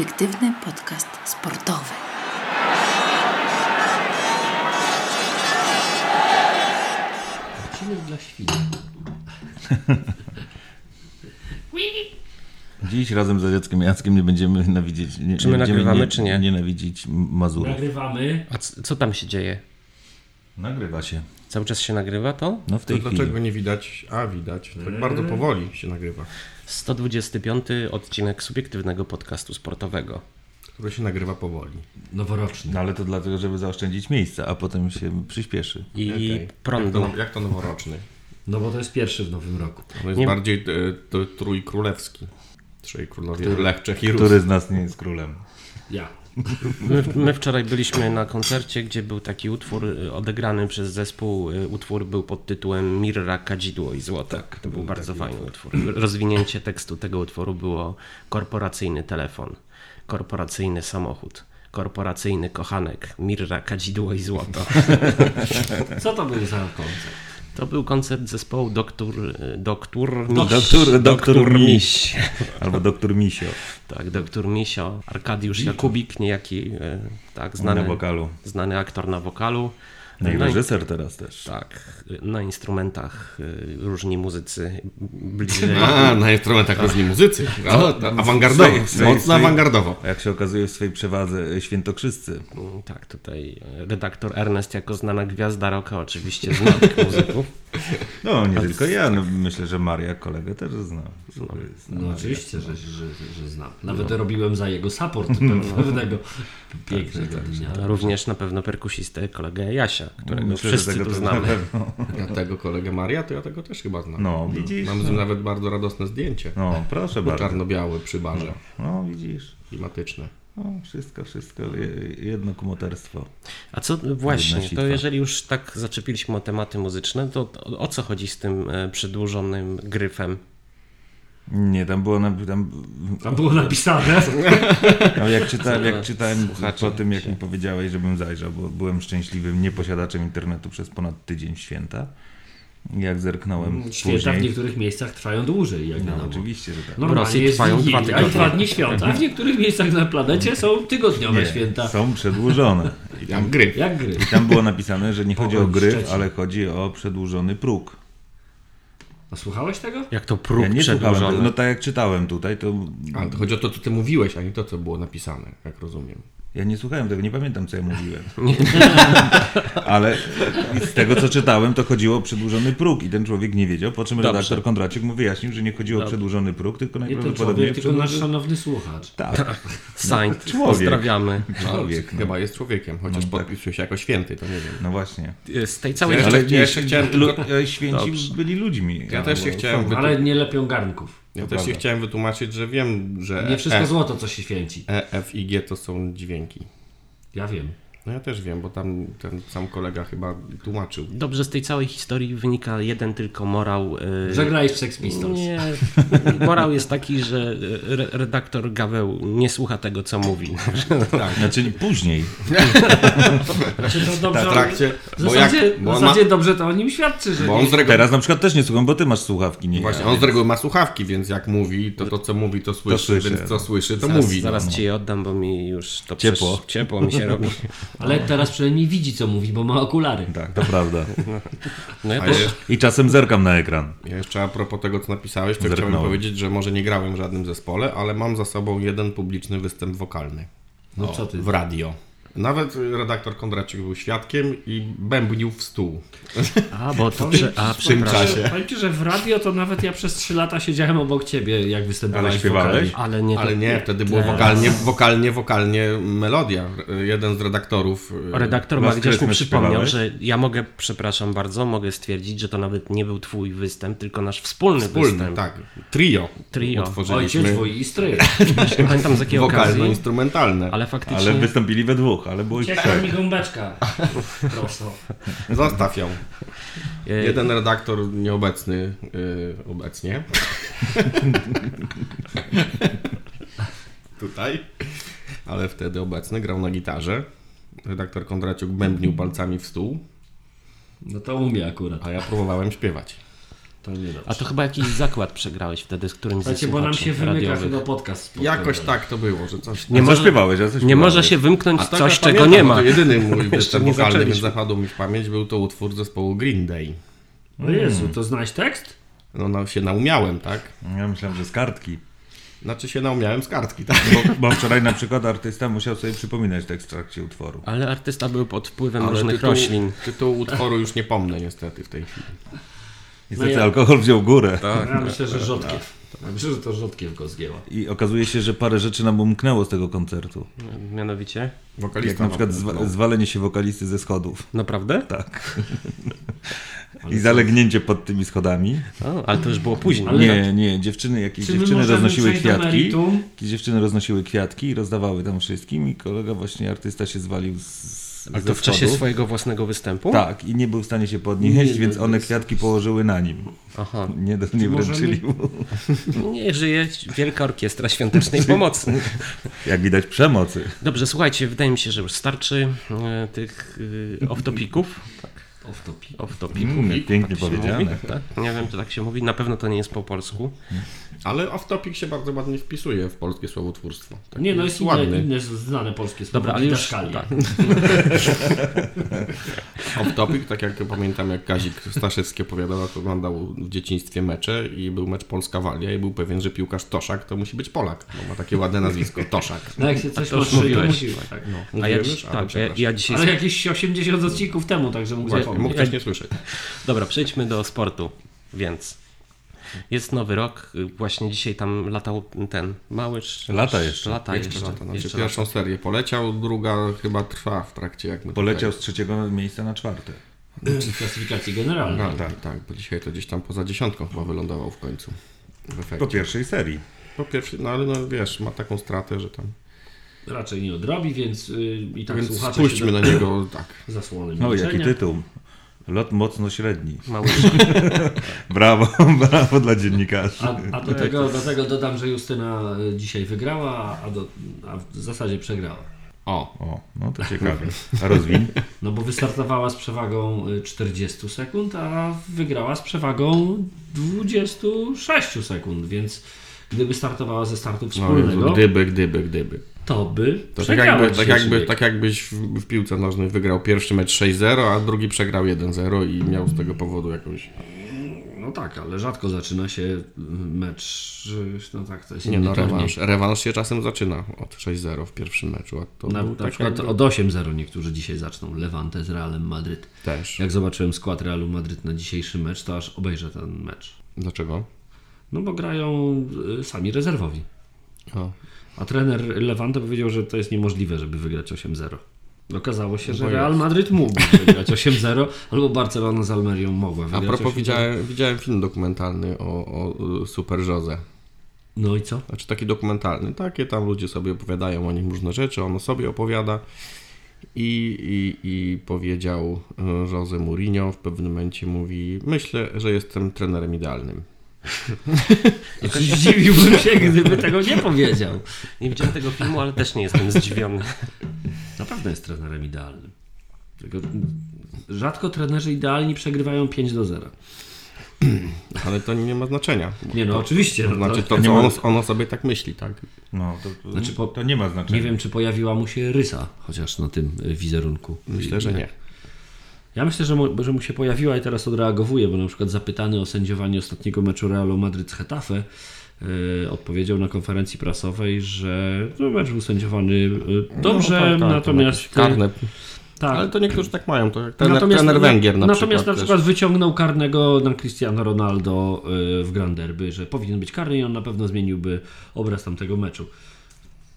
Subiektywny podcast sportowy. Odcinek dla świn. Dziś razem z dzieckiem Jackiem nie będziemy nienawidzić. Nie, Czy my nie będziemy nagrywamy, czy nie? Nienawidzić Mazurów. Nagrywamy. A co tam się dzieje? Nagrywa się. Cały czas się nagrywa to? No w To tej dlaczego chwili. nie widać? A widać. Tak bardzo powoli się nagrywa. 125 odcinek subiektywnego podcastu sportowego. Który się nagrywa powoli. Noworoczny. No ale to dlatego, żeby zaoszczędzić miejsca, a potem się przyspieszy. I. Jak prądu. to, jak to noworoczny? No bo to jest pierwszy w nowym roku. On jest Nie- bardziej e, to, trójkrólewski. Trzej królowie. Lech, Czech i Rus. Który z nas nie jest królem? Ja. My, my wczoraj byliśmy na koncercie, gdzie był taki utwór y, odegrany przez zespół. y, Utwór był pod tytułem Mirra, Kadzidło i Złoto. to był bardzo fajny utwór. Rozwinięcie tekstu tego utworu było korporacyjny telefon, korporacyjny samochód, korporacyjny kochanek, Mirra, Kadzidło i Złoto. Co to był za koncert? To był koncert zespołu Doktor, doktor Miś. Doktor, doktor Miś. Albo doktor Misio. Tak, doktor Misio, Arkadiusz Jakubik, niejaki e, tak, Znany znany, wokalu. znany aktor na wokalu. No i No i- reżyser teraz też. Tak, na instrumentach y, różni muzycy bliżej. A, na instrumentach różni muzycy. O, to awangardowo. Swej- swej- Mocno awangardowo. A Jak się okazuje w swojej przewadze e, świętokrzyscy. Tak, tutaj redaktor Ernest jako znana gwiazda rocka oczywiście zna tych muzyków. No nie tylko ja, no, myślę, że Maria kolegę też zna. Zna No Maria. oczywiście, że, że, że znam. Nawet robiłem za jego support pewnego pięknego dnia. Również na pewno perkusistę, kolegę Jasia, którego Myślę, wszyscy tu znamy. na pewno. Ja tego kolegę Maria, to ja tego też chyba znam. No, widzisz? Mam z nim nawet bardzo radosne zdjęcie. No, proszę bardzo. Czarno-białe przy barze. No, widzisz. Klimatyczne. No, wszystko, wszystko, je- jedno kumoterstwo. A co właśnie, to jeżeli już tak zaczepiliśmy o tematy muzyczne, to o, o co chodzi z tym e, przedłużonym gryfem? Nie, tam było, na, tam, Tam było napisane. no, jak, czytałem, jak czytałem po tym, jak mi powiedziałeś, żebym zajrzał, bo byłem szczęśliwym nieposiadaczem internetu przez ponad tydzień w święta. Jak zerknąłem Święta w później, niektórych miejscach trwają dłużej, jak no, oczywiście, że tak. Normalnie Rosji trwają dwa tygodnie. dwa dni świąt, a w niektórych miejscach na planecie są tygodniowe Nie, święta. są przedłużone. I tam, Jak gry. Jak gry. tam było napisane, że nie chodzi o Szczecin. ale chodzi o przedłużony próg. A słuchałeś tego? Jak to próg Ja nie słuchałem, no tak jak czytałem tutaj, to Ale to chodzi o to, co ty mówiłeś, a nie to, co było napisane, jak rozumiem. Ja nie słuchałem tego, nie pamiętam co ja mówiłem. Ale z tego co czytałem, to chodziło o przedłużony próg i ten człowiek nie wiedział, po czym Dobrze. redaktor Kondraciuk mu wyjaśnił, że nie chodziło o przedłużony próg, tylko Nie ten najprawdopodobniej człowiek, tylko nasz szanowny słuchacz. Tak, Saint, Człowiek. pozdrawiamy. człowiek. No, Chyba jest człowiekiem, chociaż podpisuje się jako święty, to nie wiem. no właśnie. Z tej całej Ja Ale nie, chciałem tylko- e, święci Dobrze. byli ludźmi. Ja też się chciałem Ale nie lepią garnków. Ja też się chciałem wytłumaczyć, że wiem, że Nie wszystko e, złoto, co się święci. e, F i G to są dźwięki. Ja wiem. No ja też wiem, bo tam ten sam kolega chyba tłumaczył. Dobrze, z tej całej historii wynika jeden tylko morał. y, Że grałeś w Sex Pistols. Nie, morał jest taki, że y, re- redaktor Gaweł nie słucha tego, co mówi. Znaczy później. Znaczy to dobrze, W trakcie, w bo zasadzie, jak- bo w on ma- zasadzie dobrze to o nim świadczy, że Bo on z reguły, Teraz na przykład też nie słucham, bo ty masz słuchawki, nie właśnie, ja. on z reguły ma słuchawki, więc jak mówi, to to co mówi, to słyszy, słyszy, więc co no. słyszy, to Zaraz, mówi. zaraz no. ci je oddam, bo mi już to Ciepło. przecież- ciepło mi się robi. Ale teraz przynajmniej widzi, co mówi, bo ma okulary. Tak, to prawda. No ja A też, I czasem zerkam na ekran. Ja jeszcze a propos tego, co napisałeś, to Zerknąłem. chciałbym powiedzieć, że może nie grałem w żadnym zespole, ale mam za sobą jeden publiczny występ wokalny. No co ty? W radio. Nawet redaktor Kondracik był świadkiem i bębnił w stół. a, bo to przy, a, w tym przepraszam. czasie. Powiem ci, że w radio to nawet ja przez 3 lata siedziałem obok ciebie, jak występowałeś Ale śpiewałeś? Ale nie, Ale nie, wtedy było wokalnie, wokalnie, wokalnie melodia. Jeden z redaktorów. Redaktor Masz Magdziarz mi przypomniał, śpiewałeś? że ja mogę, przepraszam bardzo, mogę stwierdzić, że to nawet nie był twój występ, tylko nasz wspólny, Wspólny, występ. tak. Trio. Trio. Ojciec twój i stryj. Pamiętam z jakiej okazji, wokalno-instrumentalne. ale faktycznie... Ale wystąpili we dwóch, ale było ich trzech. mi gąbeczka. Prosto. Zostaw ją. e, Jeden redaktor nieobecny y, obecnie. Tutaj. Ale wtedy obecny grał na gitarze. Redaktor Kondraciuk bębnił palcami w stół, No to umie akurat. a ja próbowałem śpiewać. To nie dobrze. A to chyba jakiś zakład przegrałeś wtedy z którymś ze Słuchajcie, bo nam się wymyka radiowych. chyba podcast. Jakoś tak to było, że coś... Nie Nie może- coś Nie może się wymknąć A tak, coś, ja czego pamiętam, nie ma. To jedyny mój występ wokalny, więc zapadł mi w pamięć. Był to utwór zespołu Green Day. O Jezu, to znałeś tekst? No, no się naumiałem, tak? Ja myślałem, że z kartki. Znaczy się naumiałem z kartki, tak? Bo, bo wczoraj na przykład artysta musiał sobie przypominać tekst w trakcie utworu. Ale artysta był pod wpływem Ale różnych tytułu- roślin. Tytułu utworu już nie pomnę niestety w tej chwili. Niestety No ja- alkohol wziął górę. Ja myślę, że rzodkiew. Ja myślę, że to rzodkiew go zgięła. I okazuje się, że parę rzeczy nam umknęło z tego koncertu. Mianowicie? Wokalista Jak na przykład zwa- zwalenie się wokalisty ze schodów. Naprawdę? Tak. I zalegnięcie pod tymi schodami. O, ale to już było później. Nie, nie, dziewczyny, jakieś Czy dziewczyny roznosiły kwiatki. Jakieś dziewczyny roznosiły kwiatki i rozdawały tam wszystkim i kolega właśnie artysta się zwalił z Ale ze to w czasie schodów. swojego własnego występu? Tak, i nie był w stanie się podnieść, Nie, więc one jest- kwiatki położyły na nim. Aha. Nie, do- nie wręczyli mu. Nie żyje Wielka Orkiestra Świątecznej Pomocy. Jak widać przemocy. Dobrze, słuchajcie, wydaje mi się, że już starczy e, tych e, off-topików. Off topic. Off-topików. Mm, jak pięknie tak powiedziane. mówi, tak? Nie wiem, czy tak się mówi. Na pewno to nie jest po polsku. Ale off-topic się bardzo ładnie wpisuje w polskie słowotwórstwo. Tak Nie, no jest inne, ładny. inne znane polskie słowo. Dobra, ale już... Tak. Off-topic, tak jak pamiętam, jak Kazik Staszewski opowiadał, jak oglądał w dzieciństwie mecze i był mecz Polska-Walia i był pewien, że piłkarz Toszak to musi być Polak, bo ma takie ładne nazwisko, Toszak. No jak się coś masz, to musisz. Tak, no. A ja, dziś? A, tak, ja, ja dzisiaj... Ale jakieś 80 odcinków temu, także mógł Właśnie, zapomnieć. mógł ktoś nie słyszeć. Dobra, przejdźmy do sportu. Więc jest nowy rok. Właśnie dzisiaj tam latał ten mały... Lata jeszcze. Lata Jeszcze jeszcze. lata, znaczy jeszcze pierwszą serię poleciał, druga chyba trwa w trakcie jak my Poleciał z tutaj- trzeciego miejsca na czwarte. W klasyfikacji generalnej. No, tak, tak, bo dzisiaj to gdzieś tam poza dziesiątką chyba wylądował w końcu. W. Po pierwszej serii. Po pierwsze, no ale no wiesz, ma taką stratę, że tam. Raczej nie odrobi, więc yy, i tak Więc słuchacze spuśćmy się na niego tak. zasłony No jaki tytuł? Lot mocno średni. Mały Brawo, brawo dla dziennikarzy. A, a do, tego, do tego dodam, że Justyna y, dzisiaj wygrała, a, do, a w zasadzie przegrała. O, O, no to ciekawe. A rozwin? No bo wystartowała z przewagą y, 40 sekund, a wygrała z przewagą 26 sekund, więc gdyby startowała ze startu no wspólnego, Jezu, gdyby, gdyby, gdyby. To by To tak jakby, tak, jakby, tak jakbyś w, w piłce nożnej wygrał pierwszy mecz 6-0, a drugi przegrał 1-0 i miał z tego powodu jakąś... No tak, ale rzadko zaczyna się mecz, no tak, to jest Nie no, rewanż. Rewanż się czasem zaczyna od 6-0 w pierwszym meczu, a to Na, na tak przykład jakby- od 8-0 niektórzy dzisiaj zaczną Levante z Realem Madryt. Też. Jak zobaczyłem skład Realu Madryt na dzisiejszy mecz, to aż obejrzę ten mecz. Dlaczego? No bo grają y, sami rezerwowi. O. A trener Levante powiedział, że to jest niemożliwe, żeby wygrać 8-0. Okazało się, że Real. Madryt mógł wygrać 8-0, albo Barcelona z Almerią mogła A wygrać propos 8-0. widziałem, widziałem film dokumentalny o, o Super Jose. No i co? Znaczy taki dokumentalny. Takie tam ludzie sobie opowiadają o nim różne rzeczy, on o sobie opowiada. I, i, I powiedział y, Jose Mourinho w pewnym momencie mówi, myślę, że jestem trenerem idealnym. Zdziwiłbym się, gdyby tego nie powiedział. Nie widziałem tego filmu, ale też nie jestem zdziwiony. Na pewno jest trenerem idealnym. Tylko rzadko trenerzy idealni przegrywają 5 do 0. Ale to nie ma znaczenia. Nie no, oczywiście. To no znaczy to, to, nie co on, on o sobie tak myśli, tak? No, to, to, Znaczy, po- to nie ma znaczenia. nie wiem, czy pojawiła mu się rysa, chociaż na tym y, wizerunku. Myślę, że nie. Ja myślę, że mu, że mu się pojawiła i teraz odreagowuje, bo na przykład zapytany o sędziowanie ostatniego meczu Realu Madryt z Getafe yy, odpowiedział na konferencji prasowej, że no, mecz był sędziowany yy, dobrze, No, tak, tak, natomiast... jakieś Karne. tak, Ale to niektórzy tak mają. To jak trener, natomiast, trener Węgier na natomiast przykład. na też. przykład wyciągnął karnego na Cristiano Ronaldo yy, w Grand Derby, że powinien być karny i on na pewno zmieniłby obraz tamtego meczu.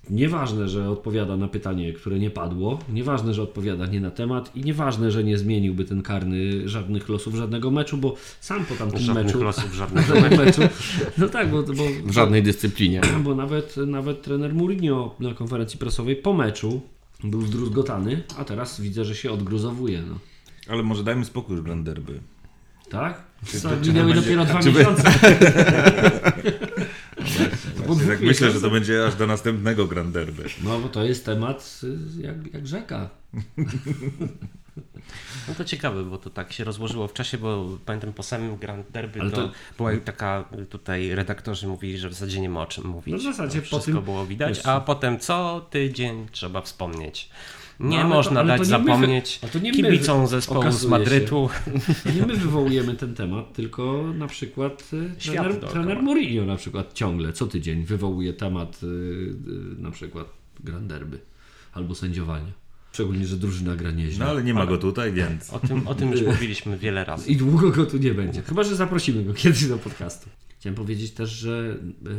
Nieważne, że odpowiada na pytanie, które nie padło, nieważne, że odpowiada nie na temat i nieważne, że nie zmieniłby ten karny żadnych losów żadnego meczu, bo sam po tamtym Żadnych meczu... losów, żadnych żadnego meczu. No tak, bo, bo, W żadnej dyscyplinie. bo nawet, nawet trener Mourinho na konferencji prasowej po meczu był zdruzgotany, a teraz widzę, że się odgruzowuje. No. Ale może dajmy spokój już Grand Derby. Tak? Minęły dopiero dwa miesiące. Myślę, że to będzie aż do następnego Grand Derby. No bo to jest temat y, jak, jak rzeka. No to ciekawe, bo to tak się rozłożyło w czasie, bo pamiętam po samym Grand Derby to, to- była taka, tutaj redaktorzy mówili, że w zasadzie nie ma o czym mówić. No w zasadzie To po wszystko tym- było widać, a potem co tydzień trzeba wspomnieć. Nie ale to- można to dać nie my wy- zapomnieć a to nie my kibicom wy- zespołu z Madrytu. Nie my wywołujemy ten temat, tylko na przykład e, Świat trener, trener Mourinho na przykład ciągle, co tydzień wywołuje temat e, e, na przykład Grand Derby albo sędziowania. Szczególnie, że drużyna gra nieźle. No ale nie ma go tutaj, więc... O tym, o tym już mówiliśmy wiele razy. I długo go tu nie będzie. Chyba, że zaprosimy go kiedyś do podcastu. Chciałem powiedzieć też, że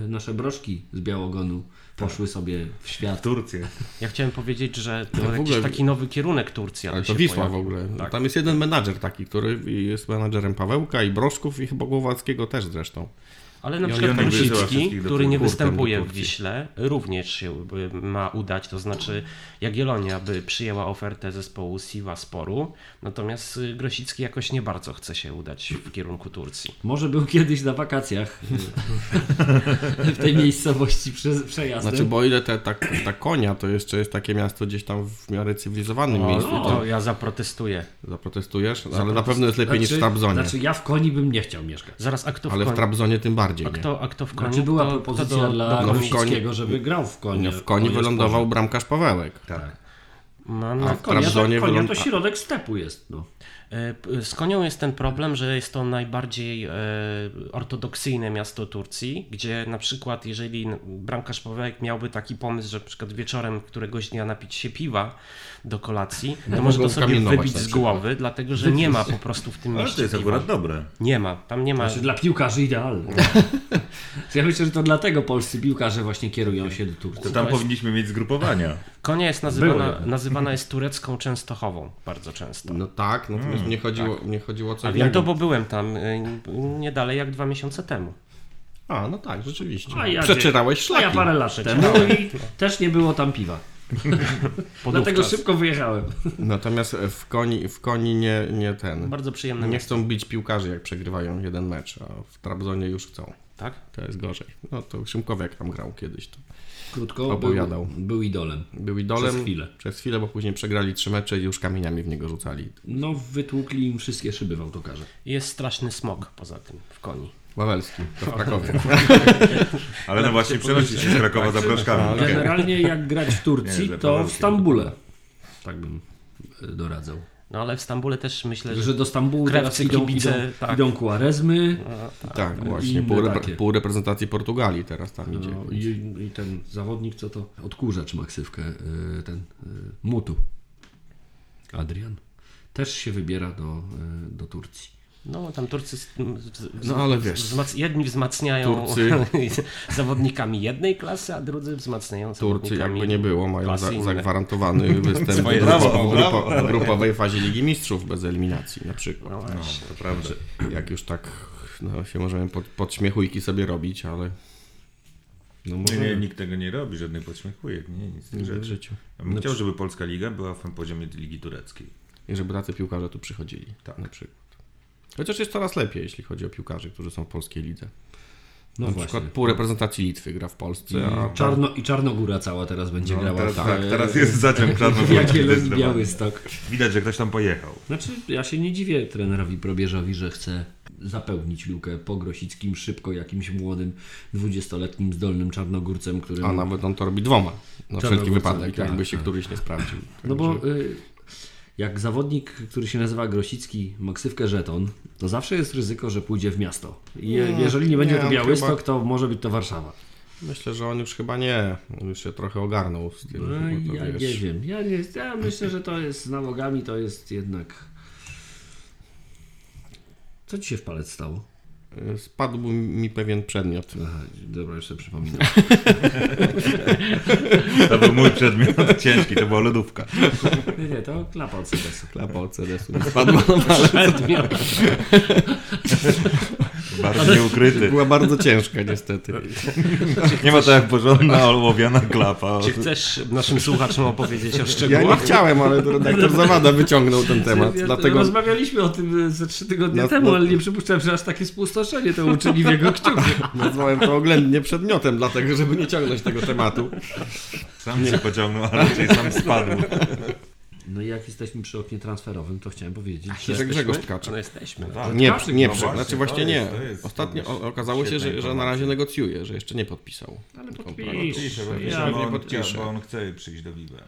nasze broszki z białogonu poszły sobie w świat. Turcję. Ja chciałem powiedzieć, że to w jakiś ogóle- taki nowy kierunek Turcji. Ale to się Wisła w pojawił. ogóle. Tak. Tam jest jeden menadżer taki, który jest menadżerem Pawełka i Broszków i chyba Głowackiego też zresztą. Ale na I przykład Krusicki, który nie występuje w. Wiśle, również się ma udać, to znaczy Jagiellonia by przyjęła ofertę zespołu Siwa Sporu, natomiast y, Grosicki jakoś nie bardzo chce się udać w kierunku Turcji. Może był kiedyś na wakacjach w tej miejscowości prze, przejazdem. Znaczy, bo o ile te, ta, ta konia to jeszcze jest takie miasto gdzieś tam w miarę cywilizowanym O, miejscu, no, to to ja zaprotestuję. zaprotestujesz, ale na pewno jest lepiej niż w Trabzonie. Znaczy ja w Koni bym nie chciał mieszkać. Zaraz, a kto w ale w? Trabzonie tym bardziej, A nie? kto, a kto w Koni? Znaczy była propozycja do- dla do No, żeby grał w Konie. No, w Koni Konie wylądował Sporze. bramkarz Pawełek. Tak. No, A no, w Konia, to, konia to wyląd- środek stepu jest. No. E, Z Konią jest ten problem, że jest to najbardziej e, ortodoksyjne miasto Turcji, gdzie na przykład jeżeli bramkarz Pawełek miałby taki pomysł, że na przykład wieczorem któregoś dnia napić się piwa do kolacji, to No, może to sobie wybić z głowy, dlatego że nie ma po prostu w tym Ale mieście to jest piwa. akurat dobre. Nie ma, tam nie ma. Znaczy dla piłkarzy idealne. ja myślę, że to dlatego polscy piłkarze właśnie kierują się do Turcji. To tam powinniśmy mieć zgrupowania. Konia jest nazywana, nazywana jest turecką Częstochową bardzo często. No tak, natomiast Mm, mnie chodziło, mnie chodziło o co A wiem to, bo byłem tam y, nie dalej jak dwa miesiące temu. A, no tak, rzeczywiście. A ja- Przeczytałeś A szlaki. ja parę lat temu i też nie było tam piwa. Dlatego szybko wyjechałem. Natomiast w koni, w koni nie, nie ten. Bardzo przyjemne Nie chcą bić piłkarzy, jak przegrywają jeden mecz, a w Trabzonie już chcą. tak? To jest gorzej. No to Szymkowiak tam grał kiedyś. To Krótko Opowiadał. Był, był idolem. był idolem. Przez chwilę. Przez chwilę, bo później przegrali trzy mecze i już kamieniami w niego rzucali. No wytłukli im wszystkie szyby w autokarze. Jest straszny smog poza tym w koni. Wawelski, to w Krakowie. Ale no właśnie przenosić się z Krakowa za broszkami. Generalnie jak grać w Turcji, Nie, to w. Stambule. Tak bym y, doradzał. No ale w Stambule też myślę, że Że do Stambułu teraz idą, kibice, idą, tak. idą Kuarezmy. tak, I właśnie. Pół, repre- pół reprezentacji Portugalii teraz tam idzie. No, i, I ten zawodnik, co to odkurzacz ma ksywkę, y, ten y, Mutu. Adrian. Też się wybiera do, y, do Turcji. No tam Turcy z, z, No, ale wiesz, wzmac, jedni wzmacniają Turcy- zawodnikami jednej klasy, a drudzy wzmacniają Turcy, zawodnikami jakby nie było, mają za, zagwarantowany występ w, grupo, grupo, w grupowej fazie Ligi Mistrzów bez eliminacji na przykład. No właśnie. To prawda. Jak już tak no, się możemy pod, podśmiechujki sobie robić, ale no Nie, może nie, nikt tego nie robi, żadnych podśmiechujek, nie, nic z tych w rzeczy. życiu. Ja bym chciał, żeby Polska Liga była w poziomie Ligi Tureckiej. I żeby tacy piłkarze tu przychodzili. Tak. Na przykład. Chociaż jest coraz lepiej, jeśli chodzi o piłkarzy, którzy są w polskiej lidze. No na właśnie. przykład pół reprezentacji Litwy gra w Polsce, a I, Czarno, I Czarnogóra cała teraz będzie No, grała. teraz, w, tak, e, teraz jest zaciąg i zdecydowanie. Białystok. Widać, że ktoś tam pojechał. Znaczy, ja się nie dziwię trenerowi Probierzowi, że chce zapełnić lukę po Grosickim szybko jakimś młodym, dwudziestoletnim zdolnym czarnogórcem, którym... a nawet on to robi dwoma. Na wszelki wypadek, tak, jakby się tak. któryś nie sprawdził. No bo y, jak zawodnik, który się nazywa Grosicki, ma ksywkę żeton, to zawsze jest ryzyko, że pójdzie w miasto. I je, Mm, jeżeli nie będzie nie, to Białystok, chyba- to może być to Warszawa. Myślę, że on już chyba nie. On już się trochę ogarnął z tym. No, ja wiesz, nie wiem. Ja, nie, ja myślę, że to jest z nałogami, to jest jednak... Co ci się w palec stało? Y, Spadł mi pewien przedmiot. Aha, dobra, jeszcze przypominam. To był mój przedmiot ciężki, to była lodówka. Nie, nie, to klapa od CDS-u. Klapa od CD-su spadła na palec. Bardzo nieukryty. Była bardzo ciężka niestety. Nie ma to jak porządna ołowiana klapa. Czy chcesz naszym słuchaczom opowiedzieć o Ja szczegółach? nie chciałem, ale to redaktor Zawada wyciągnął ten temat. Ja, Dlatego Rozmawialiśmy o tym e, ze trzy tygodnie No, temu, ale nie przypuszczałem, że aż takie spustoszenie to uczyni w jego kciuku. nazwałem to oględnie przedmiotem, dlatego żeby nie ciągnąć tego tematu. Sam się pociągnął, a raczej sam spadł. No i jak jesteśmy przy oknie transferowym, to chciałem powiedzieć, że że Grzegorz Tkaczyk. No jesteśmy. Tak. Nie, Tkaczyk, nie, no przy, właśnie, znaczy właśnie jest- nie. to jest- Ostatnio to jest o- okazało się, że, że na razie negocjuje, że jeszcze nie podpisał. Ale kontraktu. podpisze. Ja bo, on, podpisze. bo on chce przyjść do Vive.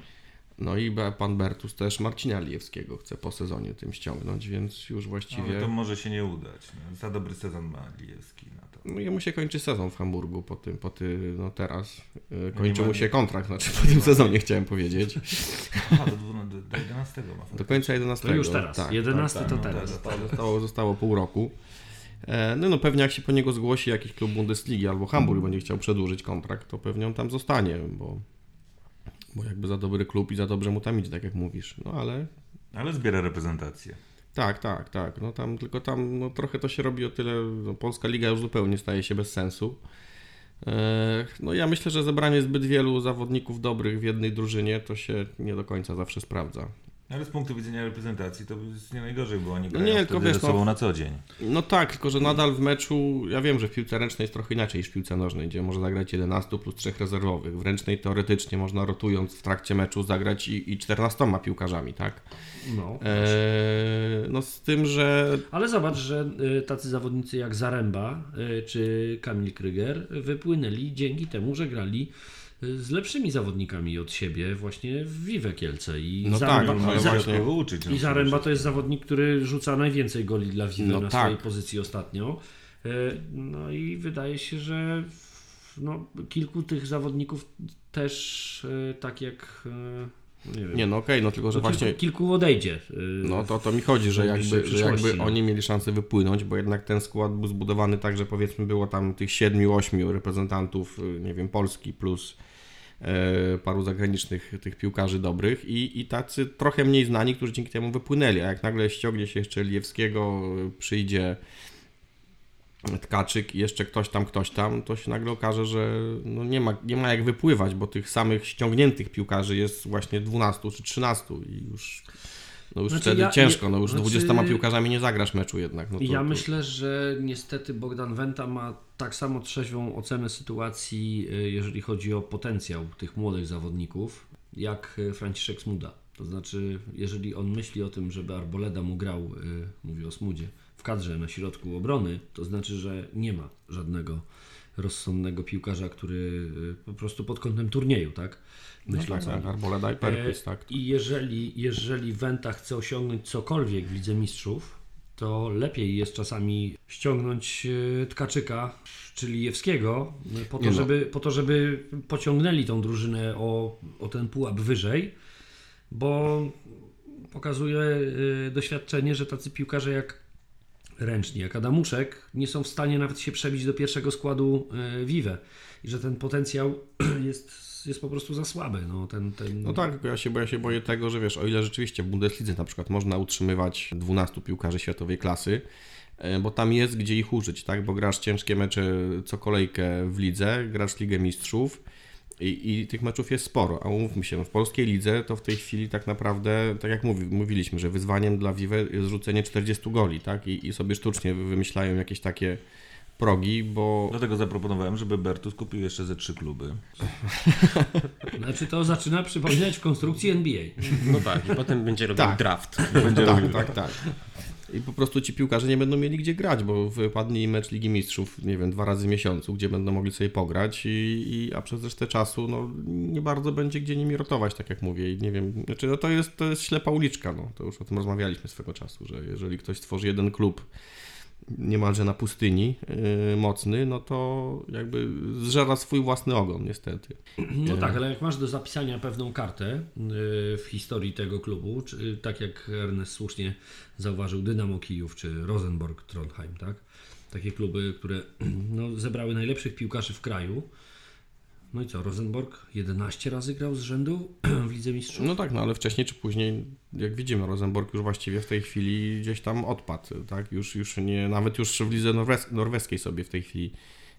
No i pan Bertus też Marcina Lijewskiego chce po sezonie tym ściągnąć, więc już Ale właściwie... to może się nie udać. No. Za dobry sezon ma Lijewski na to. No jemu się kończy sezon w Hamburgu po tym, po tym no teraz y, kończy mu się kontrakt, znaczy po tym sezonie chciałem powiedzieć. A, do, do, do 11 ma Do końca 11. To już teraz. Tak, 11 tak, to tak, no, teraz. tak, tak. Zostało, zostało pół roku. E, No, no pewnie jak się po niego zgłosi jakiś klub Bundesligi albo Hamburg będzie chciał przedłużyć kontrakt, to pewnie on tam zostanie, bo, bo jakby za dobry klub i za dobrze mu tam idzie, tak jak mówisz. No ale Ale zbiera reprezentację. Tak, tak, tak. No tam tylko tam no, trochę to się robi o tyle. No, Polska Liga już zupełnie staje się bez sensu. No ja myślę, że zebranie zbyt wielu zawodników dobrych w jednej drużynie to się nie do końca zawsze sprawdza. Ale z punktu widzenia reprezentacji to jest nie najgorzej, bo oni No grają nie, wtedy tylko wiesz, ze sobą no- na co dzień. No tak, tylko że nadal w meczu, ja wiem, że w piłce ręcznej jest trochę inaczej niż w piłce nożnej, gdzie można zagrać 11 plus 3 rezerwowych. W ręcznej teoretycznie można rotując w trakcie meczu zagrać i, i 14 piłkarzami, tak? No. Eee, no z tym, że Ale zobacz, że y, tacy zawodnicy jak Zaremba y, czy Kamil Kryger wypłynęli dzięki temu, że grali z lepszymi zawodnikami od siebie właśnie w Vive Kielce. I No Zaremba, tak, No, ale i, Za- właśnie- kogo uczyć. no, i Zaremba to jest zawodnik, który rzuca najwięcej goli dla Vive No na tak. swojej pozycji ostatnio. Y, No i wydaje się, że no, kilku tych zawodników też y, tak jak y, nie nie no okej, no tylko, że no, właśnie kilku, kilku odejdzie. y, No to to mi chodzi, że jakby, że jakby no. oni mieli szansę wypłynąć, bo jednak ten skład był zbudowany tak, że powiedzmy było tam tych siedmiu, ośmiu reprezentantów, y, nie wiem, Polski plus e, paru zagranicznych tych piłkarzy dobrych i, i tacy trochę mniej znani, którzy dzięki temu wypłynęli, a jak nagle ściągnie się jeszcze Liewskiego, y, przyjdzie Tkaczyk i jeszcze ktoś tam, ktoś tam, to się nagle okaże, że no nie, ma, nie ma jak wypływać, bo tych samych ściągniętych piłkarzy jest właśnie 12 czy 13 i już, no już Znaczy wtedy ja- ciężko, no już z znaczy- 20 piłkarzami nie zagrasz meczu jednak. No to, ja to, myślę, że niestety Bogdan Wenta ma tak samo trzeźwą ocenę sytuacji, y, jeżeli chodzi o potencjał tych młodych zawodników, jak y, Franciszek Smuda. To znaczy, jeżeli on myśli o tym, żeby Arboleda mu grał, y, mówię o Smudzie, kadrze na środku obrony, to znaczy, że nie ma żadnego rozsądnego piłkarza, który y, po prostu pod kątem turnieju, tak? no Myślę tak, o tak, Arboleda i tak. I jeżeli, jeżeli Wenta chce osiągnąć cokolwiek w Lidze Mistrzów, to lepiej jest czasami ściągnąć e, Tkaczyka czy Lijewskiego e, po to, no. żeby, po to, żeby pociągnęli tą drużynę o, o ten pułap wyżej, bo pokazuje doświadczenie, że tacy piłkarze jak ręczni, jak Adamuszek, nie są w stanie nawet się przebić do pierwszego składu e, Vive i że ten potencjał jest, jest po prostu za słaby. No, ten, ten... No tak, ja się, bo ja się boję tego, że wiesz, o ile rzeczywiście w Bundeslidze na przykład można utrzymywać 12 piłkarzy światowej klasy, e, bo tam jest gdzie ich użyć, tak? Bo grasz ciężkie mecze co kolejkę w lidze, grasz Ligę Mistrzów i, i tych meczów jest sporo, a umówmy się, no w polskiej lidze to w tej chwili tak naprawdę, tak jak mówi, mówiliśmy, że wyzwaniem dla Vive jest rzucenie 40 goli, tak? I, I sobie sztucznie wymyślają jakieś takie progi, bo Dlatego zaproponowałem, żeby Bertus kupił jeszcze ze trzy kluby. Znaczy to zaczyna przypominać w konstrukcji NBA. No tak, i potem będzie robił Tak. draft. tak, tak, tak. I po prostu ci piłkarze nie będą mieli gdzie grać, bo wypadnie im mecz Ligi Mistrzów, nie wiem, dwa razy w miesiącu, gdzie będą mogli sobie pograć, i, i, a przez resztę czasu no, nie bardzo będzie gdzie nimi rotować, tak jak mówię. I nie wiem, znaczy, no, to, jest, to jest ślepa uliczka, no. to już o tym rozmawialiśmy swego czasu, że jeżeli ktoś stworzy jeden klub niemalże na pustyni yy, mocny, no to jakby zżera swój własny ogon, niestety. No tak, ale jak masz do zapisania pewną kartę y, w historii tego klubu, czy, tak jak Ernest słusznie zauważył, Dynamo Kijów czy Rosenborg Trondheim, tak? Takie kluby, które no, zebrały najlepszych piłkarzy w kraju. No i co, Rosenborg 11 razy grał z rzędu w Lidze Mistrzów? No tak, no ale wcześniej czy później, jak widzimy, Rosenborg już właściwie w tej chwili gdzieś tam odpadł, tak? Już, już nie, nawet już w lidze norwes- norweskiej sobie w tej chwili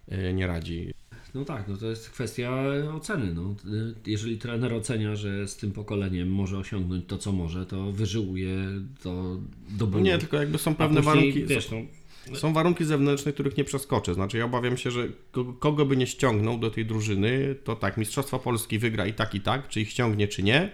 e, nie radzi. No tak, no to jest kwestia oceny. No. Jeżeli trener ocenia, że z tym pokoleniem może osiągnąć to, co może, to wyżyłuje to do No bólu. nie, tylko jakby są pewne warunki, Wiesz, no, są warunki zewnętrzne, których nie przeskoczę. Znaczy ja obawiam się, że kogo, by nie ściągnął do tej drużyny, to tak, Mistrzostwa Polski wygra i tak i tak, czy ich ściągnie, czy nie.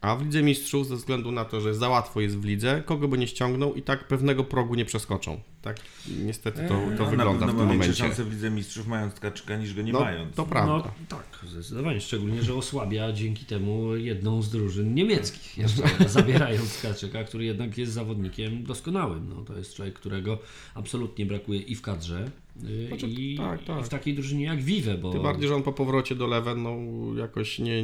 A w Lidze Mistrzów, ze względu na to, że za łatwo jest w lidze, kogo by nie ściągnął i tak pewnego progu nie przeskoczą. Tak niestety to, to No, na wygląda pewno w ma tym większe momencie. szanse w Lidze Mistrzów mając Tkaczyka niż go nie No, mając. to prawda. No tak, zdecydowanie. Szczególnie, że osłabia dzięki temu jedną z drużyn niemieckich. Jeszcze zabierając Kaczyka, który jednak jest zawodnikiem doskonałym. No, to jest człowiek, którego absolutnie brakuje i w kadrze, Znaczy, i, tak, tak. i w takiej drużynie jak Vive, bo Tym bardziej, że on po powrocie do Leven, no jakoś nie.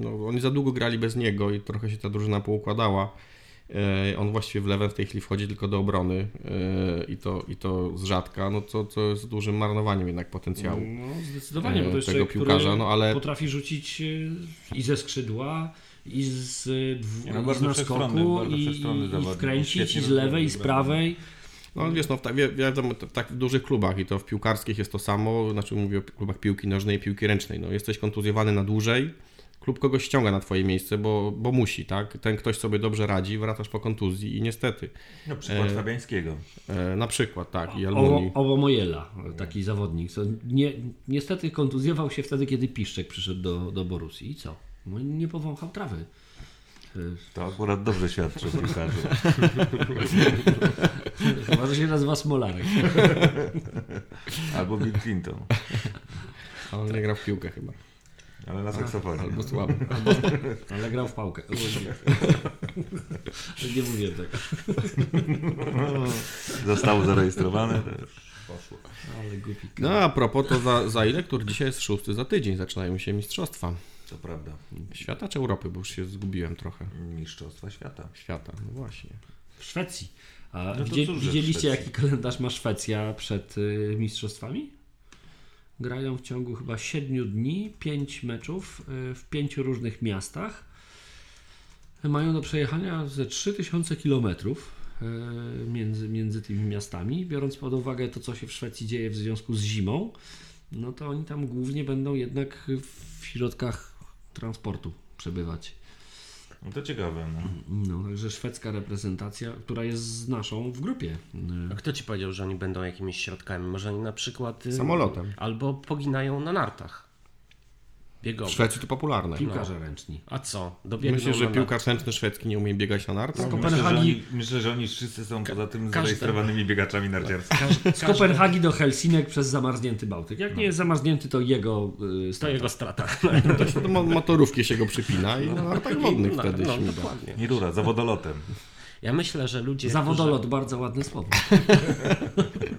No, oni za długo grali bez niego i trochę się ta drużyna poukładała. E, On właściwie w Leven w tej chwili wchodzi tylko do obrony e, i to, i to z rzadka, no co, co jest dużym marnowaniem jednak potencjału. No, zdecydowanie, bo to jest tego człowiek, piłkarza, no ale potrafi rzucić y, i ze skrzydła, i z, y, dwu, Nie, no, i z naskoku, i, i, wkręcić, i z lewej, i z prawej. No ale wiesz, no w, ta, wi- wiadomo, to w tak dużych klubach i to w piłkarskich jest to samo, znaczy mówię o klubach piłki nożnej i piłki ręcznej. No jesteś kontuzjowany na dłużej, klub kogoś ściąga na twoje miejsce, bo, bo musi, tak? Ten ktoś sobie dobrze radzi, wracasz po kontuzji i niestety. No przykład E, Fabiańskiego. E, na przykład, tak, i Owo. Owomojela, taki zawodnik. Co nie, niestety kontuzjował się wtedy, kiedy Piszczek przyszedł do, do Borussii. I co? No, nie powąchał trawy. To akurat dobrze świadczy o piłkarzu. Chyba, że się nazywa Smolarek. Albo Bill Clinton. Ale nie gra w piłkę chyba. Ale na saksofonie. Albo słabo. Ale grał w pałkę. Nie. nie mówię tego. Zostało zarejestrowane. Ale głupi. No a propos, to za, za ile? Który dzisiaj jest szósty za tydzień, zaczynają się mistrzostwa. To prawda. Świata czy Europy, bo już się zgubiłem trochę. Mistrzostwa świata. Świata, no właśnie. W Szwecji. A No cóż, widzieliście, Szwecji. jaki kalendarz ma Szwecja przed y, mistrzostwami? Grają w ciągu chyba 7 dni, 5 meczów y, w pięciu różnych miastach. Mają do przejechania ze 3000 kilometrów y, między, między tymi miastami. Biorąc pod uwagę to, co się w Szwecji dzieje w związku z zimą, no to oni tam głównie będą jednak w środkach transportu przebywać. No to ciekawe. No. No, także szwedzka reprezentacja, która jest z naszą w grupie. A kto ci powiedział, że oni będą jakimiś środkami? Może oni na przykład... y, Samolotem. Albo poginają na nartach. W Biegowych. Szwecji to popularne. Piłkarze ręczni. A co? Dobiegną Myślisz, że na piłkarz ręczny szwedzki nie umie biegać na nartach? Z Myślę, że Kopenhagi- oni, myślę, że oni wszyscy są poza tym każdy- zarejestrowanymi biegaczami narciarskimi. Z Kopenhagi do Helsinek przez zamarznięty Bałtyk. Jak nie jest zamarznięty, to jego y, To strata. jego strata. To do mo- motorówki się go przypina i na nartach wodnych No, wtedy no, śmiga. dokładnie. Nie rura, zawodolotem. Ja myślę, że ludzie, Zawodolot, bardzo ładne słowo. którzy,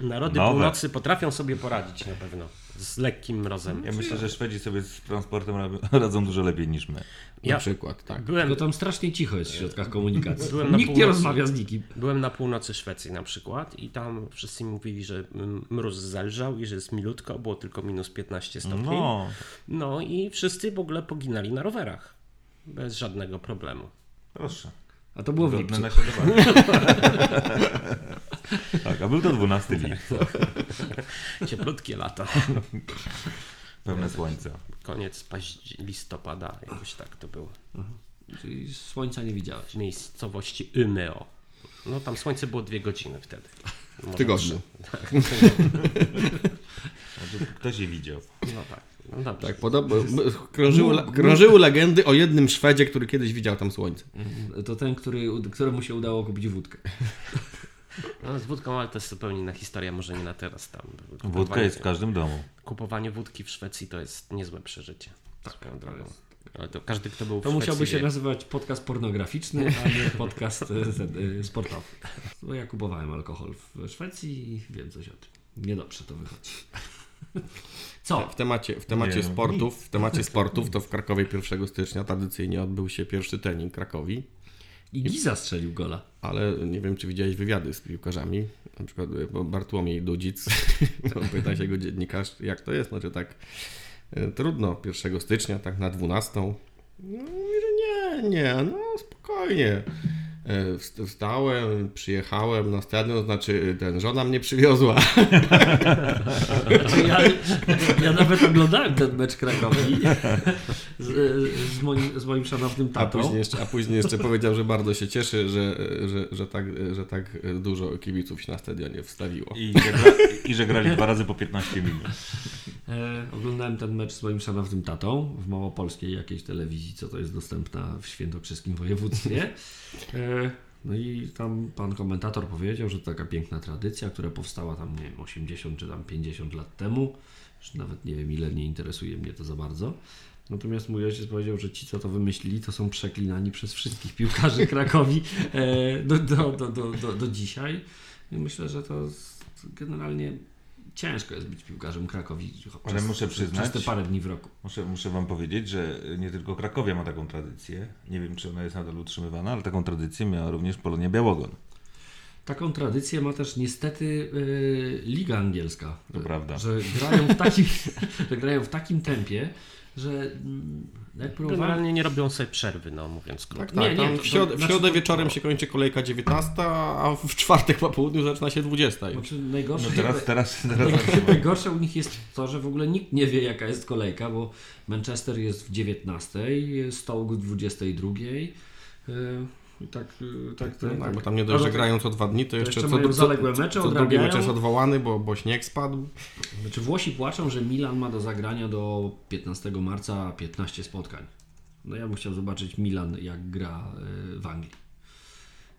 narody Nowe. północy potrafią sobie poradzić na pewno z lekkim mrozem. Ja myślę, że Szwedzi sobie z transportem radzą- dużo lepiej niż my. Na Ja przykład, tak. byłem, Tylko tam strasznie cicho jest w środkach komunikacji. Byłem na Nikt nie północy. rozmawia z nikim. byłem na północy Szwecji na przykład i tam wszyscy mówili, że mróz zelżał i że jest milutko, było tylko minus 15 stopni. No, No i wszyscy w ogóle poginali na rowerach. Bez żadnego problemu. proszę. A to było w lipcu. tak, a był to 12 lipca. Ciepłutkie lato. Pełne słońca. Koniec listopada, jakoś tak to było. Czyli słońca nie widziałeś. W miejscowości Ymeo. No tam słońce było dwie godziny wtedy. W tygodniu. Znaczy, Kto się widział? No tak. No dobrze. Tak, podobno, krążyły, le- krążyły legendy o jednym Szwedzie, który kiedyś widział tam słońce. To ten, który, któremu się udało kupić wódkę. No, z wódką, ale to jest zupełnie inna historia, może nie na teraz tam. Wódka jest w każdym domu. Kupowanie wódki w Szwecji to jest niezłe przeżycie. Swoją drogą. Ale to każdy, kto był w To musiałby się wie. nazywać podcast pornograficzny, a nie podcast e, e, sportowy. Bo ja kupowałem alkohol w Szwecji i wiem coś o tym. Niedobrze to wychodzi. Co? W temacie, w temacie Nie, no. sportów, w temacie sportów to w Krakowie 1 stycznia tradycyjnie odbył się pierwszy trening Krakowi, I Giza strzelił gola. ale nie wiem, czy widziałeś wywiady z piłkarzami, na przykład e, Bartłomiej Dudzic, pyta się go dziennikarz, jak to jest, znaczy tak e, trudno 1 stycznia, tak na 12. No, mówi, że nie, nie, no spokojnie. E, wst- Wstałem, przyjechałem na stadion, znaczy ten, żona mnie przywiozła. Ja, ja nawet oglądałem ten mecz Krakowi z, z, moim, z moim szanownym A tatą. później, jeszcze, a później jeszcze powiedział, że bardzo się cieszy, że, że, że, tak, że tak dużo kibiców się na stadionie wstawiło. I że, gra, I że grali dwa razy po 15 minut. E, oglądałem ten mecz z moim szanownym tatą w małopolskiej jakiejś telewizji, co to jest dostępna w świętokrzyskim województwie. E, no i tam pan komentator powiedział, że to taka piękna tradycja, która powstała tam, nie wiem, 80 czy tam 50 lat temu. Już nawet nie wiem ile, nie interesuje mnie to za bardzo. Natomiast mój ojciec powiedział, że ci, co to wymyślili, to są przeklinani przez wszystkich piłkarzy Krakowi e, do, do, do, do, do, dzisiaj. I myślę, że to generalnie ciężko jest być piłkarzem Krakowi Ale przez, muszę przyznać- przez te parę dni w roku. Muszę, muszę Wam powiedzieć, że nie tylko Krakowia ma taką tradycję. Nie wiem, czy ona jest nadal utrzymywana, ale taką tradycję miała również Polonia Białogon. Taką tradycję ma też niestety e, Liga Angielska. To prawda. Że grają w takim, że grają w takim tempie, że mm, jak próbowałem... Generalnie nie robią sobie przerwy, no mówiąc krótko. Tak, Nie, tak. nie, to- w, środę, w znaczy środę to- wieczorem się kończy kolejka 19, a w czwartek po południu zaczyna się 20. Znaczy, najgorsze, No teraz, teraz, teraz najgorsze u nich jest to, że w ogóle nikt nie wie jaka jest kolejka, bo Manchester jest w 19, Stoke w 22. I tak, yy, tak, tak, Tak, tak. bo tam nie dość, że to- grają co dwa dni, to jeszcze, jeszcze co, mają zaległe co, mecze, co drugi mecz jest odwołany, bo, bo śnieg spadł. Znaczy Włosi płaczą, że Milan ma do zagrania do 15 marca 15 spotkań. No ja bym chciał zobaczyć Milan jak gra yy, w Anglii.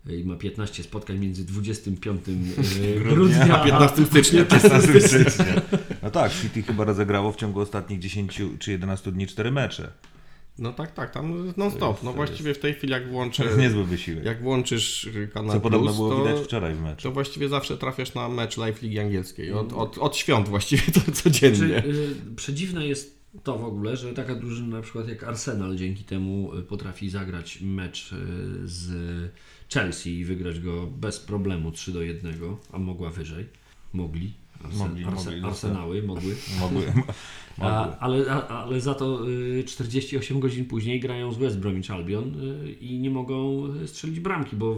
Yy, I ma 15 spotkań między 25 yy, grudnia A 15 stycznia 16 stycznia. No tak, City chyba rozegrało w ciągu ostatnich 10 czy 11 dni 4 mecze. No tak, tak, tam non stop. No właściwie w tej chwili jak To włączę, jest niezły wysiłek. jak włączysz kanał Co podobno Plus, było to, widać wczoraj w meczu. to właściwie zawsze trafiasz na mecz live Ligi Angielskiej. Od, od, od świąt właściwie to codziennie. Czy, y, przedziwne jest to w ogóle, że taka drużyna na przykład jak Arsenal dzięki temu y, potrafi zagrać mecz y, z Chelsea i wygrać go bez problemu 3 do 1, a mogła wyżej. Mogli. Mogli, Arse, mogli, Arsenały mogły. Mogły, A, ale, a, ale za to y, 48 godzin później grają z West Bromwich Albion y, i nie mogą y, strzelić bramki, bo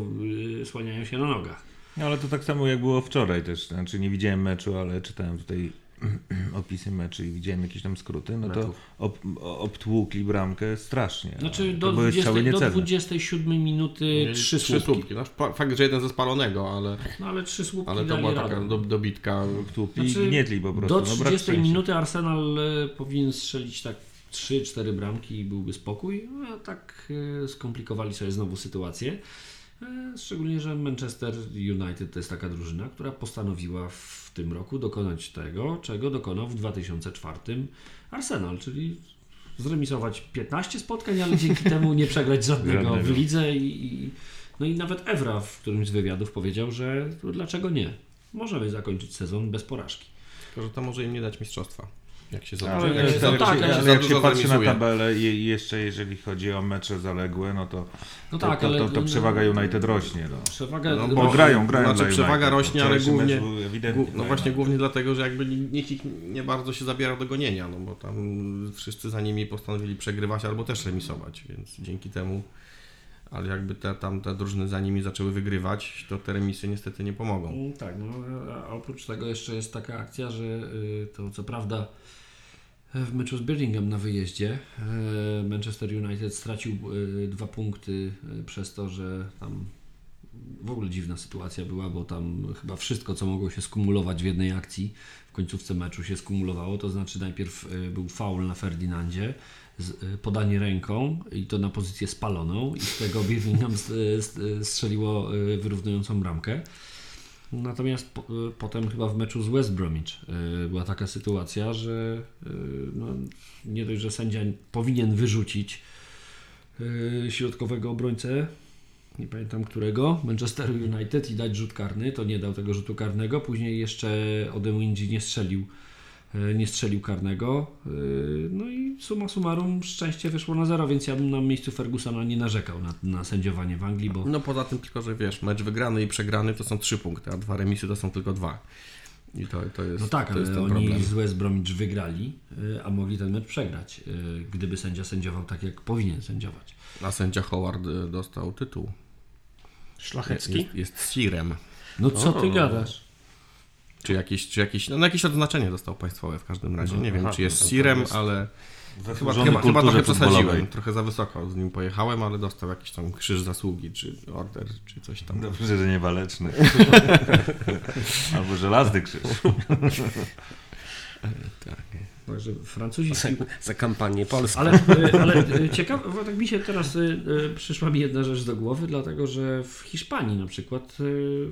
y, słaniają się na nogach. No ale to tak samo jak było wczoraj też. Znaczy nie widziałem meczu, ale czytałem tutaj opisy meczy i widziałem jakieś tam skróty, no to ob, obtłukli bramkę strasznie. Znaczy to do, były 20, strzały do niecelne. 27 minuty trzy słupki. No, fa- fakt, że jeden ze spalonego, ale, No ale trzy słupki ale to była radę. taka do, dobitka. Tłukli Znaczy, i gnietli po prostu. Do no, brak 30 szczęścia. minuty Arsenal e, powinien strzelić tak 3-4 bramki i byłby spokój. A tak e, skomplikowali sobie znowu sytuację. E, Szczególnie, że Manchester United to jest taka drużyna, która postanowiła w tym roku dokonać tego, czego dokonał w 2004 Arsenal, czyli zremisować 15 spotkań, ale dzięki temu nie przegrać żadnego w lidze i, i no i nawet Evra w którymś z wywiadów powiedział, że dlaczego nie? Możemy zakończyć sezon bez porażki. Tylko, że to może im nie dać mistrzostwa. Jak się za Ale dużo, jak, jak się, no tak, się, ale jak się jak się patrzy na tabelę i jeszcze jeżeli chodzi o mecze zaległe, no to, No to, tak, to, ale to, to przewaga United rośnie. No. Przewaga, No Bo bo- grają, grają znaczy przewaga United. rośnie, ale głównie- No dla właśnie United. głównie dlatego, że jakby nikt ich nie bardzo się zabiera do gonienia, no bo tam wszyscy za nimi postanowili przegrywać albo też remisować, więc dzięki temu, ale jakby te, tam te drużyny za nimi zaczęły wygrywać, to te remisy niestety nie pomogą. Mm, Tak, no a oprócz tego jeszcze jest taka akcja, że y, to co prawda w meczu z Birmingham na wyjeździe y, Manchester United stracił y, dwa punkty y, przez to, że tam w ogóle dziwna sytuacja była, bo tam chyba wszystko, co mogło się skumulować w jednej akcji w końcówce meczu się skumulowało, to znaczy najpierw był faul na Ferdinandzie, podanie ręką i to na pozycję spaloną i z tego Birmingham strzeliło wyrównującą bramkę. Natomiast po, y, potem chyba w meczu z West Bromwich y, była taka sytuacja, że y, no, nie dość, że sędzia powinien wyrzucić środkowego obrońcę, nie pamiętam którego, Manchester United i dać rzut karny, to nie dał tego rzutu karnego. Później jeszcze Odemwinji nie strzelił, nie strzelił karnego. y, No i summa summarum szczęście wyszło na zero, więc ja bym na miejscu Fergusona nie narzekał na, na sędziowanie w Anglii, bo No poza tym tylko, że wiesz, mecz wygrany i przegrany to są trzy punkty, a dwa remisy to są tylko dwa. I to, to jest, No tak, to ale jest ten oni problem. z West Bromwich wygrali, y, a mogli ten mecz przegrać, gdyby sędzia sędziował tak, jak powinien sędziować. A sędzia Howard dostał tytuł. Szlachecki? Jest, jest sirem. No co ty O. gadasz? Czy jakieś, czy jakieś, no jakieś odznaczenie dostał państwowe w każdym razie. Nie wiem, aha, czy jest no sirem, ale chyba, chyba, chyba trochę przesadziłem. Trochę za wysoko z nim pojechałem, ale dostał jakiś tam krzyż zasługi, czy order, czy coś tam. Dobrze, że nie waleczny. Albo żelazny krzyż. Tak. Także Francuzi... Za, za kampanię polską. Ale, y, ale y, ciekawe, tak mi się teraz y, przyszła mi jedna rzecz do głowy, dlatego że w Hiszpanii na przykład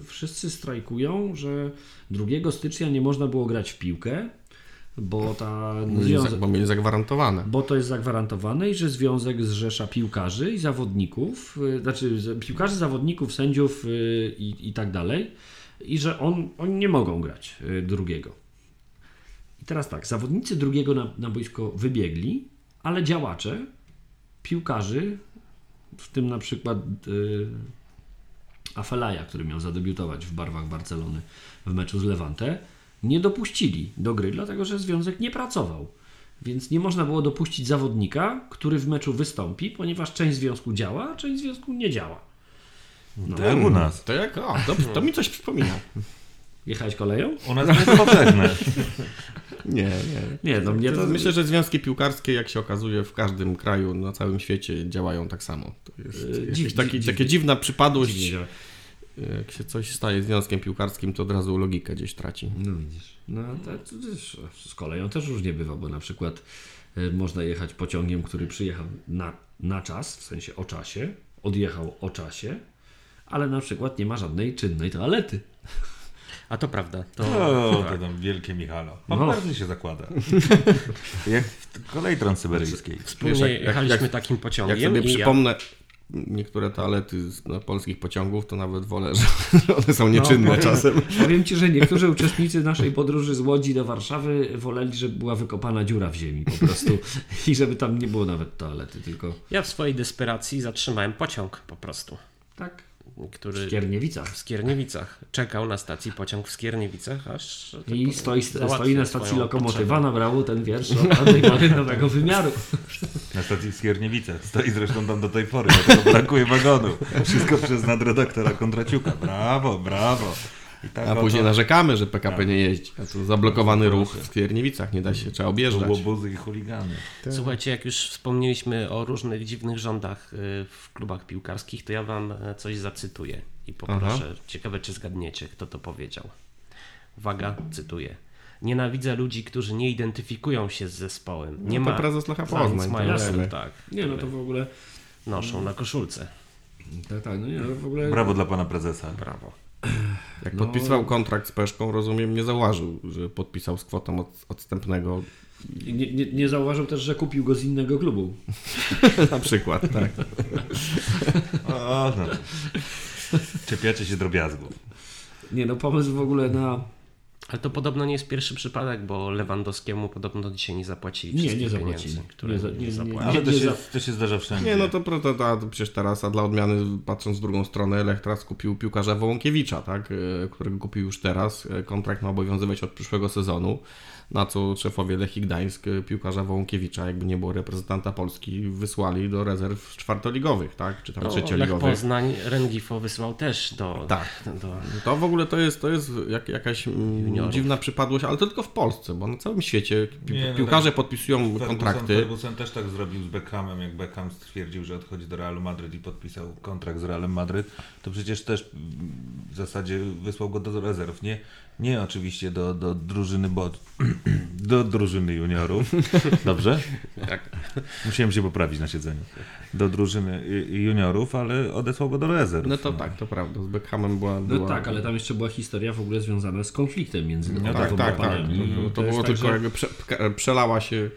wszyscy strajkują, że 2 stycznia nie można było grać w piłkę, bo ta związek, Bo mieli zagwarantowane. bo to jest zagwarantowane i że związek zrzesza piłkarzy i zawodników, znaczy piłkarzy, zawodników, sędziów i, i tak dalej, i że on, oni nie mogą grać drugiego. Teraz tak, zawodnicy drugiego na, na boisko wybiegli, ale działacze, piłkarzy, w tym na przykład y, Afelaja, który miał zadebiutować w barwach Barcelony w meczu z Levante, nie dopuścili do gry, dlatego że związek nie pracował. Więc nie można było dopuścić zawodnika, który w meczu wystąpi, ponieważ część związku działa, a część związku nie działa. To jak u nas. To jak? O, to, to mi coś przypomina. Jechałeś koleją? U nas to jest powszechne. Nie, nie. Nie, no mnie to... Myślę, że związki piłkarskie, jak się okazuje, w każdym kraju na całym świecie działają tak samo. To jest Yy, jakieś dziw- taki, dziw- taka dziwna przypadłość. Dziwnie działa. Jak się coś staje związkiem piłkarskim, to od razu logikę gdzieś traci. No widzisz. No to, to też, z koleją też różnie bywa, bo na przykład y, można jechać pociągiem, który przyjechał na, na czas, w sensie o czasie, odjechał o czasie, ale na przykład nie ma żadnej czynnej toalety. A to prawda. To, O, to tam wielkie Michalo. Pan No. bardzo się zakłada. Jak w kolei transsyberyjskiej. Wspólnie Wiesz, jak- jechaliśmy jak- takim pociągiem Jak sobie i ja, przypomnę niektóre toalety z no, polskich pociągów, to nawet wolę, że one są nieczynne powiem, czasem. Powiem Ci, że niektórzy uczestnicy naszej podróży z Łodzi do Warszawy woleli, żeby była wykopana dziura w ziemi po prostu i żeby tam nie było nawet toalety, tylko ja w swojej desperacji zatrzymałem pociąg po prostu, tak, który w Skierniewicach. w Skierniewicach czekał na stacji pociąg w Skierniewicach, aż I stoi, stoi na stacji lokomotywa, nabrał mu ten wiersz od Annej Mary nowego wymiaru. Na stacji w Skierniewicach. Stoi zresztą tam do tej pory, dlatego brakuje wagonu. Wszystko przez nadredaktora Kondraciuka. Brawo, brawo. Tak A później narzekamy, że PKP nie jeździ. A tu zablokowany ruch w Skierniewicach, nie da się, trzeba objeżdżać. łobuzy i chuligany. Słuchajcie, jak już wspomnieliśmy o różnych dziwnych rządach y, w klubach piłkarskich, to ja wam e, coś zacytuję i poproszę. Ciekawe, czy zgadniecie, kto to powiedział. Uwaga, cytuję. Nienawidzę ludzi, którzy nie identyfikują się z zespołem. Nie No to ma prezes Lecha Poznań, to mają tak, Nie no to w ogóle, noszą na koszulce. tak, tak, no nie, no w ogóle... Brawo dla pana prezesa. Brawo. Jak No. podpisywał kontrakt z Peszką, rozumiem, nie zauważył, że podpisał z kwotą od, odstępnego. Nie, nie, nie zauważył też, że kupił go z innego klubu. Na przykład, tak. O, no. Czepiacie się drobiazgów. Nie no, pomysł w ogóle na... Ale to podobno nie jest pierwszy przypadek, bo Lewandowskiemu podobno dzisiaj nie zapłacili Nie, wszystkich nie pieniędzy, zapłacili. które Nie nie, za- nie- nie- zapłacili. Ale to się, to się zdarza wszędzie. Nie, no to, to, to, to przecież teraz, a dla odmiany, patrząc w drugą stronę, Lech teraz kupił piłkarza Wołąkiewicza, tak, e, którego kupił już teraz. E, Kontrakt ma obowiązywać od przyszłego sezonu, na co szefowie Lechii Gdańsk e, piłkarza Wołąkiewicza, jakby nie było reprezentanta Polski, wysłali do rezerw czwartoligowych, tak, czy tam No, Lech trzecioligowych. Poznań Rengifo wysłał też do... Tak. do To w ogóle to jest, to jest jak, jakaś mm, Juniorów. dziwna przypadłość, ale to tylko w Polsce, bo na całym świecie pi- Nie, no piłkarze tak. podpisują Ferguson, kontrakty. Ferguson też tak zrobił z Beckhamem, jak Beckham stwierdził, że odchodzi do Realu Madryt i podpisał kontrakt z Realem Madryt, to przecież też mm, w zasadzie wysłał go do rezerw. Nie, nie oczywiście do, do drużyny bod, do drużyny juniorów. Dobrze? Tak. Musiałem się poprawić na siedzeniu. Do drużyny juniorów, ale odesłał go do rezerw. No to tak, to prawda. Z Beckhamem była. No była... tak, ale tam jeszcze była historia w ogóle związana z konfliktem między No no Tak, tak, tak. panami. To, I to jest było tak, tylko że- jakby prze, przelała się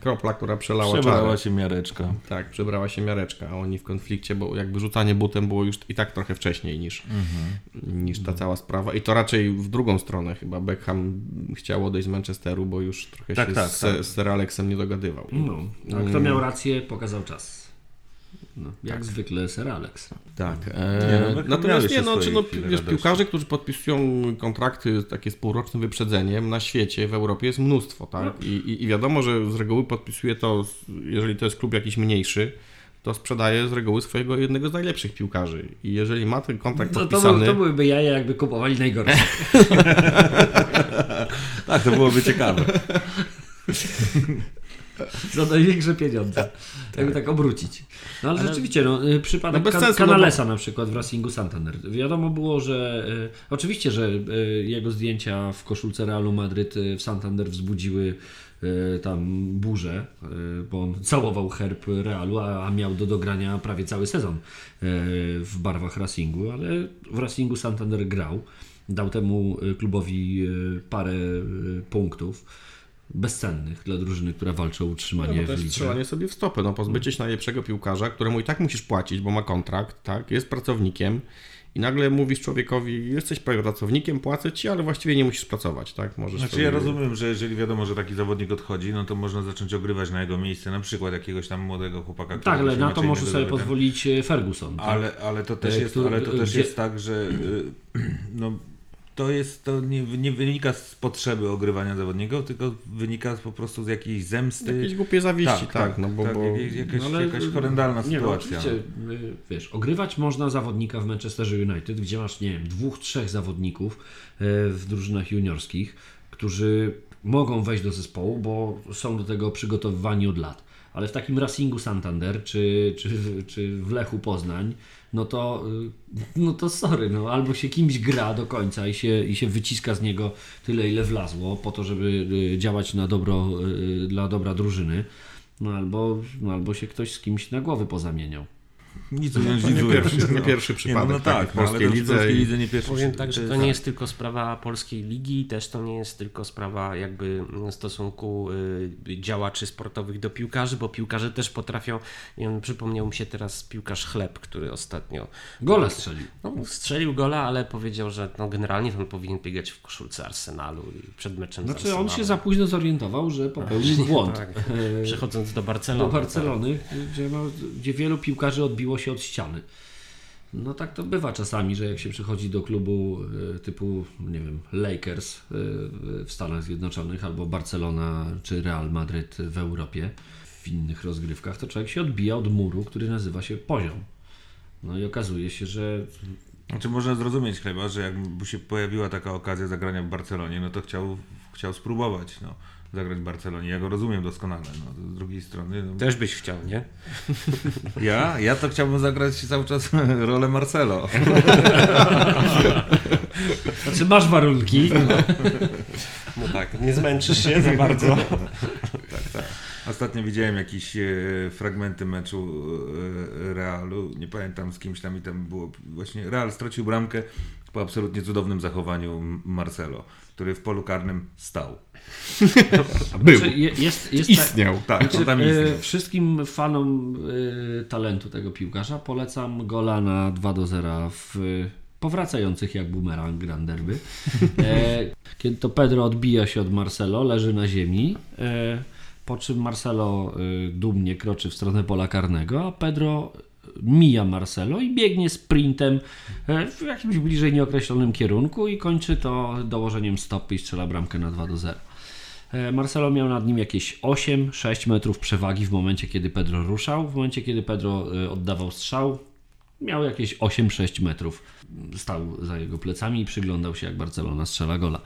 kropla, która przelała Przebrała czarę. się miareczka. Tak, przebrała się miareczka, a oni w konflikcie, bo jakby rzucanie butem było już i tak trochę wcześniej niż, Mhm. niż ta cała sprawa. I to raczej w drugą stronę chyba. Beckham chciał odejść z Manchesteru, bo już trochę Tak, się tak, z, tak. z Sir Alexem nie dogadywał. No, a kto miał rację, pokazał czas. No, jak zwykle Sir Alex. Tak. Nie, E, no, Beckham miał natomiast nie, no, czy no, wiesz, piłkarze, którzy podpisują kontrakty takie z półrocznym wyprzedzeniem na świecie, w Europie jest mnóstwo, tak? I, i, I wiadomo, że z reguły podpisuje to, jeżeli to jest klub jakiś mniejszy, to sprzedaje z reguły swojego jednego z najlepszych piłkarzy. I jeżeli ma ten kontrakt To, to, podpisany... to byłyby jaja, jakby kupowali najgorsze. Tak, to byłoby ciekawe. Za największe pieniądze. Jakby tak obrócić. No ale, rzeczywiście, no, y, przypadek No bez Ka- sensu, no na przykład w Racingu Santander. Wiadomo było, że y, oczywiście, że y, jego zdjęcia w koszulce Realu Madryt w Santander wzbudziły tam burzę, bo on całował herb Realu, a, a miał do dogrania prawie cały sezon w barwach Racingu, ale w Racingu Santander grał. Dał temu klubowi parę punktów bezcennych dla drużyny, która walczy o No, utrzymanie no to w jest lidze. strzelanie sobie w stopę. No, pozbycie się najlepszego piłkarza, któremu i tak musisz płacić, bo ma kontrakt, tak? Jest pracownikiem i nagle mówisz człowiekowi, jesteś pracownikiem, płacę ci, ale właściwie nie musisz pracować, tak? Możesz Znaczy sobie... ja rozumiem, że jeżeli wiadomo, że taki zawodnik odchodzi, no to można zacząć ogrywać na jego miejsce, na przykład jakiegoś tam młodego chłopaka, Tak, który ale na to może sobie ten- pozwolić e, Ferguson. Tak? Ale, ale to też E, jest, ale to też gdzie- jest tak, że no, to jest to nie, nie wynika z potrzeby ogrywania zawodników, tylko wynika po prostu z jakiejś zemsty. Jakieś głupie zawiści, tak, no bo... tak, bo... jakaś, No ale- jakaś horrendalna Nie, no, sytuacja. oczywiście, y, wiesz, ogrywać można zawodnika w Manchesterze United, gdzie masz, nie wiem, dwóch, trzech zawodników e, w drużynach juniorskich, którzy mogą wejść do zespołu, bo są do tego przygotowywani od lat. Ale w takim Racingu Santander czy, czy, czy w Lechu Poznań, no to, y, no to sorry, no, albo się kimś gra do końca i się, i się wyciska z niego tyle, ile wlazło, po to, żeby y, działać na dobro, y, dla dobra drużyny, no albo, no albo się ktoś z kimś na głowy pozamieniał. Nic To ująć nie pierwszy, nie pierwszy Nie, no, przypadek no taki tak, w no, polskiej w lidze. polskiej i- lidze nie pierwszy Powiem tak, że to jest nie tak. jest tylko sprawa polskiej ligi, też to nie jest tylko sprawa jakby stosunku y, działaczy sportowych do piłkarzy, bo piłkarze też potrafią, nie wiem, przypomniał mi się teraz piłkarz Chleb, który ostatnio Gola strzelił. no, strzelił gola, ale powiedział, że no, generalnie on powinien biegać w koszulce Arsenalu i przed meczem Znaczy on się za późno zorientował, że popełnił błąd. Tak. E, Przechodząc do Do Barcelony. Barcelony, gdzie, no, gdzie wielu piłkarzy odbiło się od ściany. No tak to bywa czasami, że jak się przychodzi do klubu e, typu, nie wiem, Lakers e, w Stanach Zjednoczonych albo Barcelona czy Real Madryt w Europie, w innych rozgrywkach, to człowiek się odbija od muru, który nazywa się poziom. No i okazuje się, że Znaczy można zrozumieć chyba, że jakby się pojawiła taka okazja zagrania w Barcelonie, no to chciał, chciał spróbować no, zagrać w Barcelonie. Ja go rozumiem doskonale. No, z drugiej strony... No, Też byś chciał, nie? ja? Ja to chciałbym zagrać cały czas rolę Marcelo. znaczy masz warunki, No tak, nie zmęczysz się za bardzo. Ostatnio widziałem jakieś e, fragmenty meczu e, Realu. Nie pamiętam z kimś tam i tam było właśnie. Real stracił bramkę po absolutnie cudownym zachowaniu Marcelo, który w polu karnym stał. Był, Znaczy, je- jest, jest, istniał. Tak, on tam E, istniał. Wszystkim fanom e, talentu tego piłkarza polecam gola na 2 do 0 w e, powracających jak bumerang Grand Derby. E, Kiedy to Pedro odbija się od Marcelo, leży na ziemi, e, po czym Marcelo dumnie kroczy w stronę pola karnego, a Pedro mija Marcelo i biegnie sprintem w jakimś bliżej nieokreślonym kierunku i kończy to dołożeniem stopy i strzela bramkę na 2 do 0. E, Marcelo miał nad nim jakieś 8-6 metrów przewagi w momencie, kiedy Pedro ruszał. W momencie, kiedy Pedro e, oddawał strzał, miał jakieś 8-6 metrów. Stał za jego plecami i przyglądał się, jak Barcelona strzela gola.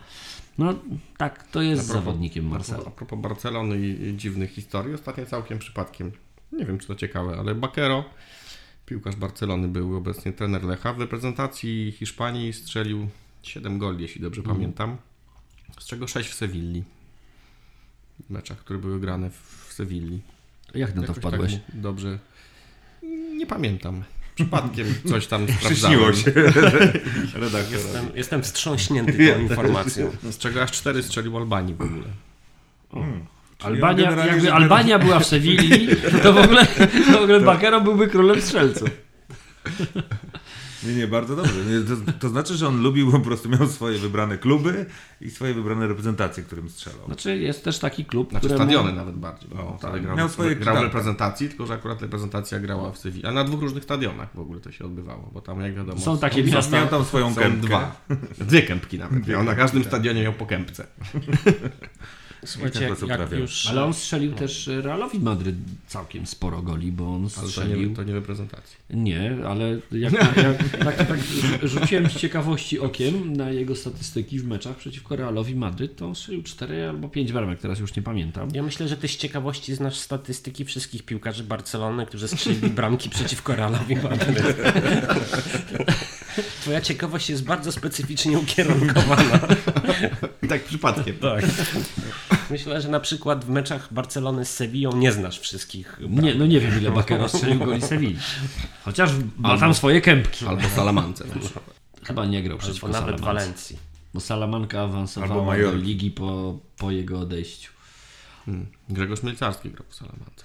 No tak, to jest A propos- zawodnikiem A Marcelo. propos Barcelony i, dziwnych historii, ostatnio całkiem przypadkiem, nie wiem czy to ciekawe, ale Bakero, piłkarz Barcelony był obecnie trener Lecha, w reprezentacji Hiszpanii strzelił 7 goli, jeśli dobrze Mhm. pamiętam, z czego 6 w Sewilli. W meczach, które były grane w, w Sewilli. Jak na to Jakoś wpadłeś? Tak dobrze. Nie pamiętam. Przypadkiem coś tam Przyśniło sprawdzałem. się redaktor. Jestem, jestem wstrząśnięty tą informacją. Z czego aż 4 strzelił Albanii w ogóle. Albania, generalnie jakby Albania była w Sewilli, to w ogóle, to w ogóle Bakero byłby królem strzelców. Nie, nie, bardzo dobrze. To, to znaczy, że on lubił po prostu, miał swoje wybrane kluby i swoje wybrane reprezentacje, którym strzelał. Znaczy jest też taki klub, Znaczy któremu... stadiony nawet bardziej. O, tak. grał, Miał swoje- grał w tak, reprezentacji, tylko że akurat reprezentacja grała w Sewilli. A na dwóch różnych stadionach w ogóle to się odbywało, bo tam jak wiadomo Są takie Miał, miasta, miał tam swoją są kępkę. dwa. Dwie kępki nawet. Miał na każdym stadionie miał po kępce. Słuchajcie, tak jak, jak już... Ale on strzelił też Realowi Madryt całkiem sporo goli, bo on Ale to strzelił... nie, to nie w reprezentacji. Nie, ale jak, jak, tak, tak rzuciłem z ciekawości okiem na jego statystyki w meczach przeciwko Realowi Madryt, to on strzelił 4 albo 5 bramek, teraz już nie pamiętam. Ja myślę, że ty z ciekawości znasz statystyki wszystkich piłkarzy Barcelony, którzy strzelili bramki przeciwko Realowi Madryt. Twoja ciekawość jest bardzo specyficznie ukierunkowana. Tak przypadkiem. Tak. Myślę, że na przykład w meczach Barcelony z Sewillą nie znasz wszystkich. Nie, no nie wiem ile Bakero strzelił goli Sewilli. Chociaż ma tam swoje kępki. Albo Salamance. Chyba nie grał Albo przeciwko nawet Salamance. Walencji. Bo Salamanka Albo awansowała do ligi po, po jego odejściu. Hmm. Grzegorz Mielcarski grał w Salamance.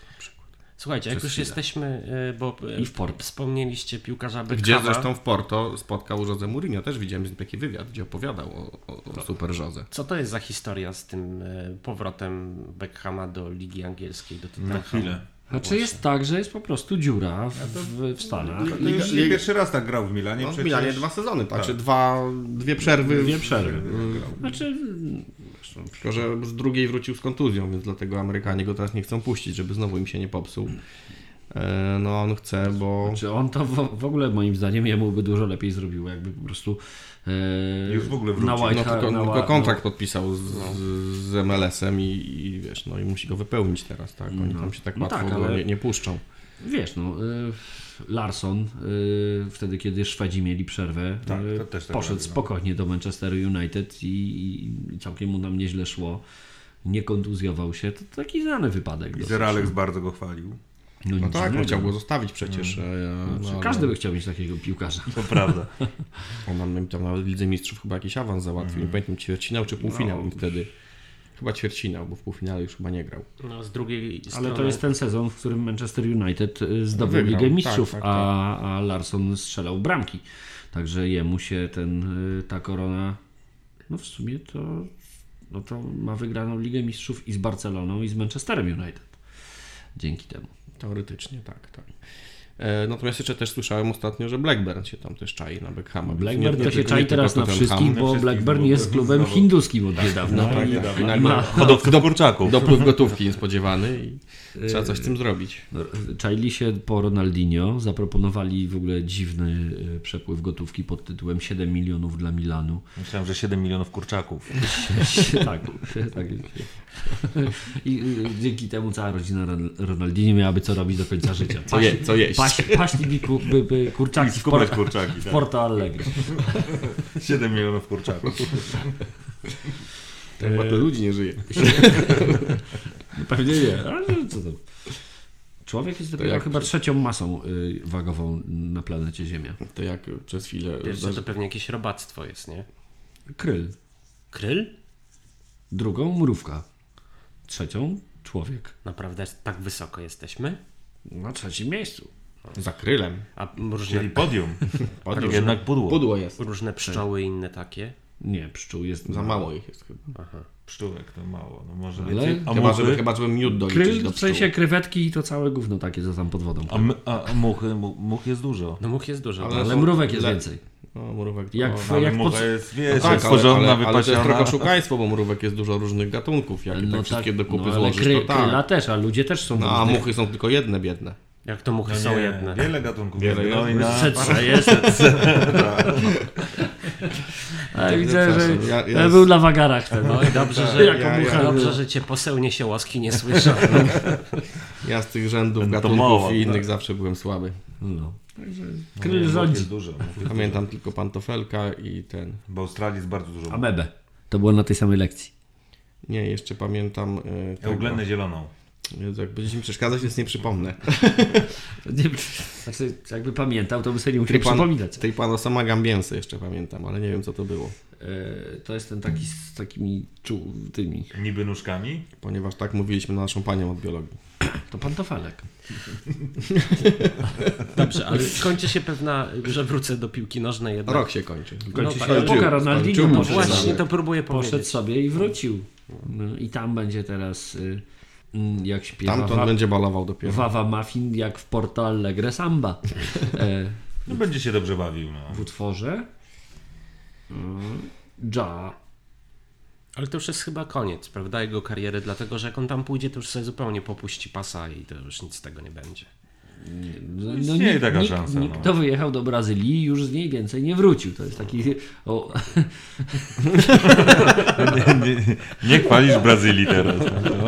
Słuchajcie, jak już chwilę. jesteśmy, y, bo y, I w Porto. wspomnieliście piłkarza Beckhama. Gdzie zresztą w Porto spotkał Jose Mourinho. Też widziałem z nim taki wywiad, gdzie opowiadał o, o, o super Jose. Co to jest za historia z tym y, powrotem Beckhama do Ligi Angielskiej, do Na chwilę. Znaczy jest tak, że jest po prostu dziura w, w, w Stanach. Nie pierwszy raz tak grał w Milanie. No, w. Milanie dwa sezony, tak? Tak. Czy dwa, dwie przerwy. Dwie przerwy. Znaczy, Tylko, że z drugiej wrócił z kontuzją, więc dlatego Amerykanie go teraz nie chcą puścić, żeby znowu im się nie popsuł. E, No on chce, bo Czy on to w, w ogóle moim zdaniem jemu by dużo lepiej zrobiło, jakby po prostu e, Już w ogóle na wrócił. White no, tylko, na, tylko kontrakt podpisał z, z MLS-em i, i wiesz, no i musi go wypełnić teraz, tak? Oni No. tam się tak No łatwo tak, ale- nie, nie puszczą. Wiesz, no, y, Larson, y, wtedy kiedy Szwedzi mieli przerwę, Tak, y, też tak poszedł no. spokojnie do Manchesteru United i, i całkiem mu tam nieźle szło. Nie kontuzjował się. To taki znany wypadek. I. Sir Alex bardzo go chwalił. No, No nic tak, no dziwnego. chciał go zostawić przecież. No, Znaczy, ale Każdy by chciał mieć takiego piłkarza. To prawda. On nam tam na Lidze Mistrzów chyba jakiś awans załatwił. Nie pamiętam, ćwierćfinał czy półfinał No. wtedy. Chyba ćwierćfinał, bo w półfinale już chyba nie grał. No, z drugiej strony... Ale to jest ten sezon, w którym Manchester United y, zdobył Wygrał, Ligę Mistrzów, tak, tak, A, a Larson strzelał bramki. Także jemu się ten, y, ta korona, no w sumie to, no to ma wygraną Ligę Mistrzów i z Barceloną i z Manchesterem United. Dzięki temu. Teoretycznie, tak, tak. E, Natomiast jeszcze też słyszałem ostatnio, że Blackburn się tam też czai na Beckhama. Blackburn nie- to nie się czai nie teraz na wszystkich, bo Blackburn jest klubem znowu. hinduskim od niedawna. No, tak, tak. Nagle ma, Hodowców kurczaków. dopływ gotówki niespodziewany i trzeba coś z tym zrobić. Czaili się po Ronaldinho, zaproponowali w ogóle dziwny y, przepływ gotówki pod tytułem 7 milionów dla Milanu. Myślałem, że 7 milionów kurczaków. tak, tak. I y, dzięki temu cała rodzina Ron- Ronaldinho miałaby co robić do końca życia. Co, je, co jeść? Paś, paśli ku, by, by kurczaki w, kurczaki. w Tak. Porto Alegre. 7 milionów kurczaków. Chyba to ludzi nie żyje. No Pewnie nie, ale to? Człowiek jest dopiero jak- chyba trzecią masą y, wagową na planecie Ziemia. To jak przez chwilę... Pierwsze to pewnie jakieś robactwo jest, nie? Kryl. Kryl? Drugą mrówka. Trzecią człowiek. Naprawdę tak wysoko jesteśmy? Na trzecim miejscu. Za krylem. A różne, Czyli podium. Podium. Jednak pudło. Pudło jest. różne pszczoły inne takie? Nie, pszczół jest Za mało ich jest chyba. Aha. Pszczółek to mało. No może Ale- więcej. A Chyba muchy? żeby, chyba, żeby miód doliczyć Kryl do w sensie pszczół. krewetki i to całe gówno takie, co tam pod wodą. A, my, a, a muchy? Mu- Much jest dużo. No much jest dużo. Ale- Ale są- mrówek jest le- więcej. No, mrówek to... Jak no, w- Ale jak mucha pod- jest, No wiesz, tak, jest ale, porządna, ale, ale to jest trochę szukaństwo, bo mrówek jest dużo różnych gatunków. Jak tak wszystkie do kupy no, ale złożysz, kry, to tak. kryla też, a ludzie też są No, a muchy są tylko jedne biedne. Jak to muchy No są jedne. Wiele gatunków. Wiele jest. No i jest. na... A widzę, że ja- ja ja był na wagarach ten. No i dobrze, że, Jako ja- mucha ja- dobrze, że cię poseł niesiołowski nie słyszał. Ja z tych rzędów gatunków i innych tak. zawsze byłem słaby. No. Także No, kryl much rządzi. dużo. Pamiętam tylko pantofelka i ten. W Australii jest bardzo dużo. Amebę. To było na tej samej lekcji. Nie, jeszcze pamiętam. E. Euglenę zieloną. Jak będziecie mi przeszkadzać, więc nie przypomnę. Nie, znaczy, jakby pamiętał, to by sobie nie musiał Tej, pan, przypominać. tej panosama gambiensy jeszcze pamiętam, ale nie wiem co to było. E, To jest ten taki z takimi czu, tymi. Niby nóżkami. Ponieważ tak mówiliśmy na naszą panią od biologii. To pantofelek. Dobrze, ale kończy się pewna, że wrócę do piłki nożnej jednak. Rok się kończy. Kończy No się epoka Ronaldinho. poszedł może Właśnie to próbuję Poszedł powiedzieć. sobie i wrócił. No, I tam będzie teraz, y, jak śpiewa Tamtąd będzie balował dopiero. Wawa Muffin, jak w Porto Alegre Samba. E, No będzie się dobrze bawił. No. w utworze mm, Ja Ale to już jest chyba koniec, prawda, jego kariery, dlatego że jak on tam pójdzie, to już sobie zupełnie popuści pasa i to już nic z tego nie będzie. No, istnieje nikt- taka nikt, szansa, Nikt, no. kto wyjechał do Brazylii, już z niej więcej nie wrócił. To jest taki. O, Nie, nie, nie chwalisz Brazylii teraz.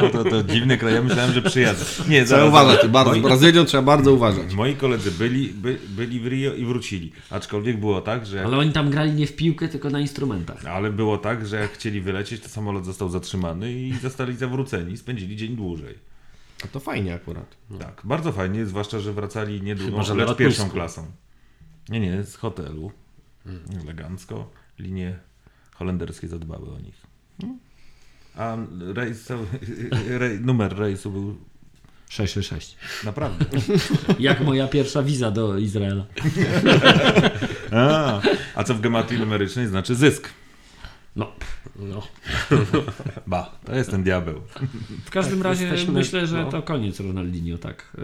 No, to, to dziwny kraj. Ja myślałem, że przyjadę. Nie, Trzeba zaraz, uważać, bardzo, z Moi, Brazylią trzeba bardzo uważać. moi koledzy byli, by, byli w Rio i wrócili. Aczkolwiek było tak, że... ale oni tam grali nie w piłkę, tylko na instrumentach. Ale było tak, że jak chcieli wylecieć, to samolot został zatrzymany i zostali zawróceni. Spędzili dzień dłużej. A to fajnie akurat. Tak, bardzo fajnie, zwłaszcza, że wracali nie drugą, Chyba, lecz lotnisku. pierwszą klasą. Nie, nie, z hotelu. Elegancko. Linie holenderskie zadbały o nich. Hmm. A rejs, rej, numer rejsu był 666. naprawdę. Jak moja pierwsza wiza do Izraela. A, a co w gematrii numerycznej znaczy zysk. No. No. Ba, to jest ten diabeł. W każdym Tak, razie jesteśmy- myślę, że no. to koniec Ronaldinho, tak. Y,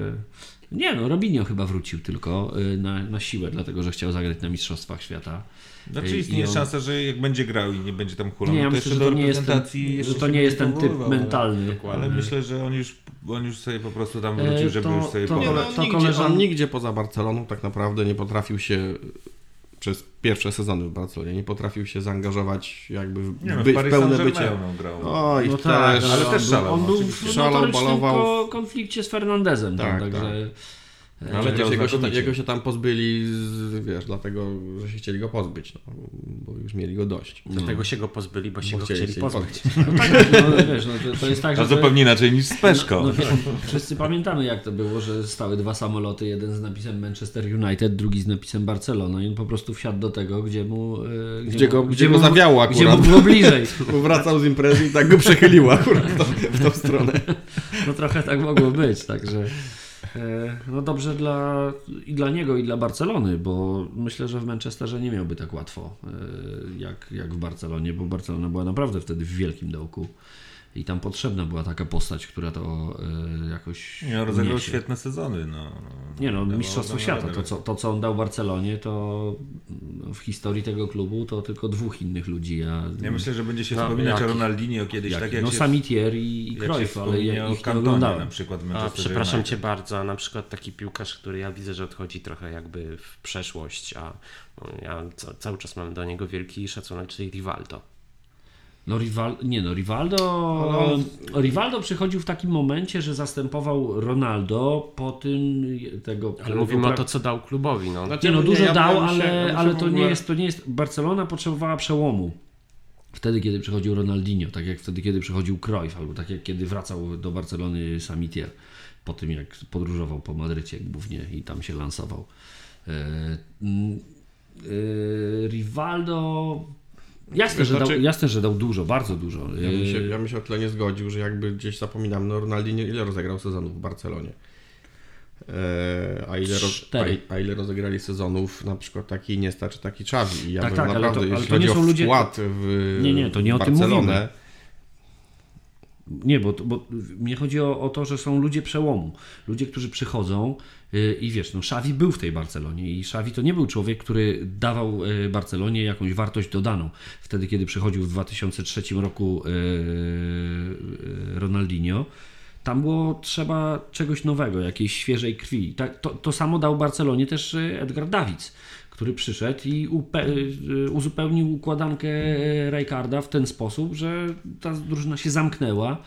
Nie no, Robinho chyba wrócił tylko y, na, na siłę, dlatego że chciał zagrać na Mistrzostwach Świata. Znaczy I- istnieje on- szansa, że jak będzie grał i nie będzie tam hulał, Nie, ja to myślę, jeszcze że to do nie jest ten, reprezentacji że to nie jest ten typ mentalny. Ale myślę, że on już, on już sobie po prostu tam E, wrócił, żeby to- już sobie to- Nie, pograć. no, to nigdzie, koleżan- On nigdzie poza Barceloną tak naprawdę nie potrafił się przez pierwsze sezony w Barcelonie nie potrafił się zaangażować jakby w, Nie no, by, w w pełne bycie. no, grał. Oj, No też, tak, ale on też był- szalał, On był. Szalał, balował. konflikcie z Fernandezem, tam, Tak, także... Ale Ale jego, się, znakomicie. jego się tam pozbyli, z, wiesz, dlatego, że się chcieli go pozbyć, no, bo już mieli go dość. Dlatego się go pozbyli, bo się Bo go chcieli się pozbyć. No tak, no, wiesz, no, to, to jest tak, że... A zupełnie inaczej niż z Peszką. No, wiesz, wszyscy pamiętamy jak to było, że stały dwa samoloty, jeden z napisem Manchester United, drugi z napisem Barcelona i on po prostu wsiadł do tego, gdzie mu... e, Gdzie go- gdzie go mu- zawiało Gdzie mu akurat. było bliżej. Bo wracał z imprezy i tak go przechyliło akurat w tą, w tą stronę. No trochę tak mogło być, także... e, No dobrze dla, i dla niego, i dla Barcelony, bo myślę, że w Manchesterze nie miałby tak łatwo e, jak, jak w Barcelonie, bo Barcelona była naprawdę wtedy w wielkim dołku i tam potrzebna była taka postać, która to e, jakoś Nie, rozegrał świetne sezony. No. Nie no, Dawał- Mistrzostwo Świata, to co, to co on dał Barcelonie, to w historii tego klubu to tylko dwóch innych ludzi. A, Ja myślę, że będzie się No, wspominać jaki? o Ronaldinho kiedyś, jak, tak jak no się, Samitier i, i Cruyff, ale ja ich nie Cantonie na oglądałem. przykład A przepraszam United. cię bardzo, na przykład taki piłkarz, który ja widzę, że odchodzi trochę jakby w przeszłość, a no, ja ca- cały czas mam do niego wielki szacunek, czyli Rivaldo. No Rival, nie no, Rivaldo, Rivaldo przychodził w takim momencie, że zastępował Ronaldo po tym tego... Ale mówimy o to, co dał klubowi. No. Nie no, dużo ja dał, ale, się ale to ogóle- nie jest, to nie jest... Barcelona potrzebowała przełomu. Wtedy, kiedy przychodził Ronaldinho, tak jak wtedy, kiedy przychodził Cruyff, albo tak jak kiedy wracał do Barcelony Samitier, po tym jak podróżował po Madrycie głównie i tam się lansował. Mm, e, Rivaldo... Jasne, Wiesz, że dał, znaczy- jasne, że dał dużo, bardzo dużo. Ja bym, się, ja bym się o tyle nie zgodził, że jakby gdzieś zapominam, no Ronaldinho ile rozegrał sezonów w Barcelonie? E, a, ile roz, a, a ile rozegrali sezonów na przykład taki Iniesta czy taki Xavi? I ja Tak, tak, ale naprawdę, to- ale jeśli to chodzi nie o są ludzie- wkład w Nie, nie, to nie o tym mówimy. Nie, bo, bo mnie chodzi o, o to, że są ludzie przełomu. Ludzie, którzy przychodzą i wiesz, no Xavi był w tej Barcelonie i Xavi to nie był człowiek, który dawał yy, Barcelonie jakąś wartość dodaną. Wtedy, kiedy przychodził w 2003 roku yy, Ronaldinho, tam było trzeba czegoś nowego, jakiejś świeżej krwi. To, to samo dał Barcelonie też Edgar Davids, który przyszedł i upe, uzupełnił układankę Rijkaarda w ten sposób, że ta drużyna się zamknęła.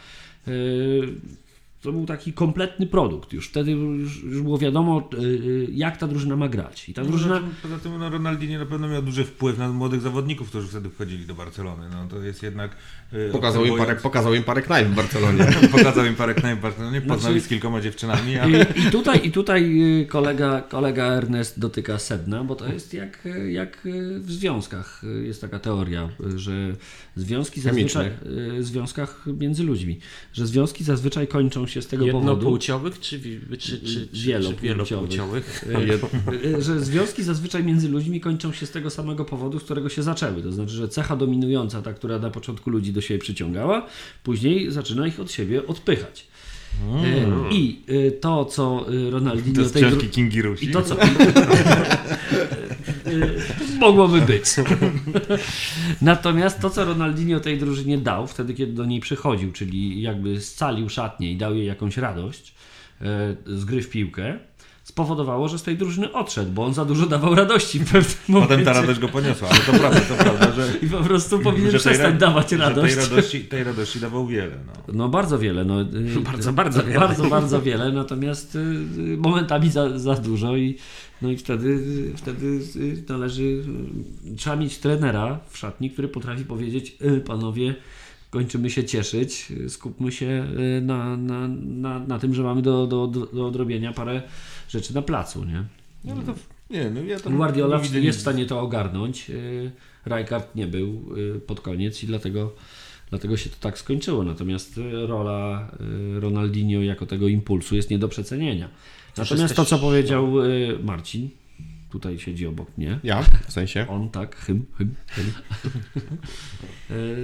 To był taki kompletny produkt. Już wtedy już, już było wiadomo, yy, jak ta drużyna ma grać. I ta drużyna. Poza tym, no, Ronaldinho na pewno miał duży wpływ na młodych zawodników, którzy wtedy wchodzili do Barcelony. No, to jest jednak... e, pokazał, im parę, pokazał im parę knajp w Barcelonie. Pokazał im parę knajp w Barcelonie, poznali Znaczy- z kilkoma dziewczynami, ale... I, i tutaj, i tutaj kolega, kolega Ernest dotyka sedna, bo to jest jak, jak w związkach. Jest taka teoria, że związki zazwyczaj, w związkach między ludźmi, że związki zazwyczaj kończą się z tego powodu. Jednopłciowych czy, czy, czy, czy, Wielopłciowych. wielopłciowych? Y, że związki zazwyczaj między ludźmi kończą się z tego samego powodu, z którego się zaczęły. To znaczy, że cecha dominująca, ta, która na początku ludzi do siebie przyciągała, później zaczyna ich od siebie odpychać. Y, I to, co y, To Ronaldinho jest tej książki dru- Kingi Rusi. i to, co, mogłoby być. Natomiast to, co Ronaldinho tej drużynie dał wtedy, kiedy do niej przychodził, czyli jakby scalił szatnię i dał jej jakąś radość e, z gry w piłkę, spowodowało, że z tej drużyny odszedł, bo on za dużo dawał radości w pewnym momencie. Potem ta radość go poniosła, ale to prawda, to prawda, że, I po prostu powinien przestać ra- dawać radość. tej radości, tej radości dawał wiele. No. No bardzo wiele. No, y, Bardzo, bardzo wiele. Bardzo, bardzo wiele, natomiast y, momentami za, za dużo i, no i wtedy, wtedy y, należy, trzeba mieć trenera w szatni, który potrafi powiedzieć, panowie, kończymy się cieszyć, skupmy się na, na, na, na tym, że mamy do, do, do odrobienia parę rzeczy na placu, nie? No, ale to, nie, no ja to Guardiola nie jest w stanie to ogarnąć. y, Rijkaard nie był y, pod koniec i dlatego, dlatego się to tak skończyło. Natomiast y, rola Ronaldinho jako tego impulsu jest nie do przecenienia. Natomiast to, co powiedział Marcin, tutaj siedzi obok mnie. Ja, w sensie. On tak, hym, hym, hym.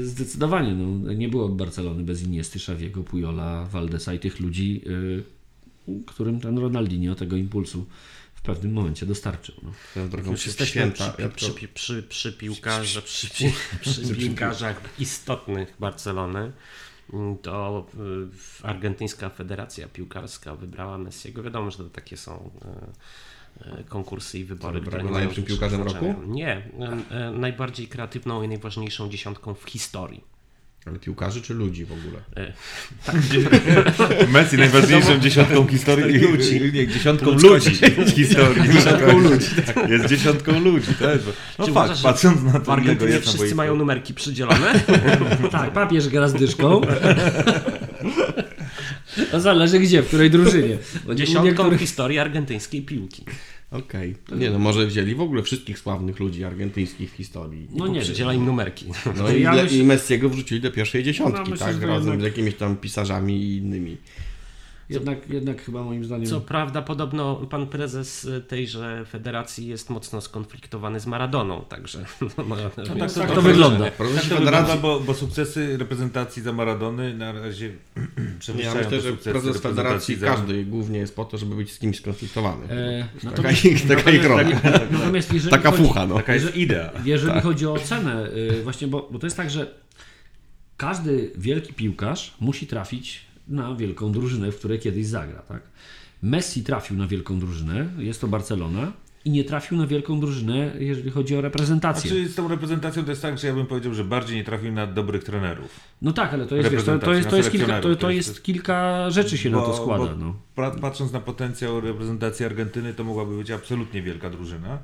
Zdecydowanie, no, nie byłoby Barcelony bez Iniesty, Szawiego, Pujola, Valdesa i tych ludzi, którym ten Ronaldinho tego impulsu w pewnym momencie dostarczył. No. Swoją drogą Już przy jesteśmy święta. przy, ja przy, to- przy, przy, przy piłkarzach, przy, przy, przy piłkarzach istotnych Barcelony, mm, to y, argentyńska federacja piłkarska wybrała Messiego. Wiadomo, że to takie są y, y, konkursy i wybory, go najlepszym piłkarzem roku? Nie, najbardziej kreatywną i najważniejszą dziesiątką w historii. Ale piłkarzy czy ludzi w ogóle? Y, Messi najważniejszą dziesiątką historii ludzi. Nie, dziesiątką ludzi w historii. Dziesiątką ludzi. Jest dziesiątką ludzi, też. No Czy fakt, uważasz, patrząc na W to, Argentynie jasno wszyscy mają numerki przydzielone? Tak, papież gra z dyszką. To zależy gdzie, w której drużynie. Dziesiątką niektórych- historii argentyńskiej piłki. Okej. Nie no, może wzięli w ogóle wszystkich sławnych ludzi argentyńskich w historii. No nie Przydziela wiem. im numerki. No i, Ja myśl- i Messiego wrzucili do pierwszej dziesiątki, No, myślę, tak? Razem jednak- z jakimiś tam pisarzami i innymi. Jednak, jednak chyba moim zdaniem... Co prawda, podobno pan prezes tejże federacji jest mocno skonfliktowany z Maradoną, także. No, ma- tak, tak to wygląda. Tak to federacji- wygląda, bo, bo sukcesy reprezentacji za Maradony na razie Ja przewyższają myślę, że sukcesy prezes reprezentacji federacji za... każdy głównie jest po to, żeby być z kimś skonfliktowany. E, Taka, ich, taka ich rola. natomiast jeżeli Taka chodzi, fucha, no. Taka jest idea. Jeżeli chodzi o ocenę, y, właśnie, bo, bo to jest tak, że każdy wielki piłkarz musi trafić na wielką drużynę, w której kiedyś zagra. Tak? Messi trafił na wielką drużynę, jest to Barcelona, i nie trafił na wielką drużynę, jeżeli chodzi o reprezentację. Znaczy z tą reprezentacją to jest tak, że ja bym powiedział, że bardziej nie trafił na dobrych trenerów. No tak, ale to jest, wiesz, to, to jest, to jest, kilka, to, to jest kilka rzeczy się na to Bo- składa. bo No. Patrząc na potencjał reprezentacji Argentyny, to mogłaby być absolutnie wielka drużyna.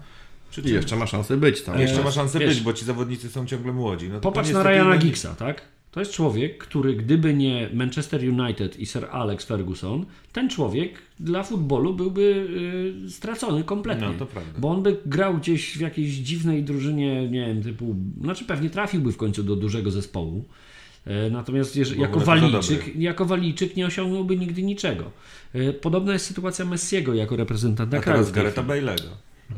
Przy I jeszcze ma szansę być tam. jeszcze ma szansę wiesz- być, bo ci zawodnicy są ciągle młodzi. No Popatrz na Ryana Giggsa, tak? To jest człowiek, który gdyby nie Manchester United i Sir Alex Ferguson, ten człowiek dla futbolu byłby y, stracony kompletnie. No, to prawda. Bo on by grał gdzieś w jakiejś dziwnej drużynie, nie wiem, typu, znaczy pewnie trafiłby w końcu do dużego zespołu. E, Natomiast jeżeli, jako Walijczyk, jako Walijczyk nie osiągnąłby nigdy niczego. E, Podobna jest sytuacja Messiego jako reprezentanta A kraju. teraz chwili. Bale'ego.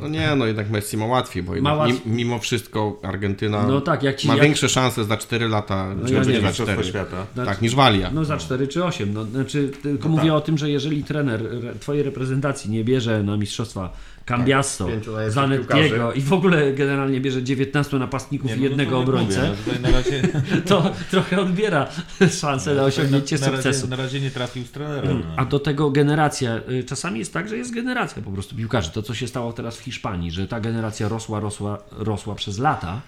No nie, no jednak Messi ma łatwiej, bo jednak łatwiej. mi- mimo wszystko Argentyna No tak, jak ci- ma jak- większe szanse za 4 lata, No czy ja nie za wiem, Mistrzostwo 4. świata. Znaczy- Tak, niż Walia. No za 4 czy 8. No, znaczy, tylko mówię o tym, że jeżeli trener re, twojej reprezentacji nie bierze na mistrzostwa Najlepszych Zanettiego i w ogóle generalnie bierze 19 napastników Nie, i no, jednego no, obrońcę, mówię, no razie, to trochę odbiera szansę na osiągnięcie na, na, razie, sukcesu. na razie nie trafił z trenerem. No. A do tego generacja, y, czasami jest tak, że jest generacja po prostu piłkarzy. To, co się stało teraz w Hiszpanii, że ta generacja rosła, rosła, rosła przez lata,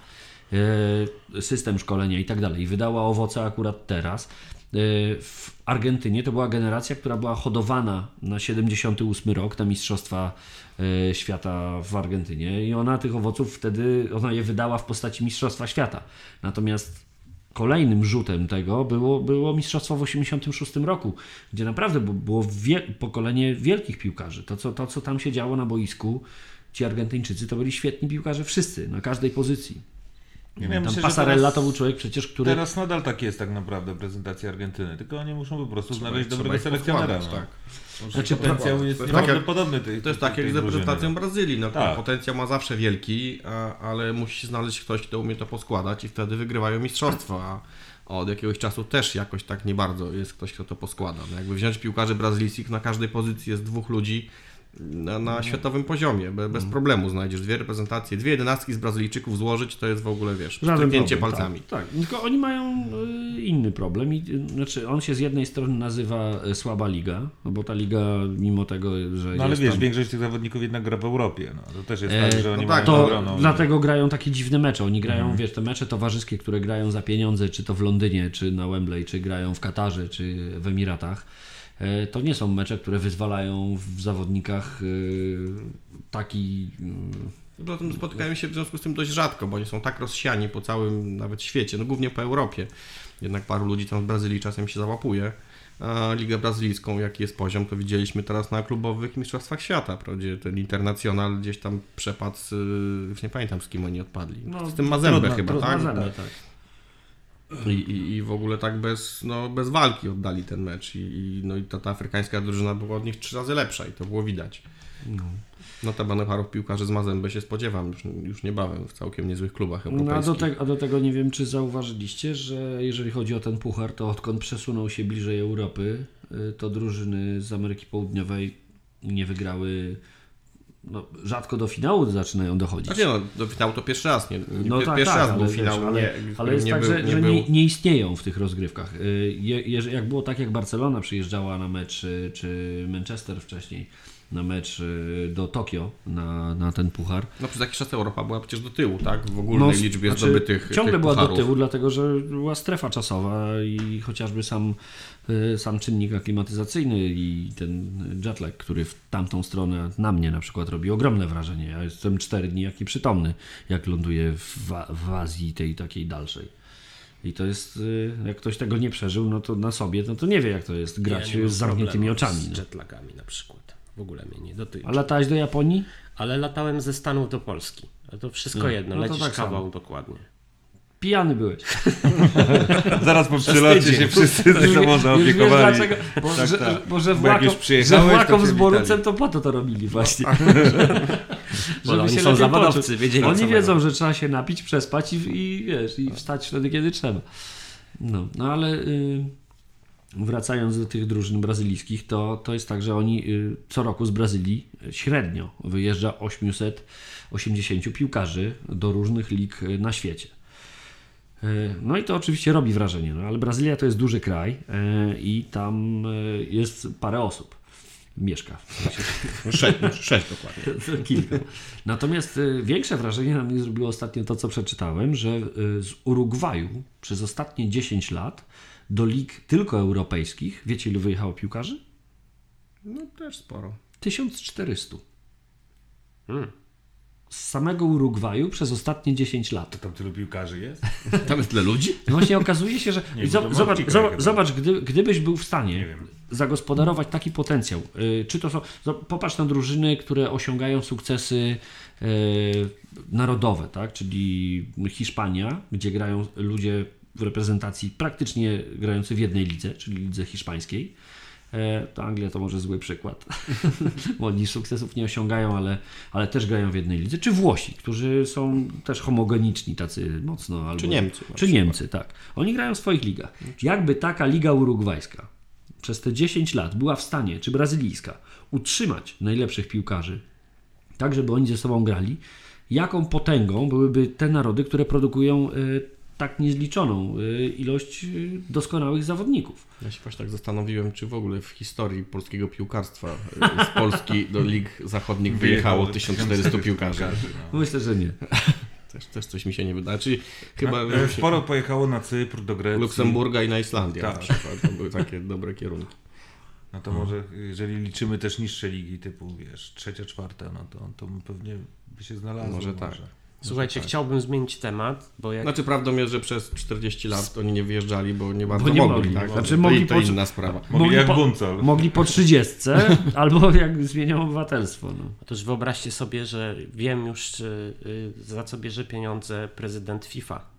y, system szkolenia i tak dalej, i wydała owoce akurat teraz. Y, W Argentynie to była generacja, która była hodowana na 78 rok na Mistrzostwa Świata w Argentynie i ona tych owoców wtedy, ona je wydała w postaci Mistrzostwa Świata. Natomiast kolejnym rzutem tego było, było mistrzostwo w 86 roku, gdzie naprawdę było wie, pokolenie wielkich piłkarzy. To co, to, co tam się działo na boisku, ci Argentyńczycy to byli świetni piłkarze wszyscy, na każdej pozycji. Nie, ja Tam myślę, Passarella teraz- to był człowiek przecież, który... Teraz nadal tak jest tak naprawdę prezentacja Argentyny, tylko oni muszą po prostu znaleźć dobrego selekcjonera. No. tak. Znaczy potencjał jest To jest tak tej To jest tak jak tej z reprezentacją. Brazylii. No, Tak. Potencjał ma zawsze wielki, a, ale musi znaleźć ktoś, kto umie to poskładać i wtedy wygrywają mistrzostwa. A od jakiegoś czasu też jakoś tak nie bardzo jest ktoś, kto to poskłada. No, jakby wziąć piłkarzy brazylijskich, na każdej pozycji jest dwóch ludzi na, na światowym poziomie. Be, bez problemu znajdziesz dwie reprezentacje, dwie jedenastki z Brazylijczyków złożyć, to jest w ogóle, wiesz, przeciągnięcie problem, palcami. Tak, tak, tylko oni mają y, inny problem. I, y, znaczy, on się z jednej strony nazywa y, słaba liga, no bo ta liga, mimo tego, że. No ale jest wiesz, tam, większość tych zawodników jednak gra w Europie. No. To też jest E, tak, że oni no mają tak, to obroną. dlatego grają takie dziwne mecze. Oni grają, Mhm. wiesz, te mecze towarzyskie, które grają za pieniądze, czy to w Londynie, czy na Wembley, czy grają w Katarze, czy w Emiratach. E, To nie są mecze, które wyzwalają w zawodnikach y, taki. y, Poza tym spotykają się w związku z tym dość rzadko, bo oni są tak rozsiani po całym nawet świecie, no głównie po Europie. Jednak paru ludzi tam z Brazylii czasem się załapuje. A Ligę Brazylijską, jaki jest poziom, to widzieliśmy teraz na klubowych mistrzostwach świata, prawdzie ten internacjonal gdzieś tam przepadł, już nie pamiętam z kim oni odpadli. No, z tym trudno, chyba, trudno, tak? Mazembę, tak. I, i, I w ogóle tak bez, no, bez walki oddali ten mecz. I, i, no, i ta, ta afrykańska drużyna była od nich trzy razy lepsza i to było widać. No. Notabene paru piłkarzy z Mazemby się spodziewam już, już niebawem w całkiem niezłych klubach No, europejskich. a, do te, a do tego nie wiem, czy zauważyliście, że jeżeli chodzi o ten puchar, to odkąd przesunął się bliżej Europy, y, to drużyny z Ameryki Południowej nie wygrały. No, rzadko do finału zaczynają dochodzić. Znaczy no, do finału to pierwszy raz, nie, No tak, pierwszy tak, raz był finał, wiesz, ale, nie, ale jest nie tak, był, że, nie że nie, nie istnieją w tych rozgrywkach. Y, Je, jeż- jak było tak, jak Barcelona przyjeżdżała na mecz, y, czy Manchester wcześniej na mecz y, do Tokio na, na ten puchar, No przez jakiś czas Europa była przecież do tyłu, tak? W ogólnej liczbie znaczy, zdobytych Ciągle tych była pucharów. do tyłu, dlatego że była strefa czasowa i chociażby sam, y, sam czynnik aklimatyzacyjny i ten jetlag, który w tamtą stronę na mnie na przykład robi ogromne wrażenie. Ja jestem cztery dni jak nieprzytomny, jak ląduję w, w Azji tej takiej dalszej. I to jest, y, jak ktoś tego nie przeżył, no to na sobie, no to nie wie jak to jest grać Ja z zamkniętymi oczami. Z No. jetlagami na przykład. W ogóle mnie nie dotyczy. A latałeś do Japonii? Ale latałem ze Stanów do Polski. A to wszystko jedno, no to lecisz tak samo. kawał dokładnie. Pijany byłeś. Zaraz po przylocie się wszyscy ze sobą Już wiesz zaopiekowali. dlaczego? Bo, Tak, że, tak. bo że Bo jak włakom, już że to z Borucem to po to to robili właśnie. Bo Żeby oni się są zawodowcy, wiedzieli, Oni wiedzą, że trzeba się napić, przespać i, i wiesz, i wstać wtedy, kiedy trzeba. No, no ale y, wracając do tych drużyn brazylijskich, to, to jest tak, że oni y, co roku z Brazylii średnio wyjeżdża 880 piłkarzy do różnych lig y, na świecie. Y, No i to oczywiście robi wrażenie, no, ale Brazylia to jest duży kraj y, i tam y, jest parę osób mieszka. W sensie, Sześć, sześć dokładnie. Kilka. Natomiast y, większe wrażenie na mnie zrobiło ostatnio to, co przeczytałem, że y, z Urugwaju przez ostatnie 10 lat do lig tylko europejskich, wiecie ilu wyjechało piłkarzy? No też sporo. 1400. Hmm. Z samego Urugwaju przez ostatnie 10 lat. Tam tylu piłkarzy jest? Tam jest tyle ludzi? No właśnie okazuje się, że. Nie, to zobacz, zobacz, zobacz gdy, gdybyś był w stanie zagospodarować taki potencjał. y, Czy to są. Popatrz na drużyny, które osiągają sukcesy y, narodowe, tak? Czyli Hiszpania, gdzie grają ludzie w reprezentacji praktycznie grający w jednej lidze, czyli lidze hiszpańskiej. E, To Anglia to może zły przykład, bo oni sukcesów nie osiągają, ale, ale też grają w jednej lidze. Czy Włosi, którzy są też homogeniczni, tacy mocno. Albo, Czy Niemcy Czy. Niemcy, tak. Oni grają w swoich ligach. Jakby taka liga urugwajska przez te 10 lat była w stanie, czy brazylijska, utrzymać najlepszych piłkarzy, tak żeby oni ze sobą grali, jaką potęgą byłyby te narody, które produkują y, tak niezliczoną y, ilość y, doskonałych zawodników. Ja się właśnie tak zastanowiłem, czy w ogóle w historii polskiego piłkarstwa y, z Polski do lig zachodnich wyjechało 1400 piłkarzy. no. Myślę, że nie. Też, też coś mi się nie wydaje. Czyli chyba E, Sporo pojechało na Cypr, do Grecji. Luksemburga i na Islandię na Tak. przykład. To były takie dobre kierunki. No to może, jeżeli liczymy też niższe ligi, typu wiesz, trzecia, czwarta, no to, to pewnie by się znalazło. Może tak. Słuchajcie, tak. chciałbym zmienić temat, bo jak Znaczy prawdą jest, że przez 40 lat oni nie wyjeżdżali, bo nie bardzo nie mogli. mogli. Tak? Znaczy to, mogli to po- inna sprawa. Mogli jak po, mogli po 30 albo jak zmienią obywatelstwo. No. Otóż wyobraźcie sobie, że wiem już, y, y, za co bierze pieniądze prezydent FIFA.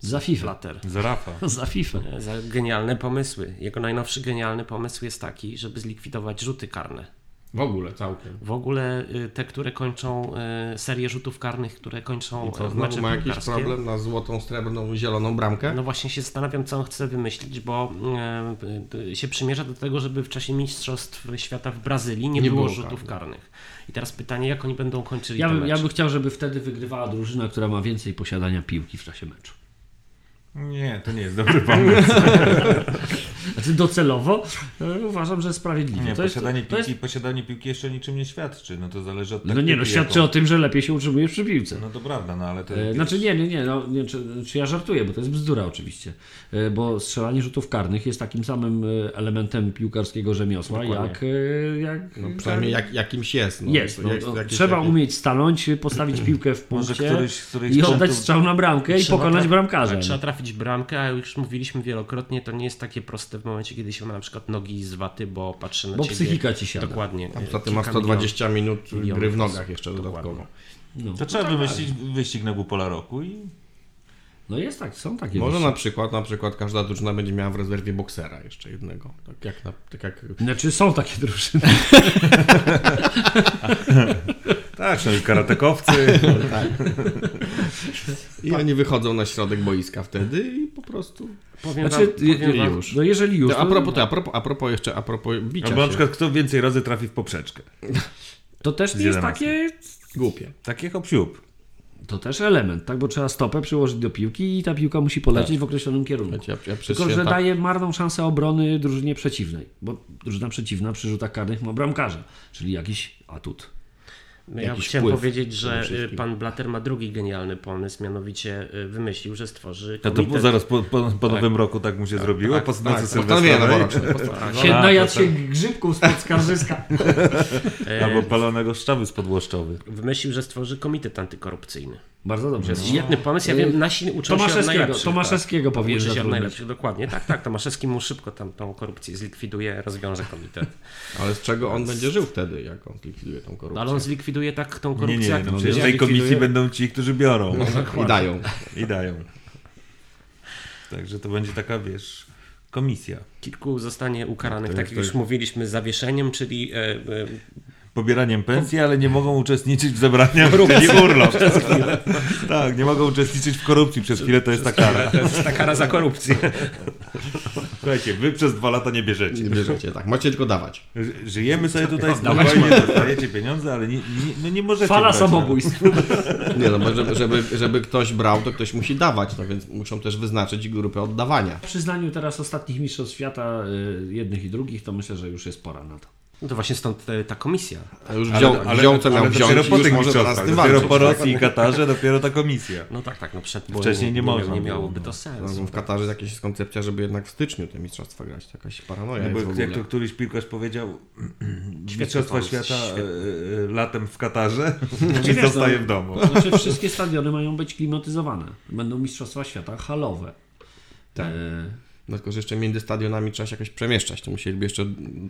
Za FIFA. Flatter. Z Rafa. Za FIFA. E, Za genialne pomysły. Jego najnowszy genialny pomysł jest taki, żeby zlikwidować rzuty karne. W ogóle całkiem. W ogóle y, te, które kończą y, serię rzutów karnych, które kończą I co, y, znowu mecze ma jakiś piłkarskie. problem na złotą, srebrną, zieloną bramkę? No właśnie się zastanawiam, co on chce wymyślić, bo się przymierza do tego, żeby w czasie Mistrzostw Świata w Brazylii nie, Nie było, było rzutów karnych. karnych. I teraz pytanie, jak oni będą kończyli Ja, bym- ja bym chciał, żeby wtedy wygrywała drużyna, która ma więcej posiadania piłki w czasie meczu. Nie, to nie jest dobry pomysł. Znaczy docelowo e, uważam, że sprawiedliwie. Nie, to jest, posiadanie, to jest, piłki, posiadanie piłki jeszcze niczym nie świadczy. No to zależy od no nie, no świadczy jaką- o tym, że lepiej się utrzymujesz przy piłce. No to prawda, no ale to... E, Znaczy nie, nie, nie, no, nie czy, czy ja żartuję, bo to jest bzdura oczywiście, E, bo strzelanie rzutów karnych jest takim samym elementem piłkarskiego rzemiosła, Dokładnie. jak, jak No, przynajmniej jak, jakimś jest. No, jest. No, Jak- no, trzeba jakieś- umieć stanąć, postawić piłkę w punkcie któryś z którychś i oddać strzał na bramkę i Trzeba pokonać traf- bramkarza. Trzeba no. trafić bramkę, a już mówiliśmy wielokrotnie, to nie jest takie proste w momencie, kiedy się ma na przykład nogi z waty, bo patrzy na Bo ciebie. psychika ci siada. Dokładnie. A poza tym ma kilka 120 minut milionów gry w nogach jeszcze Dokładnie. dodatkowo. No. To trzeba wymyślić wyścig na Gupola roku i no jest tak, są takie Może wyścigi. na przykład, na przykład każda drużyna będzie miała w rezerwie boksera jeszcze jednego. Tak jak, na, tak jak Znaczy są takie drużyny. Tak, są już karatekowcy. I oni wychodzą na środek boiska wtedy i po prostu. Powiem Znaczy, wam, powiem wam, już. no jeżeli już. To a propos, to, a propos, a propos jeszcze, a propos bicia Albo na się. przykład kto więcej razy trafi w poprzeczkę. To też nie jest 11. takie. Głupie. Takie hop. To też element, tak? Bo trzeba stopę przyłożyć do piłki i ta piłka musi polecieć w określonym kierunku. Ja, ja Tylko, że święta, daje marną szansę obrony drużynie przeciwnej, bo drużyna przeciwna przy rzutach karnych ma bramkarza, czyli jakiś atut. No ja jakiś chciałem wpływ powiedzieć, że y, pan Blatter ma drugi genialny pomysł, mianowicie y, wymyślił, że stworzy A to komitet. po, zaraz po, po, po nowym roku tak mu się zrobiło, po nocy tak, postanowienie sylwestrowej. noworoczne. Się najadł się grzybków spod skarżyska. E, Albo palonego szczawy spodłoszczowy. Wymyślił, że stworzy komitet antykorupcyjny. Bardzo dobrze. No. Świetny pomysł, ja wiem, nasi uczą się od Tomaszewskiego, najlepszych. Tomaszewskiego tak. powinien Uczy się od najlepszych, dokładnie. Tak, tak, Tomaszewski mu szybko tam tą korupcję zlikwiduje, rozwiąże komitet. Ale z czego on będzie żył wtedy, jak on zlikwiduje tą No, korupcję? ale on zlikwiduje tak tą Nie, korupcję, nie, jak no przecież w tej likwiduje- komisji będą ci, którzy biorą I dają. i dają. Także to będzie taka, wiesz, komisja. kilku zostanie ukaranych, To tak jest- jak to już jest- mówiliśmy, zawieszeniem, czyli e, e, Pobieraniem pensji, ale nie mogą uczestniczyć w zebraniach, czyli urlop. tak, nie mogą uczestniczyć w korupcji przez chwilę, to jest ta kara. to jest ta kara za korupcję. Słuchajcie, wy przez dwa lata nie bierzecie. Nie bierzecie, tak. Macie tylko dawać. Ży- Żyjemy sobie tutaj spokojnie, dostajecie pieniądze, ale nie, nie, no nie możecie Fala brać, no. samobójstw. Nie no, żeby, żeby, żeby ktoś brał, to ktoś musi dawać, no więc muszą też wyznaczyć grupę oddawania. W przyznaniu teraz ostatnich mistrzostw świata, y, jednych i drugich, to myślę, że już jest pora na to. No to właśnie stąd e, ta komisja. A już Ale, wziął, ale, wziął co miał ale wziąć dopiero po tych mistrzostwach, dopiero po Rosji i Katarze, dopiero ta komisja. No tak, tak, no przed Wcześniej nie można Nie miałoby no. to sensu. No, w Katarze jakaś jest koncepcja, żeby jednak w styczniu te mistrzostwa grać. To jakaś paranoja No bo jak to któryś piłkarz powiedział, mistrzostwa świata e, e, latem w Katarze i wiesz, zostaje no- w domu. Znaczy wszystkie stadiony mają być klimatyzowane. Będą mistrzostwa świata halowe. Tak. No tylko, że jeszcze między stadionami trzeba się jakoś przemieszczać. To musieliby jeszcze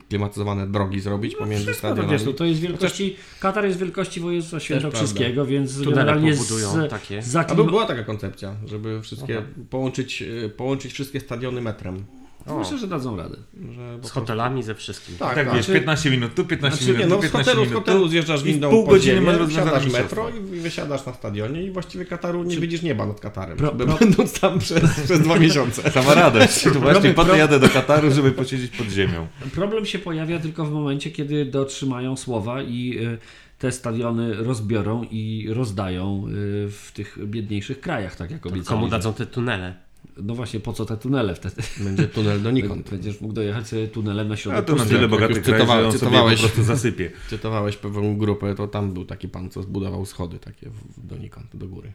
klimatyzowane drogi zrobić pomiędzy Wszystko to, stadionami. wiesz, no to jest wielkości, Katar jest wielkości województwa świętokrzyskiego, więc Tunele generalnie pobudują z, takie. za A by była taka koncepcja, żeby wszystkie Aha. połączyć, e, połączyć wszystkie stadiony metrem. O, Myślę, że dadzą radę. Że z hotelami, ze wszystkim. Tak, Tak, tak. wiesz, 15 minut tu, 15 Znaczy, nie, minut no tu, z 15 hotelu, z minut hotelu tu. zjeżdżasz i w windą pół godziny ziemię, wsiadasz metro i wysiadasz na stadionie i właściwie Kataru nie widzisz nieba nad Katarem, Pro- pro- będąc tam przez, przez dwa miesiące. Sama radość. Właśnie po to jadę do Kataru, żeby posiedzieć pod ziemią. Problem się pojawia tylko w momencie, kiedy dotrzymają słowa i y, te stadiony rozbiorą i rozdają y, w tych biedniejszych krajach, tak jak obiecali. Komu dadzą te tunele? No właśnie, po co te tunele wtedy? Będzie tunel donikąd. Będziesz mógł dojechać sobie tunelem na A środek. to na tyle bogaty kraj, cytowa- że on sobie po cytowałeś. prostu zasypie. Cytowałeś pewną grupę, to tam był taki pan, co zbudował schody takie donikąd, do góry.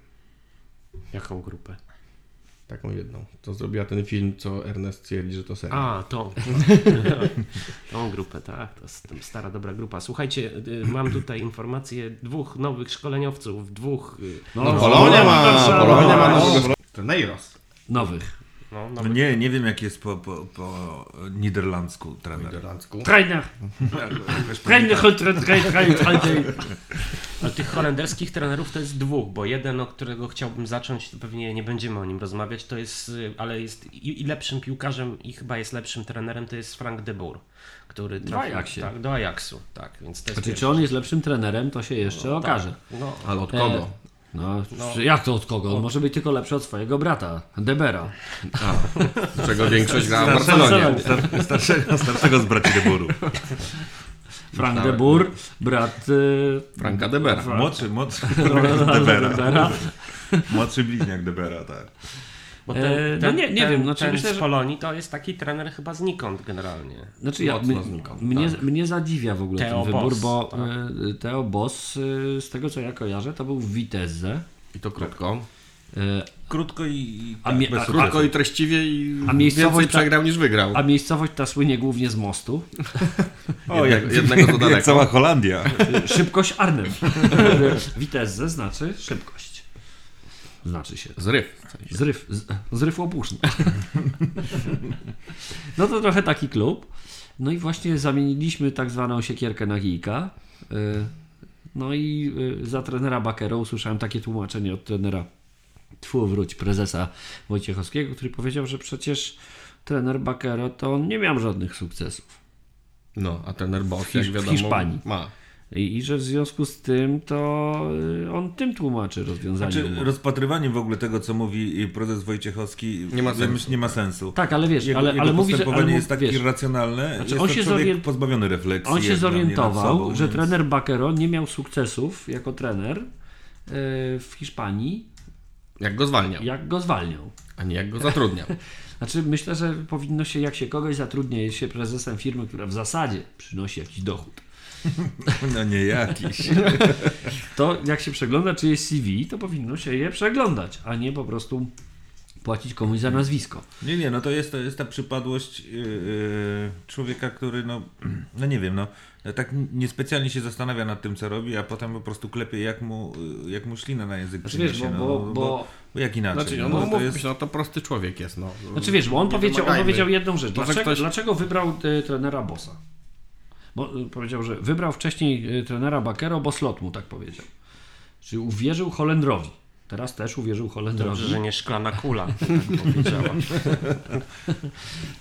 Jaką grupę? Taką jedną. To zrobiła ten film, co Ernest twierdzi, że to serio. A, tą. tą grupę, tak. To jest stara, dobra grupa. Słuchajcie, y, mam tutaj informację dwóch nowych szkoleniowców, dwóch... y, No, No, Polonia ma. Polonia ma nowego Treneiros. Nowych. No, No nowych nie, nie wiem jak jest po, po, po niderlandzku trener. Niderlandzku. Trainer. Trainer, trainer, trainer, trainer, trainer. Ale tych holenderskich trenerów to jest dwóch, bo jeden, o którego chciałbym zacząć, to pewnie nie będziemy o nim rozmawiać, to jest, ale jest i, i lepszym piłkarzem i chyba jest lepszym trenerem, to jest Frank de Boer, który trafił Ajaxie. tak, do Ajaxu. Tak, więc to jest Znaczy, czy on jest lepszym trenerem, to się jeszcze okaże. No, Ale od kogo? E, No, jak to od kogo? On może być tylko lepszy od swojego brata, Debera. Z czego większość grała w Barcelonie. Star- Starszego, starszego z braci Deburu. Frank de Boer, brat y, Franka Debera. Fra- Młodszy, młodszy Ronaldo Debera. Debera. Młodszy bliźniak Debera, tak. Bo E, no nie- nie wiem, znaczy ten myślę, z że- Polonii to jest taki trener chyba znikąd generalnie. Znaczy ja, Mocno znikąd, mnie, tak. mnie zadziwia w ogóle Theo ten wybór, Boss, bo tak. y, Theo Boss, y, z tego co ja kojarzę, to był w Vitesse. I to krótko. y, Krótko i, A tak, bez a- sukcesu. Krótko i treściwie i A miejscowość więcej ta- przegrał niż wygrał. A miejscowość ta słynie głównie z mostu. O, Jednego- jednego to jak daleko. cała Holandia. Szybkość Arnhem. Vitesse znaczy szybkość. Znaczy się. Zryw. Zryw, z, zryw opuszny. No to trochę taki klub. No i właśnie zamieniliśmy tak zwaną siekierkę na kijka. Y, No i y, za trenera Bakera usłyszałem takie tłumaczenie od trenera Tfu wróć prezesa Wojciechowskiego, który powiedział, że przecież trener Bakero to on nie miał żadnych sukcesów. No, a trener Boss, W jak Hisz- w wiadomo, Hiszpanii. ma. I, I że w związku z tym to y, on tym tłumaczy rozwiązanie Znaczy, umowy. rozpatrywanie w ogóle tego, co mówi prezes Wojciechowski, Nie ma sensu. nie ma sensu. Tak, ale wiesz, Jego, ale, jego ale mówi, że ale jest tak wiesz, irracjonalne. Znaczy, jest on się człowiek pozbawiony refleksji. On się zorientował, sobą, że więc- trener Bakero nie miał sukcesów jako trener y, w Hiszpanii, Jak go zwalniał, jak go zwalniał. a nie jak go zatrudniał. Znaczy, myślę, że powinno się, jak się kogoś zatrudnia, jest się prezesem firmy, która w zasadzie przynosi jakiś dochód. No nie jakiś. To jak się przegląda czyjeś CV, to powinno się je przeglądać, a nie po prostu płacić komuś za nazwisko. Nie, nie, no to jest, to jest ta przypadłość yy, yy, człowieka, który no, no nie wiem, no tak niespecjalnie się zastanawia nad tym, co robi, a potem po prostu klepie jak mu, yy, jak mu ślina na język Znaczy, wiesz, bo- no, bo- bo- bo jak inaczej? Znaczy, no, no, to mówmy jest, no to prosty człowiek jest, no. Znaczy wiesz, bo on powiedział, on powiedział jedną rzecz. Dlaczego, ktoś- dlaczego wybrał y, trenera Bossa? Bo y, powiedział, że wybrał wcześniej y, trenera Bakero, bo slot mu tak powiedział. Czyli uwierzył Holendrowi. Teraz też uwierzył Holendrowi. Dobrze, że nie szklana kula, tak powiedziała.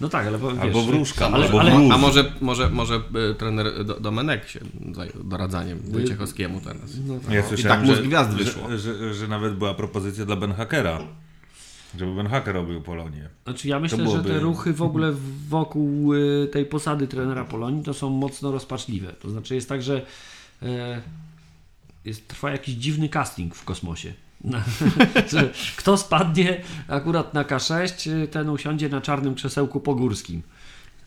No tak, ale bo, wiesz, Albo wróżka, ale, albo ale, wróż. A może, może, może e, trener Do- Domenek się zajął doradzaniem Wojciechowskiemu teraz. Ja słyszałem, tak mózg że, gwiazd że, wyszło. Że, że, nawet była propozycja dla Ben Hackera, żeby Ben Hacker robił Polonię. Znaczy ja myślę, byłoby- że te ruchy w ogóle wokół y, tej posady trenera Polonii to są mocno rozpaczliwe. To znaczy jest tak, że e, jest, trwa jakiś dziwny casting w kosmosie. kto spadnie akurat na K6, y, ten usiądzie na czarnym krzesełku pogórskim.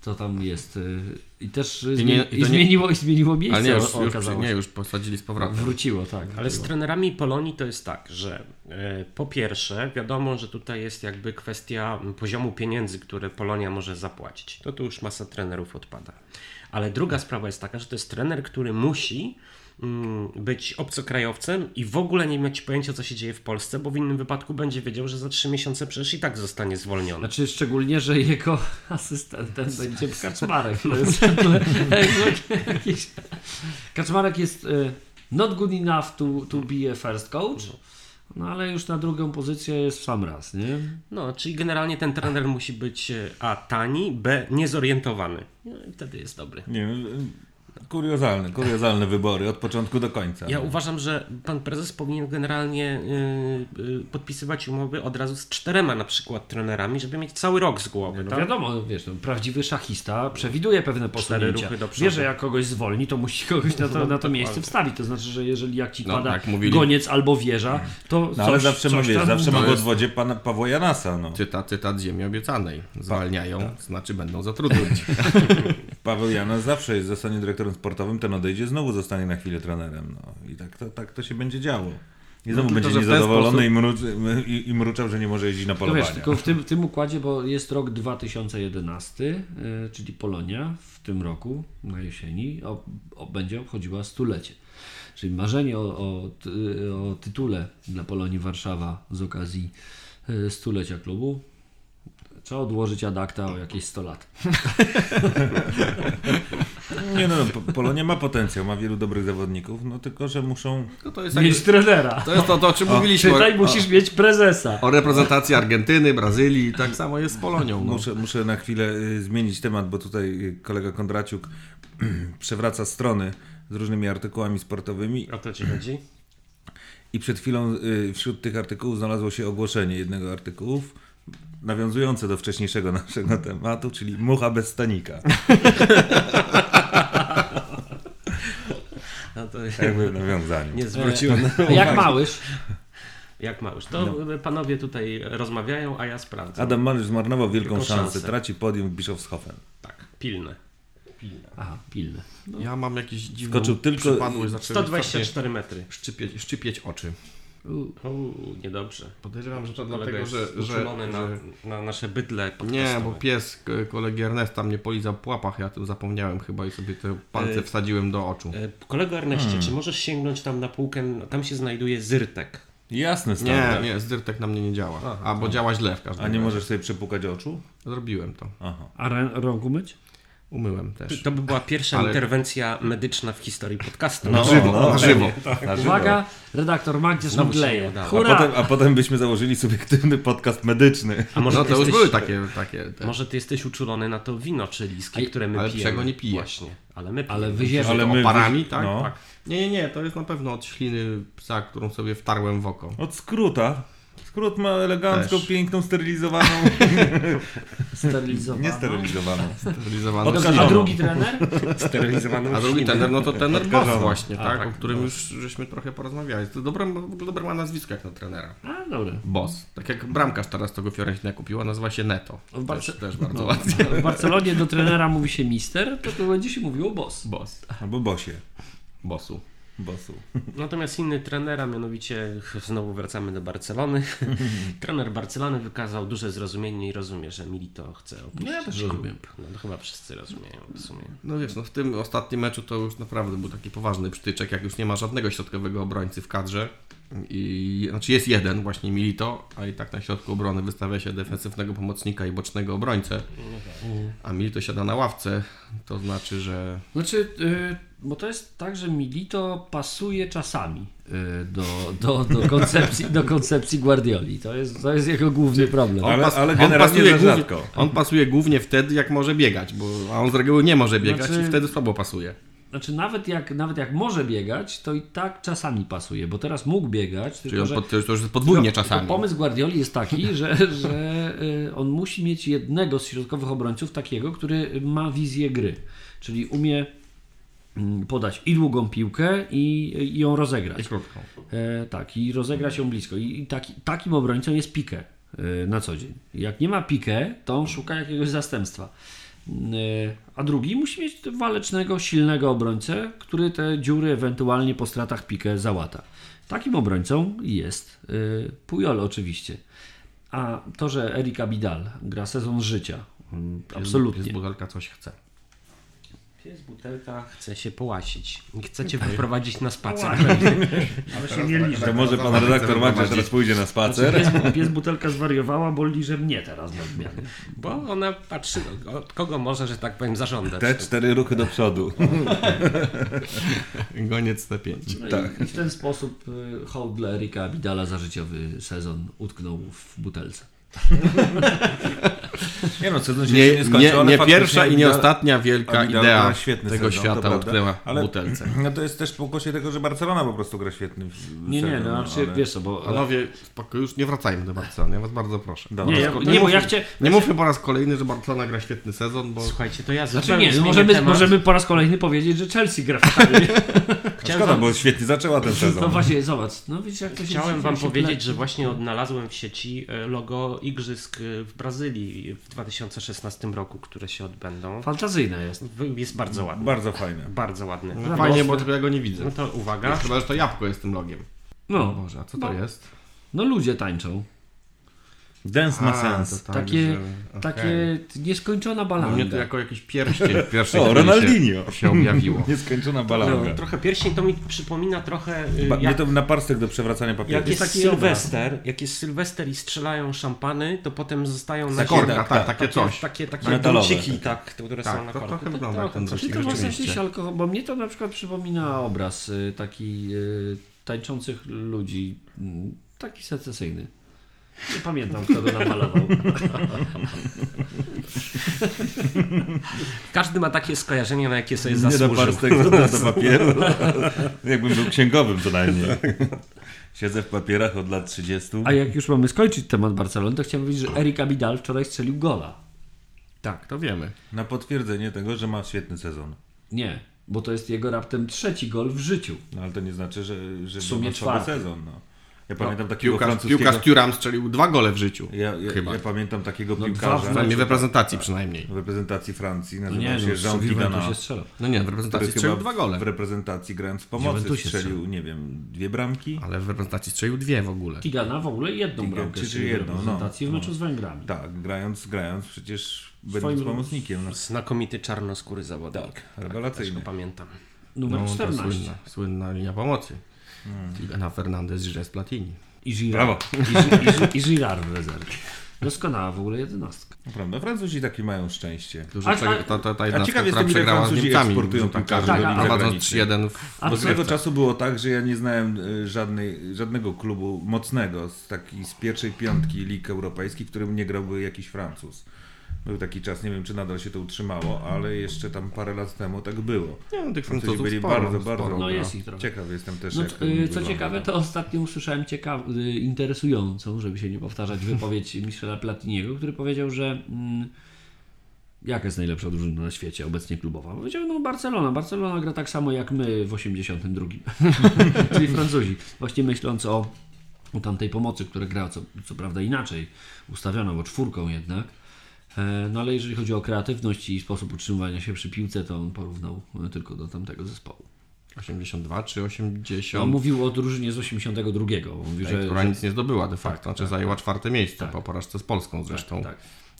To tam jest. y, I też I nie- i to nie- zmieniło, i zmieniło miejsce. Ale nie, już, o- już, nie, już posadzili z powrotem. Wróciło, tak. Ale z wróciło. trenerami Polonii to jest tak, że e, po pierwsze wiadomo, że tutaj jest jakby kwestia poziomu pieniędzy, które Polonia może zapłacić. To tu już masa trenerów odpada. Ale druga sprawa jest taka, że to jest trener, który musi być obcokrajowcem i w ogóle nie mieć pojęcia, co się dzieje w Polsce, bo w innym wypadku będzie wiedział, że za trzy miesiące przecież i tak zostanie zwolniony. Znaczy szczególnie, że jego asystentem będzie Kaczmarek. To jest jakiś... Kaczmarek jest e, not good enough to, to be a first coach, no ale już na drugą pozycję jest w sam raz, nie? No, czyli generalnie ten trener musi być e, A tani, B niezorientowany. No i wtedy jest dobry. Nie wiem, kuriozalne, kuriozalne wybory od początku do końca. Ja uważam, że pan prezes powinien generalnie y, y, podpisywać umowy od razu z czterema na przykład trenerami, żeby mieć cały rok z głowy. No tak? wiadomo, wiesz, no, prawdziwy szachista przewiduje pewne posunięcia. ruchy do przodu. Wie, że jak kogoś zwolni, to musi kogoś na to, na to miejsce wstawić. To znaczy, że jeżeli jak ci No, pada tak goniec albo wieża, to No ale coś- zawsze mówię, tam- zawsze To mam w odwodzie pana Pawła Janasa. No. Cytat, cytat ziemi obiecanej. Zwalniają, znaczy będą zatrudniać. Paweł Janas zawsze jest, zostanie dyrektorem sportowym, ten odejdzie, znowu zostanie na chwilę trenerem. No. I tak to, tak to się będzie działo. I znowu No, będzie niezadowolony i, i, i mruczał, że nie może jeździć na To polowania. wiesz, tylko w tym, w tym układzie, bo jest rok 2011, y, czyli Polonia w tym roku, na jesieni, o, o, będzie obchodziła stulecie. Czyli marzenie o, o, o tytule dla Polonii Warszawa z okazji y, stulecia klubu trzeba odłożyć adakta o jakieś 100 lat. Nie no, Po- Polonia ma potencjał, ma wielu dobrych zawodników, no tylko, że muszą... No to jest, Mieć trenera. to, jest to, to, o czym mówiliśmy. Czytaj, o, musisz mieć prezesa. o reprezentacji Argentyny, Brazylii, tak samo jest z Polonią. No. Muszę, muszę na chwilę y, zmienić temat, bo tutaj y, kolega Kondraciuk przewraca strony z różnymi artykułami sportowymi O to ci chodzi? i przed chwilą y, wśród tych artykułów znalazło się ogłoszenie jednego artykułów nawiązujące do wcześniejszego naszego tematu, czyli mucha bez stanika. No to Jakby w nawiązaniu. nie zwróciłem na jak małyż? Jak małyż? To panowie tutaj rozmawiają, a ja sprawdzę. Adam Malysz zmarnował wielką Wielką szansę. szansę. Traci podium w Bischofshofen. Tak, pilne. Aha, pilne. Ja mam jakieś dziwne Skoczył tylko- przypadłość, zaczęły strasznie 124 metry. Szczypieć, szczypieć oczy. Uuu, niedobrze. Podejrzewam, że to Kolega dlatego, że... że, uczulony na, że... na nasze bydle Nie, bo podcastowe. pies kolegi Ernesta mnie polizał po łapach, ja tym zapomniałem chyba i sobie te palce Y- wsadziłem do oczu. E, Kolego Erneście, Hmm. czy możesz sięgnąć tam na półkę? Tam się znajduje Zyrtek. Jasne, Nie, stary. nie, zdyrtek na mnie nie działa. Albo działa źle w każdym A nie razie. możesz sobie przepukać oczu? Zrobiłem to. Aha. A rę- rąk umyć? Umyłem też. To by była pierwsza Ale- interwencja medyczna w historii podcastu. Na żywo, na żywo. Na żywo. Uwaga, redaktor nie mdleje. A potem, a potem byśmy założyli subiektywny podcast medyczny. A może No ty to już jesteś, były takie... takie te. Może ty jesteś uczulony na to wino czyliskie, Ej, które my ale pijemy. czego nie piję? Właśnie, ale my pijemy. Ale wyzierzę Ale my- oparami, tak? no. tak? Nie, nie, nie, to jest na pewno od śliny psa, którą sobie wtarłem w oko. Od skróta. Skrót ma elegancką, Też. piękną, sterylizowaną. sterylizowaną. Nie sterylizowaną. Sterylizowany. Od A drugi trener? sterylizowaną A drugi tener, no to tener Boss właśnie, A, tak? tak, O którym już żeśmy trochę porozmawiali. To dobre, dobre ma nazwisko jak na trenera. A, dobra. Boss. Tak jak bramkarz teraz tego Fiorentina kupiła, nazywa się Neto. W Barce- Też, też bardzo No, ładnie. w Barcelonie do trenera mówi się mister, to tu będzie się mówiło boss. Boss. Albo bosie. Bossu. Bosu. Natomiast inny trener, a mianowicie znowu wracamy do Barcelony. Trener Barcelony wykazał duże zrozumienie i rozumie, że Milito chce opuścić. No ja też klub. rozumiem. No to chyba wszyscy rozumieją w sumie. No wiesz, no w tym ostatnim meczu to już naprawdę był taki poważny przytyczek, jak już nie ma żadnego środkowego obrońcy w kadrze. I, znaczy jest jeden, właśnie Milito, a i tak na środku obrony wystawia się defensywnego pomocnika i bocznego obrońcę. A Milito siada na ławce, to znaczy, że Znaczy, y, bo to jest tak, że Milito pasuje czasami y, do, do, do, koncepcji, do koncepcji Guardioli. To jest, to jest jego główny problem. Ale- pas- ale generalnie pasuje za głównie, on pasuje głównie wtedy, jak może biegać, bo, a on z reguły nie może biegać Znaczy- i wtedy słabo pasuje. Znaczy, nawet jak, nawet jak może biegać, to i tak czasami pasuje, bo teraz mógł biegać, Czyli tylko on pod, to już jest podwójnie tylko- czasami. tylko Pomysł Guardioli jest taki, że, że y, on musi mieć jednego z środkowych obrońców takiego, który ma wizję gry. Czyli umie podać i długą piłkę i, i ją rozegrać. I krótką. E, tak, i rozegrać ją blisko. I, i taki, takim obrońcą jest Pique e, na co dzień. Jak nie ma Pique, to on szuka jakiegoś zastępstwa. E, a drugi musi mieć walecznego, silnego obrońcę, który te dziury ewentualnie po stratach Pique załata. Takim obrońcą jest e, Puyol oczywiście. A to, że Erika Bidal gra sezon życia, mm, absolutnie. Jest butelka coś chce. Pies butelka chce się połasić. I chce cię wyprowadzić na spacer. Ale się nie liczy. To może pan redaktor Magdziarz teraz pójdzie na spacer. Pies, pies butelka zwariowała, bo liże mnie teraz nadmiarnie. Bo ona patrzy, od kogo może, że tak powiem, zażądać. Te cztery ruchy do przodu. Goniec T5. No Tak. i, w ten sposób y, hołd dla Erika Bidala za życiowy sezon utknął w butelce. Nie no, sezon się Nie, nie skończył, nie, ale nie pierwsza i nie Abidal- ostatnia wielka Abidal idea tego sezon, świata prawda. utknęła Ale- butelce. No to jest też pokłosie tego, że Barcelona po prostu gra świetny w- Nie, nie, sezon, no znaczy, ale- wiesz co, bo... Panowie, już nie wracajmy do Barcelony, ja was bardzo proszę. Dobra. nie, ja, nie nie, bo ja mówmy- chcę... Nie mówmy po raz kolejny, że Barcelona gra świetny sezon, bo Słuchajcie, to ja Znaczy nie, możemy, możemy po raz kolejny powiedzieć, że Chelsea gra fatalnie. Szkoda, wam- bo świetnie zaczęła ten No sezon. właśnie, zobacz, no widzisz jak to się Chciałem Wam się powiedzieć, pleci. że właśnie odnalazłem w sieci e, logo Igrzysk e, w Brazylii w 2016 roku, które się odbędą. Fantazyjne jest. Jest bardzo ładny. Bardzo fajne. Bardzo ładny. no, fajnie, bo tylko ja go nie widzę. No to uwaga. Chyba, że to jabłko jest tym logiem. O No, Boże, a co to No. jest? no ludzie tańczą. Dance ma sens. to tak, takie, że- takie nieskończona U balanga. mnie to jako jakiś pierścień w pierwszej O, Ronaldinho. się, się objawiło. Nieskończona No, balanga. trochę pierścień to mi przypomina trochę y, Ba- jak, to naparstek do przewracania papieru. jak jest taki Sylwester, jak jest Sylwester i strzelają szampany, to potem zostają na Korka, ziemi tak, takie coś. takie, takie druciki, tak, które Tak, są na to korku. trochę wygląda jak ten drucik to może rzeczywiście. jakiś alkohol, bo mnie to na przykład przypomina obraz y, taki y, tańczących ludzi, mm, taki secesyjny. Nie pamiętam, kto go namalował. Każdy ma takie skojarzenie, na jakie sobie Nie zasłużył. naparstek do, do papieru. Jakbym był księgowym co najmniej. Siedzę w papierach od lat 30. A jak już mamy skończyć temat Barcelony, to chciałem powiedzieć, że Erik Abidal wczoraj strzelił gola. Tak, to wiemy. Na potwierdzenie tego, że ma świetny sezon. Nie, bo to jest jego raptem trzeci gol w życiu. No ale to nie znaczy, że, że W sumie czwarty. sezon. No. Ja pamiętam takiego Piłkarz, francuskiego... piłkarz Thuram strzelił dwa gole w życiu. Ja, ja, Chyba. ja pamiętam takiego No, piłkarza dwa w reprezentacji przynajmniej. w reprezentacji Francji, No nazywał nie, się no, Jean w Tigana, strzelał. No nie, w reprezentacji strzelił dwa w gole. reprezentacji grając w pomocy strzelił, strzelił. nie wiem, dwie bramki? Ale w reprezentacji strzelił dwie w ogóle. Tigana w ogóle jedną bramkę czy- czy strzelił w jedną, no, reprezentacji w no. meczu z Węgrami. Tak, grając, grając przecież będąc pomocnikiem. No, Znakomity czarnoskóry zawodnik. Tak, rewelacyjny. go pamiętam. Numer No, to 14. słynna, słynna linia pomocy. Tigana Fernandez, Gires Platini. I Girard. I, i, I Girard w rezerwie. Doskonała w ogóle jedenastka. Prawda, Francuzi takie mają szczęście. Którzy A- a- ta, ta, ta a ciekaw która jestem, ile przegrała z Niemcami. eksportują że tak piłkarzy każdy do Ligi prowadząc zagranicznej. 3-1 w A Bo swego czasu było tak, że ja nie znałem y, żadnej, żadnego klubu mocnego z takiej z pierwszej piątki lig europejskich, w którym nie grałby jakiś Francuz. Był taki czas, nie wiem czy nadal się to utrzymało, ale jeszcze tam parę lat temu tak było. Nie, no, tych Francuzi Francuzów byli sporo, bardzo, sporo. bardzo. No jest ich trochę. Ciekaw jestem też. No, jak to co wygląda. ciekawe, to ostatnio usłyszałem ciekaw, y, interesującą, żeby się nie powtarzać, wypowiedź Michela Platiniego, który powiedział, że mm, jaka jest najlepsza drużyna na świecie obecnie klubowa? Powiedział, no Barcelona. Barcelona gra tak samo jak my w 82. Czyli Francuzi. Właśnie myśląc o, o tamtej pomocy, która gra co, co prawda inaczej, ustawioną, bo czwórką jednak. E, No ale jeżeli chodzi o kreatywność i sposób utrzymywania się przy piłce, to on porównał e, tylko do tamtego zespołu. 82 czy On 80. mówił o drużynie z 82. On Mówił, że, która że nic nie zdobyła de facto, znaczy tak, zajęła czwarte miejsce Tak. po porażce z Polską zresztą. tak.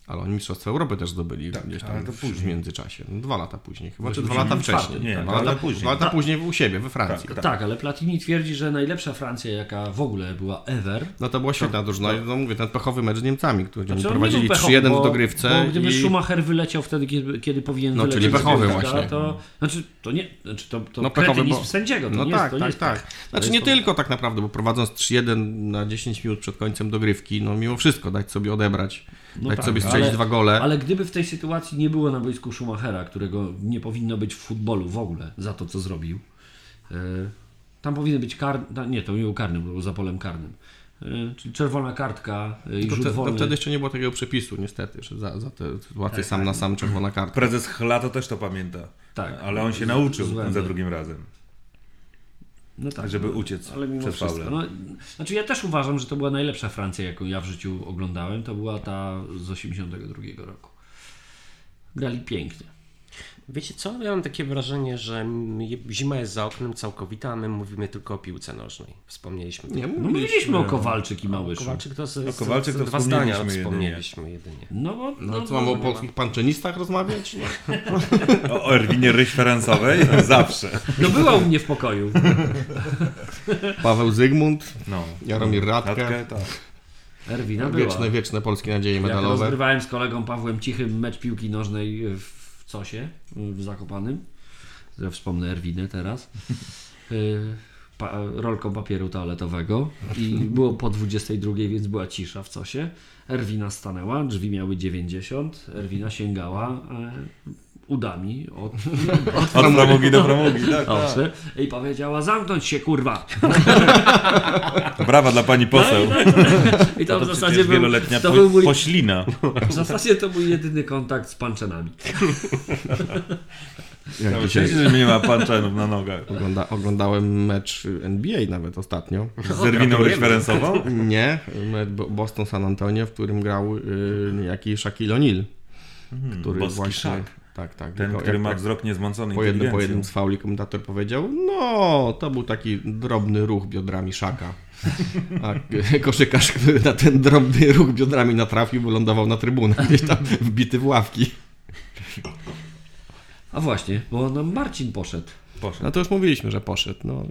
Ale oni Mistrzostwa Europy też zdobyli gdzieś ale tam to w, w międzyczasie. No, dwa lata później chyba, czy dwa lata 84. wcześniej. Nie, dwa, dwa lata, później. dwa lata później u siebie, we Francji. Tak, Tak. ale Platini twierdzi, że najlepsza Francja, jaka w ogóle była ever. No to była świetna drużyna. No mówię, ten pechowy mecz z Niemcami, który oni Znaczy, on prowadzili nie był pechowy, 3-1 bo- w dogrywce. Bo gdyby i... Schumacher wyleciał wtedy, kiedy, kiedy powinien No, wylecieć. czyli pechowy właśnie. To, znaczy, to nie, znaczy to, to No no, pechowy, bo- sędziego. To No nie tak, jest, tak, jest tak. Znaczy nie tylko tak naprawdę, bo prowadząc 3-1 na 10 minut przed końcem dogrywki, no mimo wszystko dać sobie odebrać, No dać tak, sobie strzelić ale- dwa gole. Ale gdyby w tej sytuacji nie było na boisku Schumachera, którego nie powinno być w futbolu w ogóle za to, co zrobił, e, tam powinien być kar... Nie, to nie był karny, był za polem karnym. E, Czyli czerwona kartka e, i To, rzut te, to wolny. wtedy jeszcze nie było takiego przepisu, niestety, że za, za te sytuacje sam na sam czerwona kartka. Prezes Chlato też to pamięta. Tak. Ale on się nauczył za drugim razem, No tak, żeby no, uciec ale mimo przed wszystko. faulem. No, znaczy ja też uważam, że to była najlepsza Francja, jaką ja w życiu oglądałem. To była ta z 82 roku. Grali pięknie. Wiecie co? Ja mam takie wrażenie, że zima jest za oknem całkowita, a my mówimy tylko o piłce nożnej. Wspomnieliśmy. Nie, No mówiliśmy o Kowalczyk i Małyszu. Kowalczyk to, z, Kowalczyk to dwa zdania wspomnieliśmy wspomnieliśmy jedynie. No, bo, No co, mamy o polskich panczynistach rozmawiać? No. O, o Erwinie Ryś Ferencowej? Zawsze. no była u mnie w pokoju. Paweł Zygmunt, No. Jaromir Radke, Radkę, tak. Erwina była. wieczne, wieczne polskie nadzieje Jak medalowe. rozgrywałem z kolegą Pawłem Cichym mecz piłki nożnej w Cosie, w Zakopanym. Ja wspomnę Erwinę teraz. Y, Pa, rolką papieru toaletowego i było po 22, więc była cisza w Cosie. Erwina stanęła, drzwi miały 90, Erwina sięgała e, udami od, Od framugi do framugi, tak, tak. I powiedziała zamknąć się kurwa. Brawa dla pani poseł. I to, To w zasadzie był, wieloletnia to był mój, poślina. w zasadzie to był jedyny kontakt z panczenami. Jak No, dzisiaj że nie ma panczenów na nogach. ogląda, oglądałem mecz NBA nawet ostatnio. Z Erwiną Ryś Ferencową? Nie, mecz Bo- Boston-San Antonio, w którym grał y, niejaki Shaquille O'Neal, który boski właśnie... Shaq. Tak, tak. Ten, Tylko który ma wzrok niezmącony po, jednym, po jednym z fauli komentator powiedział, no, to był taki drobny ruch biodrami szaka. A koszykarz, który na ten drobny ruch biodrami natrafił, wylądował na trybunach, gdzieś tam wbity w ławki. A właśnie, bo no Marcin poszedł. Poszedł. No to już mówiliśmy, że poszedł. No,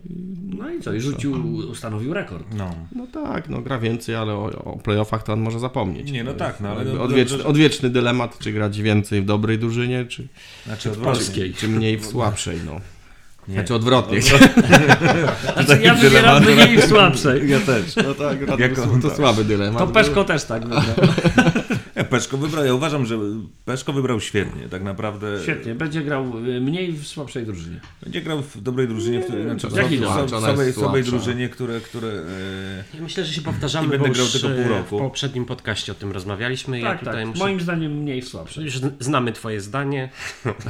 No i co? I rzucił, ustanowił rekord. No. no tak, no gra więcej, ale o, o playoffach to on może zapomnieć. Nie, no tak, jest no ale dobrze, odwieczny, że- odwieczny dylemat, czy grać więcej w dobrej drużynie, czy, Znaczy odwrotnie. Polskiej. czy mniej w słabszej, no. Nie. Znaczy odwrotnie. Znaczy, ja wybieram mniej w słabszej. Ja też. No tak, to, Jako- to słaby dylemat. To Peszko też tak wybrał. Peszko wybrał, ja uważam, że Peszko wybrał świetnie, tak naprawdę. Świetnie, będzie grał y, mniej w słabszej drużynie. Będzie grał w dobrej drużynie, w której, znaczy, to w, słabej, drużynie, które, które e, Ja myślę, że się I powtarzamy, będę bo grał tylko pół e, roku. w poprzednim podcaście o tym rozmawialiśmy. ja Tak, tutaj tak. muszę... Moim zdaniem mniej w słabszej. Już znamy twoje zdanie.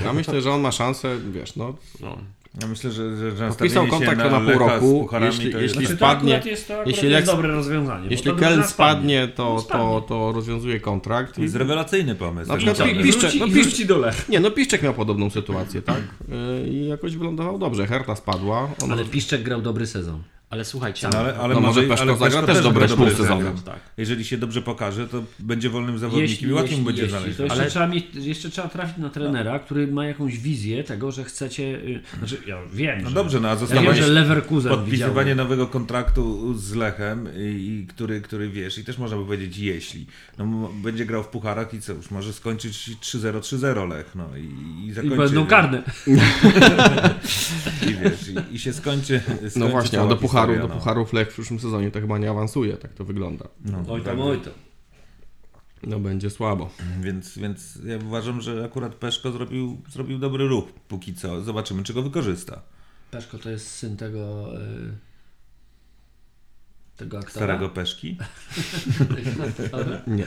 Ja myślę, że on ma szansę, wiesz, no, No. Ja myślę, że, że, że Podpisał się kontrakt na pół roku, jeśli- to jest... jeśli Znaczy, to spadnie- akurat jest, to jeśli jest Lex- dobre rozwiązanie. jeśli to Kel spadnie, No, to, spadnie. to, to rozwiązuje kontrakt. To jest rewelacyjny pomysł. Na przykład pi- Piszczek, no i Piszczek- wróci do Lech. Nie, no Piszczek miał podobną sytuację, tak? Yy, I jakoś wyglądało dobrze. Herta spadła. On Ale Piszczek grał dobry sezon. Ale słuchajcie, No, ale, ale No może Peszko zagra też dobre pół dobry sezonu. sezon. tak. Jeżeli się dobrze pokaże, to będzie wolnym zawodnikiem Jeśli, i łatwiej jeśli, mu będzie jeśli, znaleźć. jeszcze, Ale- trzeba mieć, jeszcze trzeba trafić na trenera, który ma jakąś wizję tego, że chcecie... y, Znaczy, ja wiem, No że, dobrze, no a ja wiem, zostawanie, że Leverkusen podpisywanie widział. nowego kontraktu z Lechem, i, i który, który wiesz, i też można by powiedzieć jeśli. No, będzie grał w pucharach i co, już może skończyć 3-0, 3-0 Lech, no i, i I zakończy. będą karne. I wiesz, i, i się skończy, skończy No właśnie, a do pucharu, historia, do no. pucharów Lech w przyszłym sezonie to chyba nie awansuje, tak to wygląda. No, Oj tam, tak, oj tam. No będzie słabo. Więc, więc ja uważam, że akurat Peszko zrobił, zrobił dobry ruch póki co. Zobaczymy, czy go wykorzysta. Peszko to jest syn tego... y, Tego aktora. Starego Peszki. Aktora? Nie.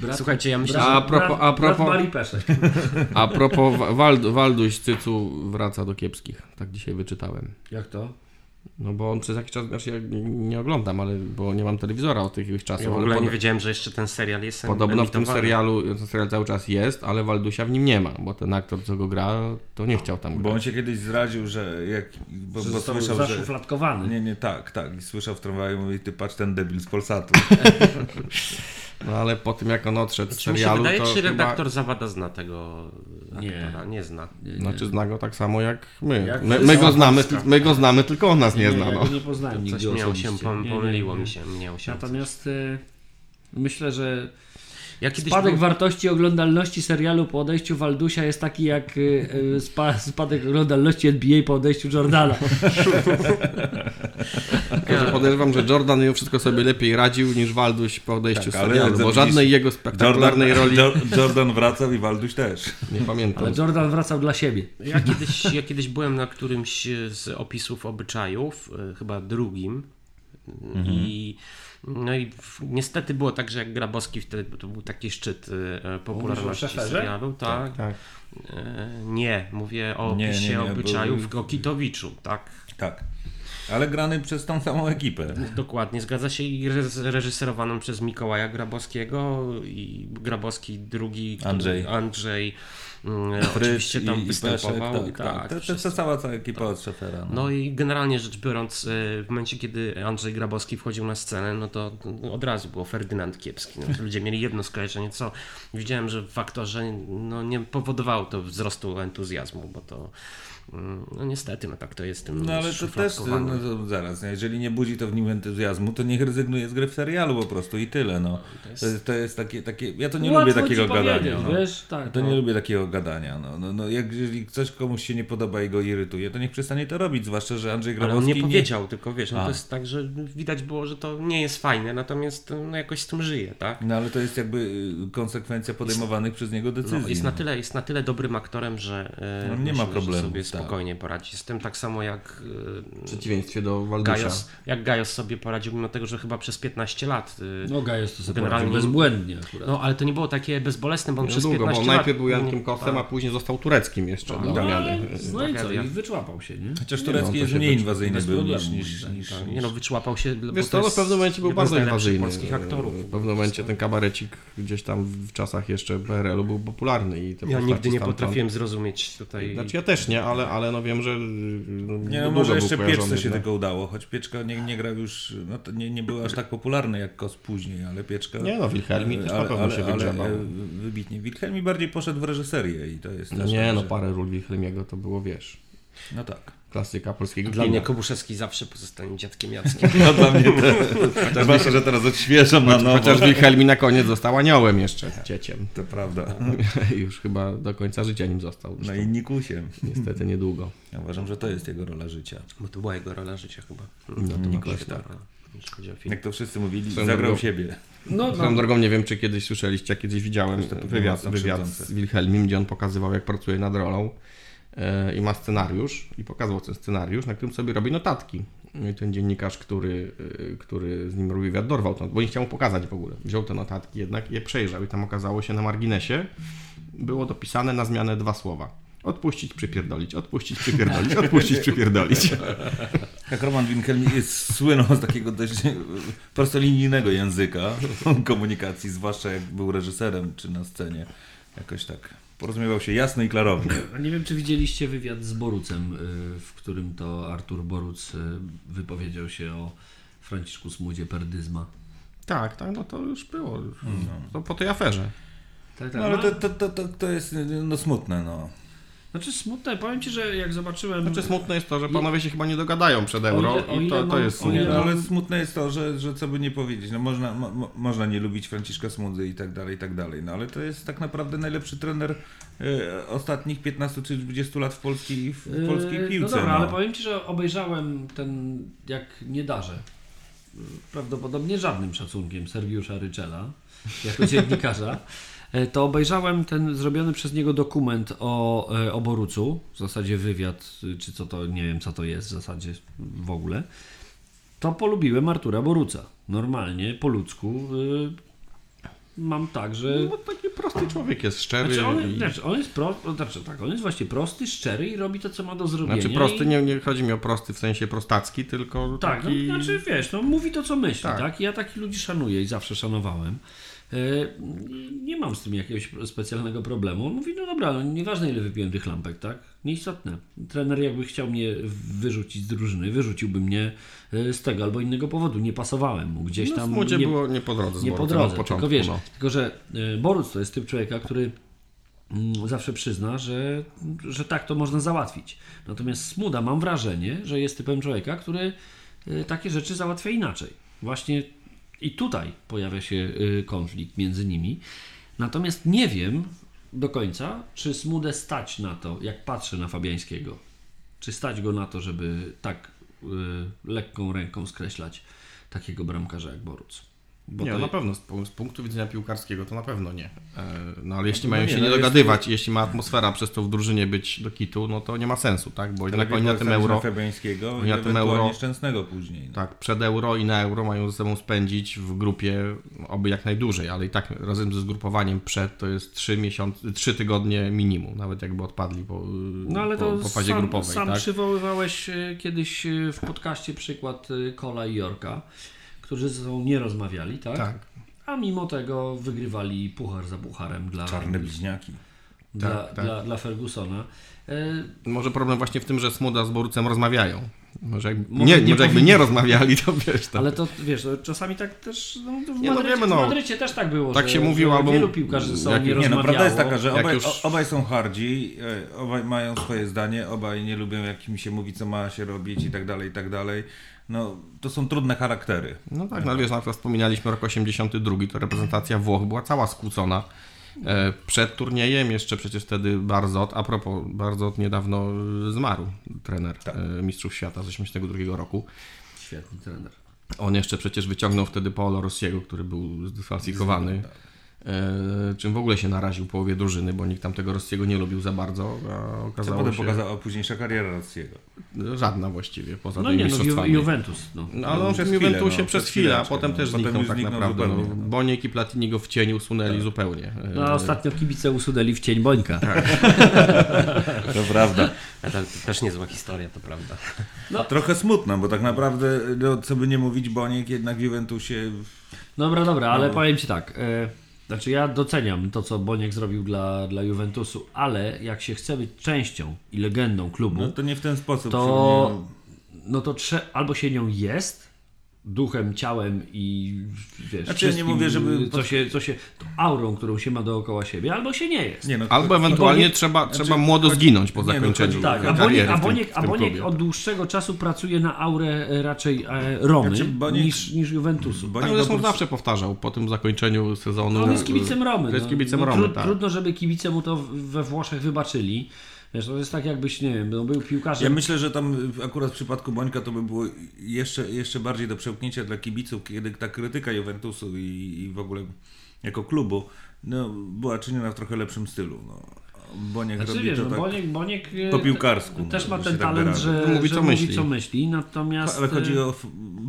Brat, Słuchajcie, ja myślę, brat, A propos- brat, a propos-. A propos Wa- Wald, Walduś Cycu wraca do kiepskich. Tak dzisiaj wyczytałem. Jak to? No bo on przez jakiś czas, znaczy ja nie, oglądam, ale bo nie mam telewizora od tych czasów. ja w ale ogóle pod- nie wiedziałem, że jeszcze ten serial jest Podobno w tym serialu, ten serial cały czas jest, ale Waldusia w nim nie ma, bo ten aktor, co go gra, to nie chciał tam Bo on grać. się kiedyś zdradził, że jak. Bo, Że bo został słyszał, że. zaszufladkowany. Nie, nie, tak, tak. I słyszał w tramwaju, mówi, ty patrz ten debil z Polsatu. No ale po tym jak on odszedł z Czy mi się serialu, wydaje, to czy chyba... redaktor Zawada zna tego Nie. aktora? Nie zna. Znaczy zna go tak samo jak my. Jak My, my, go znamy, Polska. my go znamy, tylko on nas nie, nie, zna. No. nie poznałem Coś nigdy osobiście. się, pom- Nie, nie, pomyliło nie. mi się. Miało się. Natomiast y, myślę, że Ja kiedyś spadek był- wartości oglądalności serialu po odejściu Waldusia jest taki jak y, y, spa, spadek oglądalności NBA po odejściu Jordana. Tylko Podejrzewam, że Jordan mimo wszystko sobie lepiej radził niż Walduś po odejściu Tak, serialu, bo żadnej jego spektakularnej roli Jo- Jordan wracał i Walduś też. nie pamiętam. Ale Jordan wracał dla siebie. Ja kiedyś, ja kiedyś byłem na którymś z opisów obyczajów, e, chyba drugim. I, no i w, niestety było tak, że jak Grabowski wtedy to był taki szczyt e, popularności serialu, tak. Tak. E, nie, mówię o Nie, opisie nie, nie, obyczajów był- o Kitowiczu, tak. Tak. Ale grany przez tą samą ekipę. Dokładnie, zgadza się i re- reżyserowaną przez Mikołaja Grabowskiego i Grabowski drugi, który- Andrzej. Andrzej mm, oczywiście tam i- i występował. Peszek, tak, tak. To, to, wszystko. to cała ta ekipa od Szefera. No. No i generalnie rzecz biorąc, y, w momencie, kiedy Andrzej Grabowski wchodził na scenę, no to od razu było Ferdynand Kiepski. No, ludzie mieli jedno skojarzenie, co widziałem, że w aktorze no, nie powodowało to wzrostu entuzjazmu, bo to no niestety, no tak to jest tym No ale to też, no, to zaraz, no, jeżeli nie budzi to w nim entuzjazmu, to niech rezygnuje z gry w serialu po prostu i tyle, no. To jest, to jest takie, takie, ja to nie Łatwo lubię takiego gadania, no. Wiesz, tak, To no. nie lubię takiego gadania, no. no, no jak, jeżeli coś komuś się nie podoba i go irytuje, to niech przestanie to robić, zwłaszcza, że Andrzej Ale on Grabowski nie powiedział, tylko wiesz, no A. to jest tak, że widać było, że to nie jest fajne, natomiast no, jakoś z tym żyje, tak? No ale to jest jakby y, konsekwencja podejmowanych przez niego decyzji. No, jest, na no. tyle, jest na tyle dobrym aktorem, że No, nie ma problemu, sobie. Spokojnie poradzi z tym, tak samo jak W e, przeciwieństwie do Waldusia. Gajos, jak Gajos sobie poradził, mimo tego, że chyba przez 15 lat. e, No Gajos to sobie Generalnie- bezbłędnie akurat. No, ale to nie było takie bezbolesne, bo on No przez długo, bo 15 on lat... najpierw był Jankiem Borusem, a później został tureckim jeszcze dla No, ale, odmiany. no i co, i wyczłapał się, nie? Chociaż Nie, turecki no, to jest mniej inwazyjny był niż, niż, niż, niż Nie no, wyczłapał się, bo Wiesz to no w pewnym momencie był jeden z bardzo inwazyjny. polskich aktorów. W pewnym momencie ten kabarecik gdzieś tam w czasach jeszcze PRL-u był popularny i te Ja nigdy nie potrafiłem zrozumieć tutaj... Znaczy ja też nie, ale, ale no wiem, że no, Nie, no może jeszcze Pieczce się dla- tylko udało, choć Pieczka nie, nie grał już, no to nie, nie był aż tak popularny jak Kos później, ale Pieczka... Nie no, Wilhelmi też na pewno się wygrzebał. e, wybitnie. Wilhelmi bardziej poszedł w reżyserię i to jest No też nie, tak, no że- parę ról Wilhelmiego to było, wiesz, No tak. Klasyka polskiego Dla kina. mnie Kobuszewski zawsze pozostanie dziadkiem Jackiem. No dla mnie też. Zwłaszcza, że teraz odświeżam na nowo. Chociaż Wilhelmi na koniec został aniołem jeszcze, dzieciem. To prawda. Już chyba do końca życia nim został. No i Nikusiem. Niestety niedługo. Ja uważam, że to jest jego rola życia. Bo to była jego rola życia chyba. No to Nikuś, jakoś tak. Film. Jak to wszyscy mówili, Swoją zagrał drogą- siebie. No, Swoją drogą nie wiem, czy kiedyś słyszeliście, ja kiedyś widziałem wywiad, wywiad z Wilhelmim, gdzie on pokazywał, jak pracuje nad rolą i ma scenariusz i pokazywał ten scenariusz, na którym sobie robi notatki. No I ten dziennikarz, który, e, który z nim robił wywiad, dorwał to, bo nie chciał mu pokazać w ogóle. Wziął te notatki jednak je przejrzał i tam okazało się na marginesie, było dopisane na zmianę dwa słowa. Odpuścić, przypierdolić, odpuścić, przypierdolić, odpuścić, przypierdolić. Jak Roman Winkelmi jest słynął z takiego dość e, prostolinijnego języka komunikacji, zwłaszcza jak był reżyserem czy na scenie. Jakoś tak porozumiewał się jasno i klarownie. A nie wiem, czy widzieliście wywiad z Borucem, y, w którym to Artur Boruc y, wypowiedział się o Franciszku Smudzie Perdyzma. Tak, tak, no to już było. To po tej aferze. Tak, No ale to, to, to, to, to jest no, smutne, no. Znaczy smutne, powiem Ci, że jak zobaczyłem... Znaczy smutne jest to, że panowie się chyba nie dogadają przed euro O ile- o i ile to, to mam- jest o ile smutne. No, mam- ale smutne jest to, że, że co by nie powiedzieć, no można, mo, mo, można nie lubić Franciszka Smudy i tak dalej, i tak dalej, no ale to jest tak naprawdę najlepszy trener e, ostatnich 15 czy 20 lat w polskiej, w polskiej Yy, piłce. No dobra, no. ale powiem Ci, że obejrzałem ten, jak nie darzę, prawdopodobnie żadnym szacunkiem Sergiusza Ryczela, jako dziennikarza, to obejrzałem ten zrobiony przez niego dokument o, e, o Borucu, w zasadzie wywiad, y, czy co to, nie wiem co to jest w zasadzie w ogóle, to polubiłem Artura Boruca. Normalnie, po ludzku. y, Mam tak, że... No, taki prosty człowiek jest, szczery. Znaczy on, i... znaczy on jest pro, znaczy tak, on jest właśnie prosty, szczery i robi to, co ma do zrobienia. Znaczy prosty, i... nie, nie chodzi mi o prosty w sensie prostacki, tylko Tak, taki... no, znaczy wiesz, no mówi to, co myśli, tak. Tak. Ja takich ludzi szanuję i zawsze szanowałem. E, Nie mam z tym jakiegoś specjalnego problemu. On mówi, no dobra, no nieważne ile wypiłem tych lampek, tak? Nieistotne. Trener jakby chciał mnie wyrzucić z drużyny, wyrzuciłby mnie e, z tego albo innego powodu. Nie pasowałem mu gdzieś no, tam. Nie, było nie po drodze z nie po drodze, od początku. tylko wiesz, no. tylko że e, Boruc to jest typ człowieka, który mm, zawsze przyzna, że, że tak to można załatwić. Natomiast Smuda mam wrażenie, że jest typem człowieka, który takie rzeczy załatwia inaczej. Właśnie i tutaj pojawia się e, konflikt między nimi. Natomiast nie wiem do końca, czy Smudę stać na to, jak patrzę na Fabiańskiego. Czy stać go na to, żeby tak e, lekką ręką skreślać takiego bramkarza jak Boruc. Bo nie, to na pewno z, pu- z punktu widzenia piłkarskiego to na pewno nie. E, No ale jeśli No mają nie, się no nie jest- dogadywać, jeśli ma atmosfera przez to w drużynie być do kitu, no to nie ma sensu, tak? Bo jednak oni na tym euro, oni na tym euro- Szczęsnego później. No. tak, przed euro i na euro mają ze sobą spędzić w grupie oby jak najdłużej, ale i tak razem ze zgrupowaniem przed to jest 3 miesiące, 3 tygodnie minimum, nawet jakby odpadli po, No ale po, to po fazie sam, grupowej, sam tak? przywoływałeś e, kiedyś e, w podcaście przykład Kola i Jorka, którzy ze sobą nie rozmawiali, tak? Tak. A mimo tego wygrywali puchar za pucharem dla, Czarne bliźniaki. dla, Tak, tak. Dla, dla Fergusona. E, Może problem właśnie w tym, że Smuda z Borucem rozmawiają. Może, jak, Może nie, nie może jakby nie rozmawiali, to wiesz, to... ale to wiesz, no, czasami tak też no, w, Nie, no Madrycie, wiemy, no. w Madrycie też tak było, Tak że, się mówiło, albo- wielu piłkarzy ze sobą jak- nie nie, Nie, no prawda jest taka, że obaj, już- obaj są hardzi, e, obaj mają swoje zdanie, obaj nie lubią jak im się mówi, co ma się robić i tak dalej, i tak dalej. No, to są trudne charaktery. No tak, no wiesz, na przykład wspominaliśmy rok 82, to reprezentacja Włoch była cała skłócona. E, Przed turniejem jeszcze przecież wtedy Barzot, a propos, Barzot niedawno e, zmarł, trener Tak. e, Mistrzów Świata z 82 roku. Świetny trener. On jeszcze przecież wyciągnął wtedy Paolo Rossiego, który był zdyskwalifikowany. e, czym w ogóle się naraził połowie drużyny, bo nikt tam tego Rossiego nie lubił za bardzo, a Co okazało potem się pokazała późniejsza kariera Rossiego. żadna właściwie, poza No tymi nie, no Ju-. Juventus. No. No, ale on Przez w Juventusie chwilę, no, przez chwilę, a potem no. też Potem zniknął tak naprawdę. No, zupełnie, no. Boniek i Platini go w cieniu usunęli zupełnie. No, a E, ostatnio kibice usunęli w cień Bońka. To prawda. To też niezła historia, to prawda. Trochę smutno, bo tak naprawdę, no, co by nie mówić, Boniek jednak w Juventusie Dobra, dobra, ale No. powiem Ci tak. E, znaczy ja doceniam to, co Boniek zrobił dla, dla Juventusu, ale jak się chce być częścią i legendą klubu, No to nie w ten sposób. to, no to trze- albo się nią jest, duchem, ciałem i wiesz, Znaczy, ja nie mówię, żeby- co się, co się, aurą, którą się ma dookoła siebie, albo się nie jest. Nie, no, Albo ewentualnie trzeba, znaczy, trzeba młodo zginąć po no, zakończeniu Tak, a kariery Boniek, a Boniek, a Boniek od dłuższego czasu pracuje na aurę e, raczej e, Romy Znaczy, Boniek- niż, niż Juventusu. Boniek Tak, zresztą zawsze powtarzał po tym zakończeniu sezonu. No, on jest kibicem Romy. To jest no. kibicem no, Romy, tru- tak. Trudno, żeby kibice mu to we Włoszech wybaczyli. Wiesz, to jest tak jakbyś, nie wiem, no, był piłkarzem. Ja myślę, że tam akurat w przypadku Bońka to by było jeszcze, jeszcze bardziej do przełknięcia dla kibiców, kiedy ta krytyka Juventusu i, i w ogóle jako klubu no, była czyniona w trochę lepszym stylu. No. Boniek Znaczy, robi wiesz, to no, tak, Boniek, Boniek e, po piłkarsku, Też ma że ten tak talent, wyrażę. że, Mówi, że co mówi myśli. co myśli, natomiast... ale chodzi e, o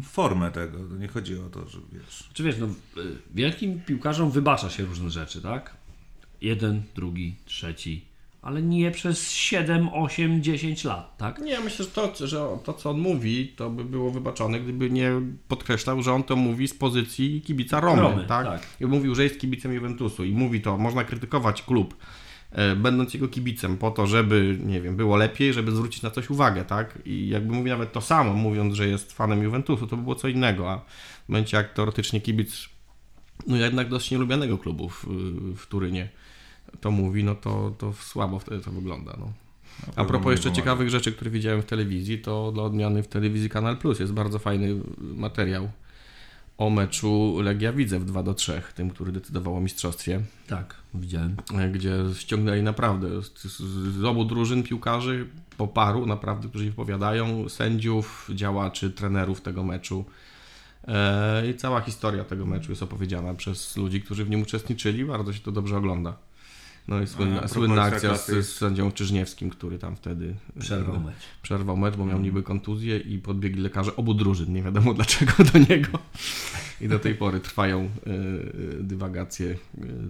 formę tego, to nie chodzi o to, że wiesz... Czy wiesz, no, e, wielkim piłkarzom wybacza się różne rzeczy, tak? Jeden, drugi, trzeci, ale nie przez 7, 8, 10 lat, tak? Nie, myślę, że to, że to, co on mówi, to by było wybaczone, gdyby nie podkreślał, że on to mówi z pozycji kibica Romy, Romy, tak? tak. I mówił, że jest kibicem Juventusu i mówi to, można krytykować klub, e, będąc jego kibicem po to, żeby, nie wiem, było lepiej, żeby zwrócić na coś uwagę, tak? I jakby mówi nawet to samo, mówiąc, że jest fanem Juventusu, to by było co innego, a w momencie jak teoretycznie kibic, no jednak dość nielubianego klubu w, w Turynie to mówi, no to, to słabo wtedy to wygląda, no. A pewno propos jeszcze ciekawych rzeczy, które widziałem w telewizji, to dla odmiany w telewizji Kanal Plus jest bardzo fajny materiał o meczu Legia Widzew 2 do 3, tym, który decydował o mistrzostwie, Tak, widziałem. e, gdzie ściągnęli naprawdę z, obu drużyn piłkarzy po paru, naprawdę, którzy wypowiadają, sędziów, działaczy, trenerów tego meczu. E, I cała historia tego meczu jest opowiedziana przez ludzi, którzy w nim uczestniczyli. Bardzo się to dobrze ogląda. No i słynna, słynna akcja z, z sędzią Czyżniewskim, który tam wtedy Przerwał e, mecz. przerwał mecz, bo miał niby kontuzję i podbiegli lekarze obu drużyn, nie wiadomo dlaczego do niego. I do tej pory trwają e, dywagacje,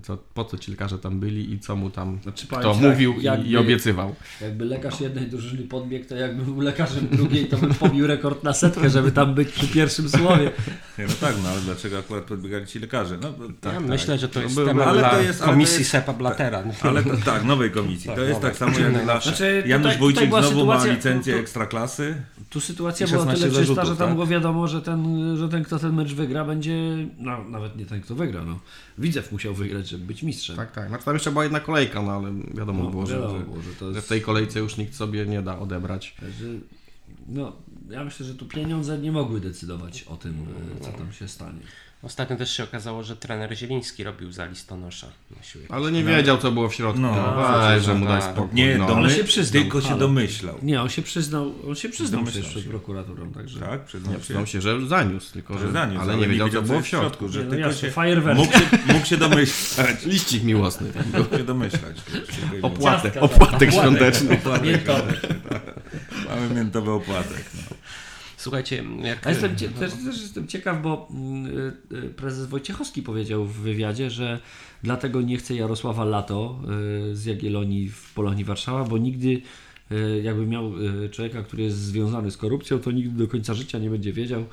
co, po co ci lekarze tam byli i co mu tam Znaczy, kto tak, mówił i, jakby- i obiecywał. Jakby lekarz jednej drużyny podbiegł, to jakby był lekarzem drugiej, to bym pobił rekord na setkę, żeby tam być przy pierwszym słowie. Nie, no tak, no ale dlaczego akurat podbiegali ci lekarze? No, bo- Ja tak, myślę, że to jest był- temat ale dla to jest- ale to komisji jest- Sepa Blatera. Ale to, tak, nowej komisji. Tak, to jest nowej. tak samo jak dla... Znaczy, Janusz tutaj- Wójcik tutaj znowu ma sytuacja- licencję tu- ekstraklasy. Tu sytuacja była o 16 tyle czysta, zarzutów, że tam tak? było wiadomo, że ten, że ten, kto ten mecz wygra, będzie, no nawet nie ten, kto wygra, no. Widzew musiał wygrać, żeby być mistrzem. Tak, tak. Znaczy tam jeszcze była jedna kolejka, no ale wiadomo No, było, że, wiadomo że, było, że to że jest- w tej kolejce już nikt sobie nie da odebrać. Także, no, ja myślę, że tu pieniądze nie mogły decydować o tym, e, co tam się stanie. Ostatnio też się okazało, że trener Zieliński robił za listonosza. Ale nie wiedział, co było w środku. No, No, weź, że mu daj tak. spokój. Nie, no. domy... Ale się przyznał, tylko się ale- domyślał. Nie, on się przyznał, on się przyznał przed prokuraturą, także... Tak, przyznał Nie, się. przyznał się, że zaniósł, tylko że, zaniósł, ale nie wiedział, co było w środku. że Nie, no tylko jasne, się mógł, się, mógł się domyślać. Liścik miłosny. Mógł się domyślać. wyłącznie. Opłatek, opłatek tak. świąteczny. Mamy miętowy opłatek. No. Słuchajcie, jak... A jestem, cie, też, też jestem ciekaw, bo y, y, prezes Wojciechowski powiedział w wywiadzie, że dlatego nie chce Jarosława Lato z Jagiellonii w Polonii Warszawa, bo nigdy jakby miał człowieka, który jest związany z korupcją, to nigdy do końca życia nie będzie wiedział,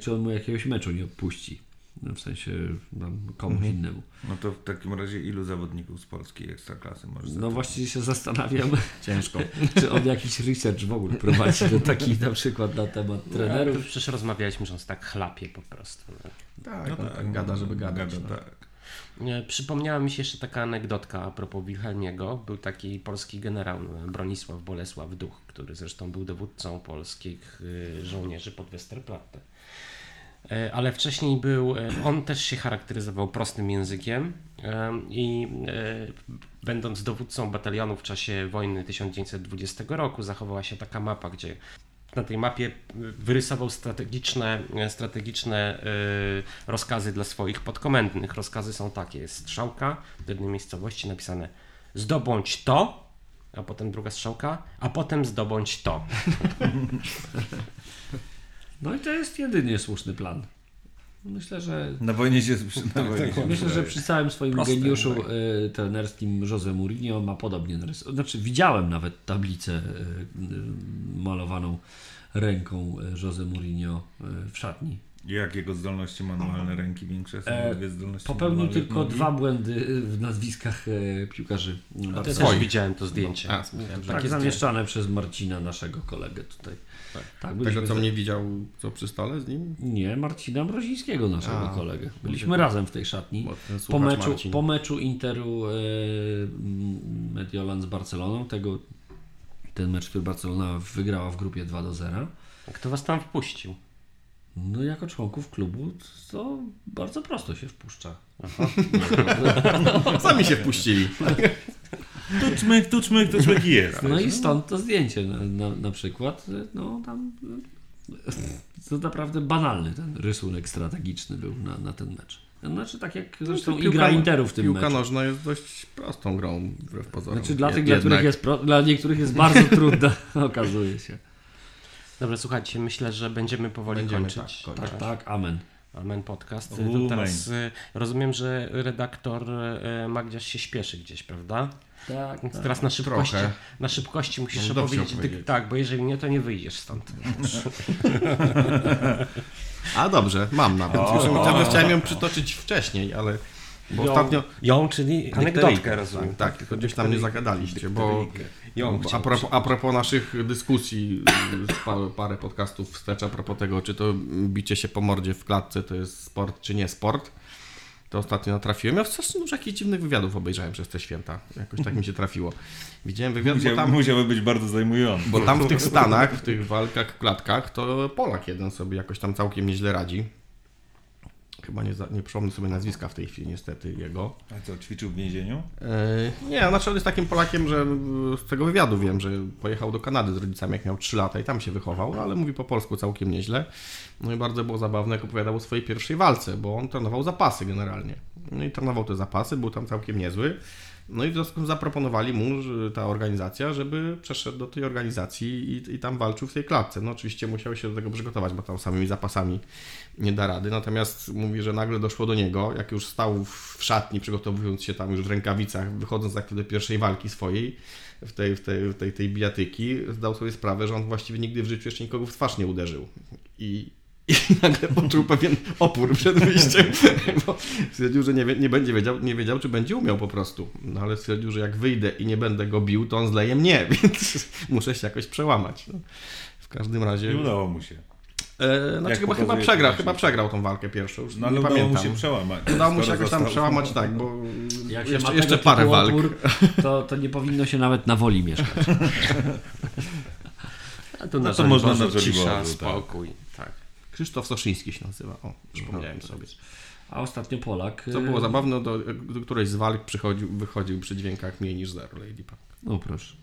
czy on mu jakiegoś meczu nie odpuści. No, w sensie tam, komuś Mhm. innemu. no to w takim razie ilu zawodników z polskiej ekstraklasy może No właśnie się zastanawiam, Ciężko. czy on jakiś research w ogóle prowadzi, do taki na przykład na temat No, trenerów. Przecież rozmawialiśmy, że on tak chlapie po prostu. no. Tak, No no tak, gada, żeby no, gadać. Gada, no. tak. Przypomniała mi się jeszcze taka anegdotka a propos Wilhelmiego. Był taki polski generał e, Bronisław Bolesław Duch, który zresztą był dowódcą polskich y, żołnierzy pod Westerplatte. E, Ale wcześniej był, e, on też się charakteryzował prostym językiem e, i będąc dowódcą batalionu w czasie wojny 1920 roku zachowała się taka mapa, gdzie na tej mapie wyrysował strategiczne, strategiczne rozkazy dla swoich podkomendnych. Rozkazy są takie, jest strzałka w jednej miejscowości napisane zdobądź to, a potem druga strzałka, a potem zdobądź to. No i to jest jedynie słuszny plan. Myślę, że Na wojnie się... Na wojnie Myślę, że przy całym swoim Proste, geniuszu tak. y, trenerskim Jose Mourinho ma podobnie narysowaną. Znaczy, widziałem nawet tablicę y, y, malowaną ręką y, Jose Mourinho w szatni. Jak jego zdolności manualne ręki większe są E, dwie zdolności Popełnił tylko nogi? dwa błędy w nazwiskach y, piłkarzy. A ty Barcelony. też widziałem to zdjęcie. A, Miałem Tak, takie zdjęcie. zamieszczane przez Marcina, naszego kolegę tutaj. Tak, Tego, byliśmy co za- mnie widział, co przy stole z nim? Nie, Marcina Mrozińskiego, naszego A, kolegę. Byliśmy razem w tej szatni. Po meczu, Marcin. po meczu Interu e, Mediolan z Barceloną, tego, ten mecz, który Barcelona wygrała w grupie 2 do 0. Kto was tam wpuścił? No jako członków klubu to bardzo prosto się wpuszcza. Sami się wpuścili. Tu czmyk, tu czmyk, tu czmyk i jest. No i stąd to zdjęcie na, na, na przykład. No tam to naprawdę banalny ten rysunek strategiczny był na, na ten mecz. Znaczy tak jak zresztą i gra Interu w tym Piłka meczu. nożna jest dość prostą grą, wbrew pozorom. Znaczy dla tych, dla, których jest pro, dla niektórych jest bardzo trudna, okazuje się. Dobra, słuchajcie, myślę, że będziemy powoli Będziemy, kończyć. tak, Tak, tak, amen. Amen Podcast. Tu teraz y, rozumiem, że redaktor y, Magdziarz się śpieszy gdzieś, prawda? Tak, Więc teraz na szybkości, trochę. na szybkości musisz No, opowiedzieć. opowiedzieć. Ty, tak, bo jeżeli nie, to nie wyjdziesz stąd. A dobrze, mam nawet. Już nawet chciałem ją przytoczyć wcześniej, ale bo Ją- ostatnio... Ją, czyli anegdotkę, Nektaryjkę, rozumiem. Tak, tylko gdzieś tam nie zagadaliście, bo, Ją bo a, propos, a propos naszych dyskusji, y, pa- parę podcastów wstecz, a propos tego, czy to bicie się po mordzie w klatce to jest sport, czy nie sport, to ostatnio natrafiłem. Ja strasznie dużo jakichś dziwnych wywiadów obejrzałem przez te święta. Jakoś tak mi się trafiło. Widziałem wywiad, bo Musiał, tam... Musiały być bardzo zajmujące. Bo tam w tych Stanach, w tych walkach, klatkach, to Polak jeden sobie jakoś tam całkiem nieźle radzi. Chyba nie, nie przypomnę sobie nazwiska w tej chwili niestety jego. A co, ćwiczył w więzieniu? E, nie, znaczy on jest takim Polakiem, że e, z tego wywiadu wiem, że pojechał do Kanady z rodzicami jak miał 3 lata i tam się wychował, ale mówi po polsku całkiem nieźle. No i bardzo było zabawne, jak opowiadał o swojej pierwszej walce, bo on trenował zapasy generalnie. No i trenował te zapasy, był tam całkiem niezły. No i w związku z tym zaproponowali mu że ta organizacja, żeby przeszedł do tej organizacji i, i tam walczył w tej klatce. No oczywiście musiał się do tego przygotować, bo tam samymi zapasami nie da rady. Natomiast mówi, że nagle doszło do niego, jak już stał w szatni, przygotowując się tam już w rękawicach, wychodząc tak do pierwszej walki swojej, w tej, w tej, w tej, tej bijatyki, zdał sobie sprawę, że on właściwie nigdy w życiu jeszcze nikogo w twarz nie uderzył. I, i nagle poczuł pewien opór przed wyjściem, bo stwierdził, że nie, wie, nie będzie wiedział, nie wiedział, czy będzie umiał po prostu. No ale stwierdził, że jak wyjdę i nie będę go bił, to on zleje mnie, więc muszę się jakoś przełamać. No. W każdym razie... Nie udało mu się. E, znaczy chyba, chyba przegrał, to chyba przegrał tą walkę pierwszą, już No ale nie udało pamiętam. mu się przełamać. Udało mu się jakoś tam przełamać, tak, bo Jak się jeszcze, jeszcze parę walk. opór, to, to nie powinno się nawet na woli mieszkać. A tu No to można na cisza, tak. spokój. Tak. Krzysztof Soszyński się nazywa, o, przypomniałem No, sobie. A ostatnio Polak. Co y, było zabawne, do, do którejś z walk przychodził, wychodził przy dźwiękach mniej niż zero Lady Punk. No proszę.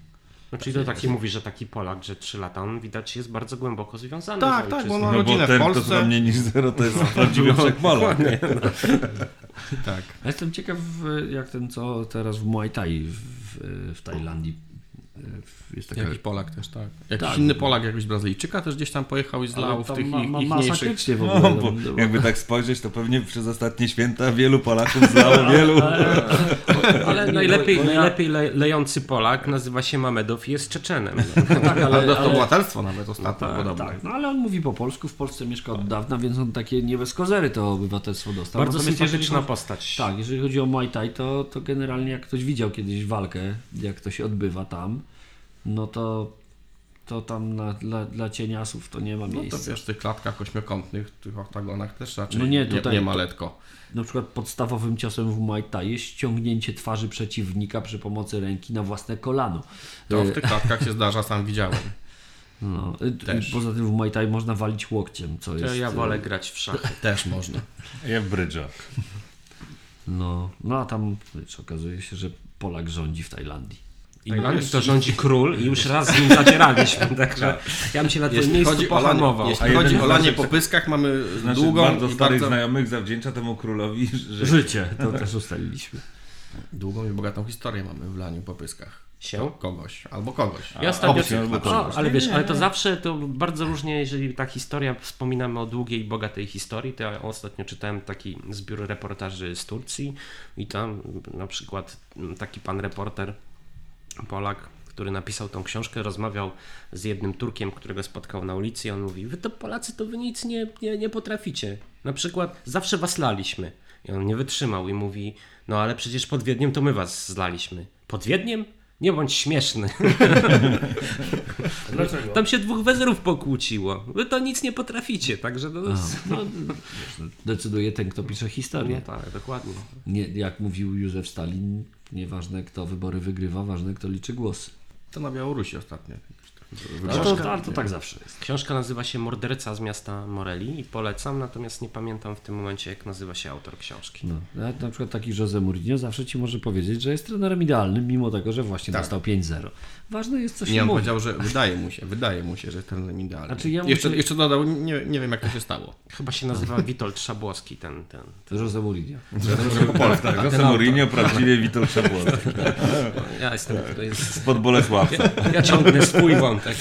No, czyli to taki mówi, że taki Polak, że 3 lata, on widać jest bardzo głęboko związany Tak, z tak, ojczyzną. bo ma No rodzinę bo w ten, kto Polsce. zna mniej niż zero, to jest prawdziwy wszechmolak. Tak. Ja jestem ciekaw, y, jak ten co teraz w Muay Thai w, w, w Tajlandii y, w- jest taka... Jakiś Polak też, tak. Jakiś Tak. inny Polak, jakiś Brazylijczyka też gdzieś tam pojechał i zlał Ale w to tych ma, ich, ma, ich mniejszych... w No, ogóle. bo no, jakby tak spojrzeć, to pewnie przez ostatnie święta wielu Polaków zlało wielu. Ale najlepiej, najlepiej le, lejący Polak nazywa się Mamedow i jest Czeczenem. tak, ale, Ale ale, obywatelstwo nawet ostatnio tak, podobno. tak, no ale on mówi po polsku, w Polsce mieszka od dawna, więc on takie nie bez kozery to obywatelstwo dostał. Bardzo sympatyczna postać. Tak, jeżeli chodzi o Muay Thai, to, to generalnie jak ktoś widział kiedyś walkę, jak to się odbywa tam, no to, to tam na, dla, dla cieniasów to nie ma No to miejsca. wiesz, w tych klatkach ośmiokątnych, w tych oktagonach też raczej No nie, tutaj- nie, nie ma letko. Na przykład podstawowym ciosem w Muay Thai jest ściągnięcie twarzy przeciwnika przy pomocy ręki na własne kolano. To w tych klatkach się zdarza, sam widziałem. No, y, Też. Poza tym w Muay Thai można walić łokciem, co To jest... ja wolę grać w szachy. Też można. Ja w brydżach. No, no a tam wiesz, okazuje się, że Polak rządzi w Tajlandii. Tajlandii to rządzi król i już raz z nim zacieraliśmy, także ja bym się na tym Jeśli miejscu chodzi pohamował. jeśli A chodzi o lanie naszych- po pyskach, mamy Znaczy, długą bardzo i starych bardzo znajomych zawdzięcza temu królowi, że Życie, to też ustaliliśmy. długą i bogatą historię mamy w laniu po pyskach. Się? Kogoś albo kogoś. Ja ostatnio, opcję albo o, kogoś. ale wiesz, ale to zawsze to bardzo różnie, jeżeli ta historia, wspominamy o długiej i bogatej historii, to ja ostatnio czytałem taki zbiór reportaży z Turcji i tam na przykład taki pan reporter, Polak, który napisał tą książkę, rozmawiał z jednym Turkiem, którego spotkał na ulicy i on mówi, wy to Polacy, to wy nic nie, nie, nie potraficie. Na przykład zawsze was laliśmy. I on nie wytrzymał i mówi, no ale przecież pod Wiedniem to my was zlaliśmy. Pod Wiedniem? Nie bądź śmieszny. Dlaczego? Tam się dwóch wezerów pokłóciło. Wy to nic nie potraficie, także no, No, decyduje ten, kto pisze no historię. tak, dokładnie. Nie, jak mówił Józef Stalin, nieważne kto wybory wygrywa, ważne kto liczy głosy. To na Białorusi ostatnio. Ale to, ale to tak zawsze jest. Książka nazywa się Morderca z miasta Moreli i polecam, natomiast nie pamiętam w tym momencie, jak nazywa się autor książki. No, na, na przykład taki Jose Mourinho zawsze ci może powiedzieć, że jest trenerem idealnym, mimo tego, że właśnie Tak. dostał 5-0. Ważne jest, co się Nie, on mówi. powiedział, że wydaje mu się, wydaje mu się, że jest ten idealny. Znaczy, ja jeszcze, muszę- jeszcze dodał, nie, nie wiem jak to się stało. Chyba się nazywa Witold Szabłowski, ten, ten. Jose Mourinho. Polska, tak, Jose Mourinho, prawdziwie Witold Szabłowski. Ja jestem, to jest... Spod Bolesławca. Ja ciągnę swój wątek.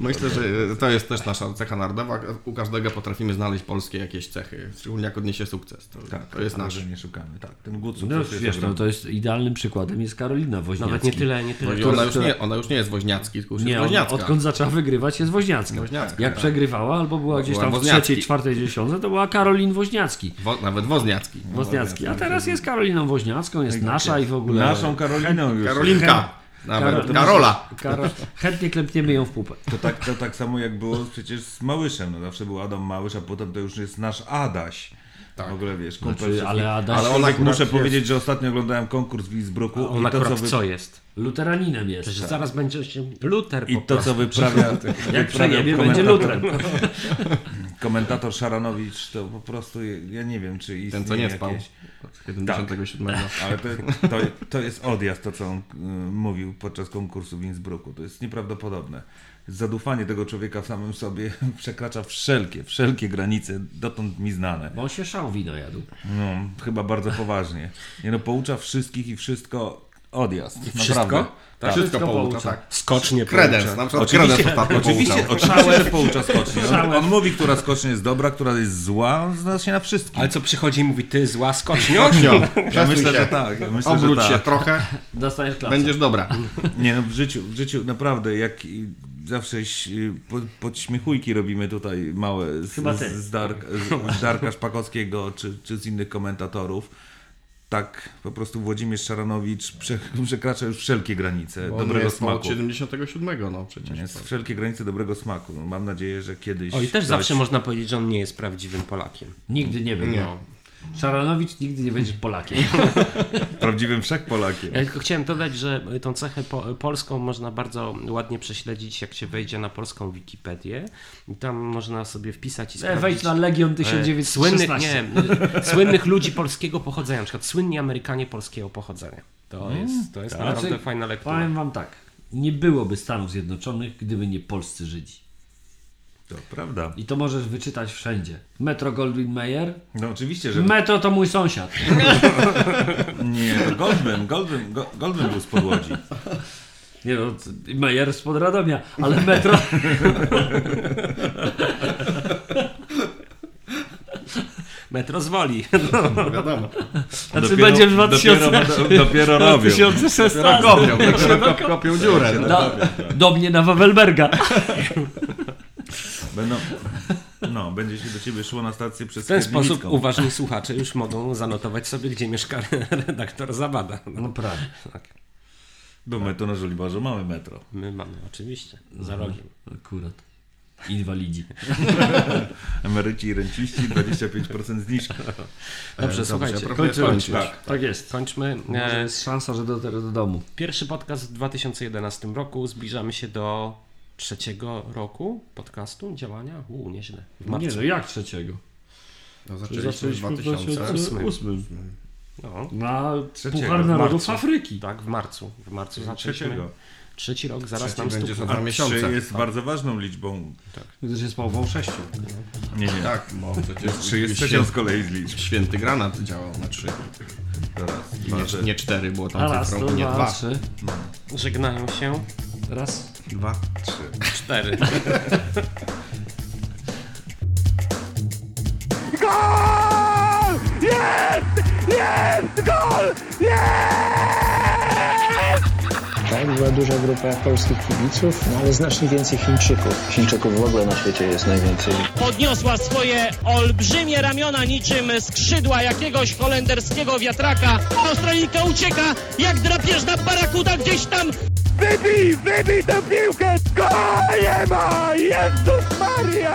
Myślę, że to jest też nasza cecha narodowa. U każdego potrafimy znaleźć polskie jakieś cechy, szczególnie jak odniesie sukces. To, Tak, to jest nasz. że nie szukamy. Tak, ten głód No, sukcesu jest wiesz, no, to jest idealnym przykładem jest Karolina Woźniacki. Nawet nie tyle, nie tyle. No ona, już nie, ona już nie jest woźniacki, tylko już Nie, jest woźniacka. odkąd zaczęła wygrywać jest Woźniacka. Woźniacka, Jak tak. przegrywała albo była gdzieś tam w Woźniacki. trzeciej, czwartej dziesiątce, to była Karolin Woźniacki. Wo, nawet woźniacki. Woźniacki. A teraz jest Karoliną Woźniacką, jest nasza i w ogóle... Naszą Karoliną już. Karolinka. Nawet. Karol- Karola. Karol... Chętnie klepniemy ją w pupę. To tak, to tak samo jak było przecież z Małyszem. No zawsze był Adam Małysz, a potem to już jest nasz Adaś. Tak. W ogóle wiesz, Znaczy, ale Adaś Ale tak muszę jest- powiedzieć, że ostatnio oglądałem konkurs w Innsbrucku On i to, akurat co, wy, co jest? Luteraninem jest. Przecież zaraz będzie się Luter i to, prostu. co wyprawia, Jak przejebie, będzie komentator- lutrem. komentator Szaranowicz, to po prostu, ja nie wiem, czy istnieje Ten, co nie spał. jakieś... Od 77. Ale to, to, to jest odjazd, to co on y, mówił podczas konkursu w Innsbrucku. To jest nieprawdopodobne. Zadufanie tego człowieka w samym sobie przekracza wszelkie, wszelkie granice, dotąd mi znane. Bo on się szał wino jadł. No, chyba bardzo poważnie. Nie no, poucza wszystkich i wszystko odjazd. Wszystko? Naprawdę. Tak. Wszystko Wszystko poucza, poucza. tak. Skocznie Kredens, poucza. na przykład Oczywiście, kredens oczywiście, pouczał. oczywiście, że poucza skocznie. On, on mówi, która skocznie jest dobra, która jest zła, on zna się na wszystkim. Ale co przychodzi i mówi, ty zła skocznio? Ja myślę, się. że tak. Ja myślę, Obróć że się tak. trochę, Dostaniesz klasę. będziesz dobra. Nie no, w życiu, w życiu naprawdę, jak zawsze ś- po- podśmiechujki robimy tutaj małe z, Chyba z, ty. z, Dark, z Darka Szpakowskiego czy, czy z innych komentatorów. Tak, po prostu Włodzimierz Szaranowicz prze, przekracza już wszelkie granice Bo on dobrego jest smaku. od 77, no przecież. Jest wszelkie granice dobrego smaku. Mam nadzieję, że kiedyś. O i też ktoś- zawsze można powiedzieć, że on nie jest prawdziwym Polakiem. Nigdy nie był. Nie. No. Szaranowicz nigdy nie będziesz Polakiem. prawdziwym wszechpolakiem. Ja tylko chciałem dodać, że tą cechę po, polską można bardzo ładnie prześledzić, jak się wejdzie na polską Wikipedię i tam można sobie wpisać i E, sprawdzić. Wejdź na Legion e, 1916. Słynnych, nie, e, słynnych ludzi polskiego pochodzenia, na przykład słynni Amerykanie polskiego pochodzenia. To jest, to jest tak. naprawdę Znaczy, fajna lektura. Powiem wam tak. Nie byłoby Stanów Zjednoczonych, gdyby nie polscy Żydzi. To prawda. I to możesz wyczytać wszędzie. Metro Goldwyn Mayer. No oczywiście, że. Metro to mój sąsiad. Nie, to Goldman. Goldman, Go- Goldman był z podłodzi. Nie no, c- Mayer spod Radomia, ale metro... Metro z woli. Wiadomo. Znaczy będzie w 2000... Dopiero, dopiero robią. 2016. Kopią, kop- kopią dziurę. no. Do, do mnie na Wawelberga. Będą, no, będzie się do ciebie szło na stację przez W ten sposób uważni słuchacze już mogą zanotować sobie, gdzie mieszka redaktor Zabada. No prawie. Tak. Bo my to na Żoliborzu mamy metro. My mamy, oczywiście, za rogiem. Akurat. Inwalidzi. Emeryci i renciści 25% zniżki. Dobrze, słuchajcie, proszę Kończymy. skończyć. Tak. Tak jest. kończmy. Może E, jest szansa, że dotrę do domu. Pierwszy podcast w 2011 roku. Zbliżamy się do trzeciego roku podcastu, działania. Uuu, nieźle. W marcu. Nie no, jak trzeciego? No, zaczęliśmy w 2008. 2008. No, na Trzeciego, Puchar Narodów. Afryki. tak, w marcu. W marcu zaczęliśmy. Trzeciego. Trzeci rok zaraz Trzeci nam będzie stuknął. za dwa miesiące. jest bardzo ważną liczbą. Gdyż jest połową sześciu. Nie, nie. Tak, bo przecież Trzy jest trzecią z kolei z liczb. Święty granat działał na trzy. Raz, I dwa, nie, nie cztery, było tam cyfrą, nie dwa, dwa. trzy. Żegnają się Raz. Dwa, trzy. cztery. Tak, była duża grupa polskich kibiców, no ale znacznie więcej Chińczyków. Chińczyków w ogóle na świecie jest najwięcej. podniosła swoje olbrzymie ramiona niczym skrzydła jakiegoś holenderskiego wiatraka. Australijka ucieka jak drapieżna barakuda gdzieś tam. Wybij, wybij tę piłkę! Gola nie ma! Jezus Maria!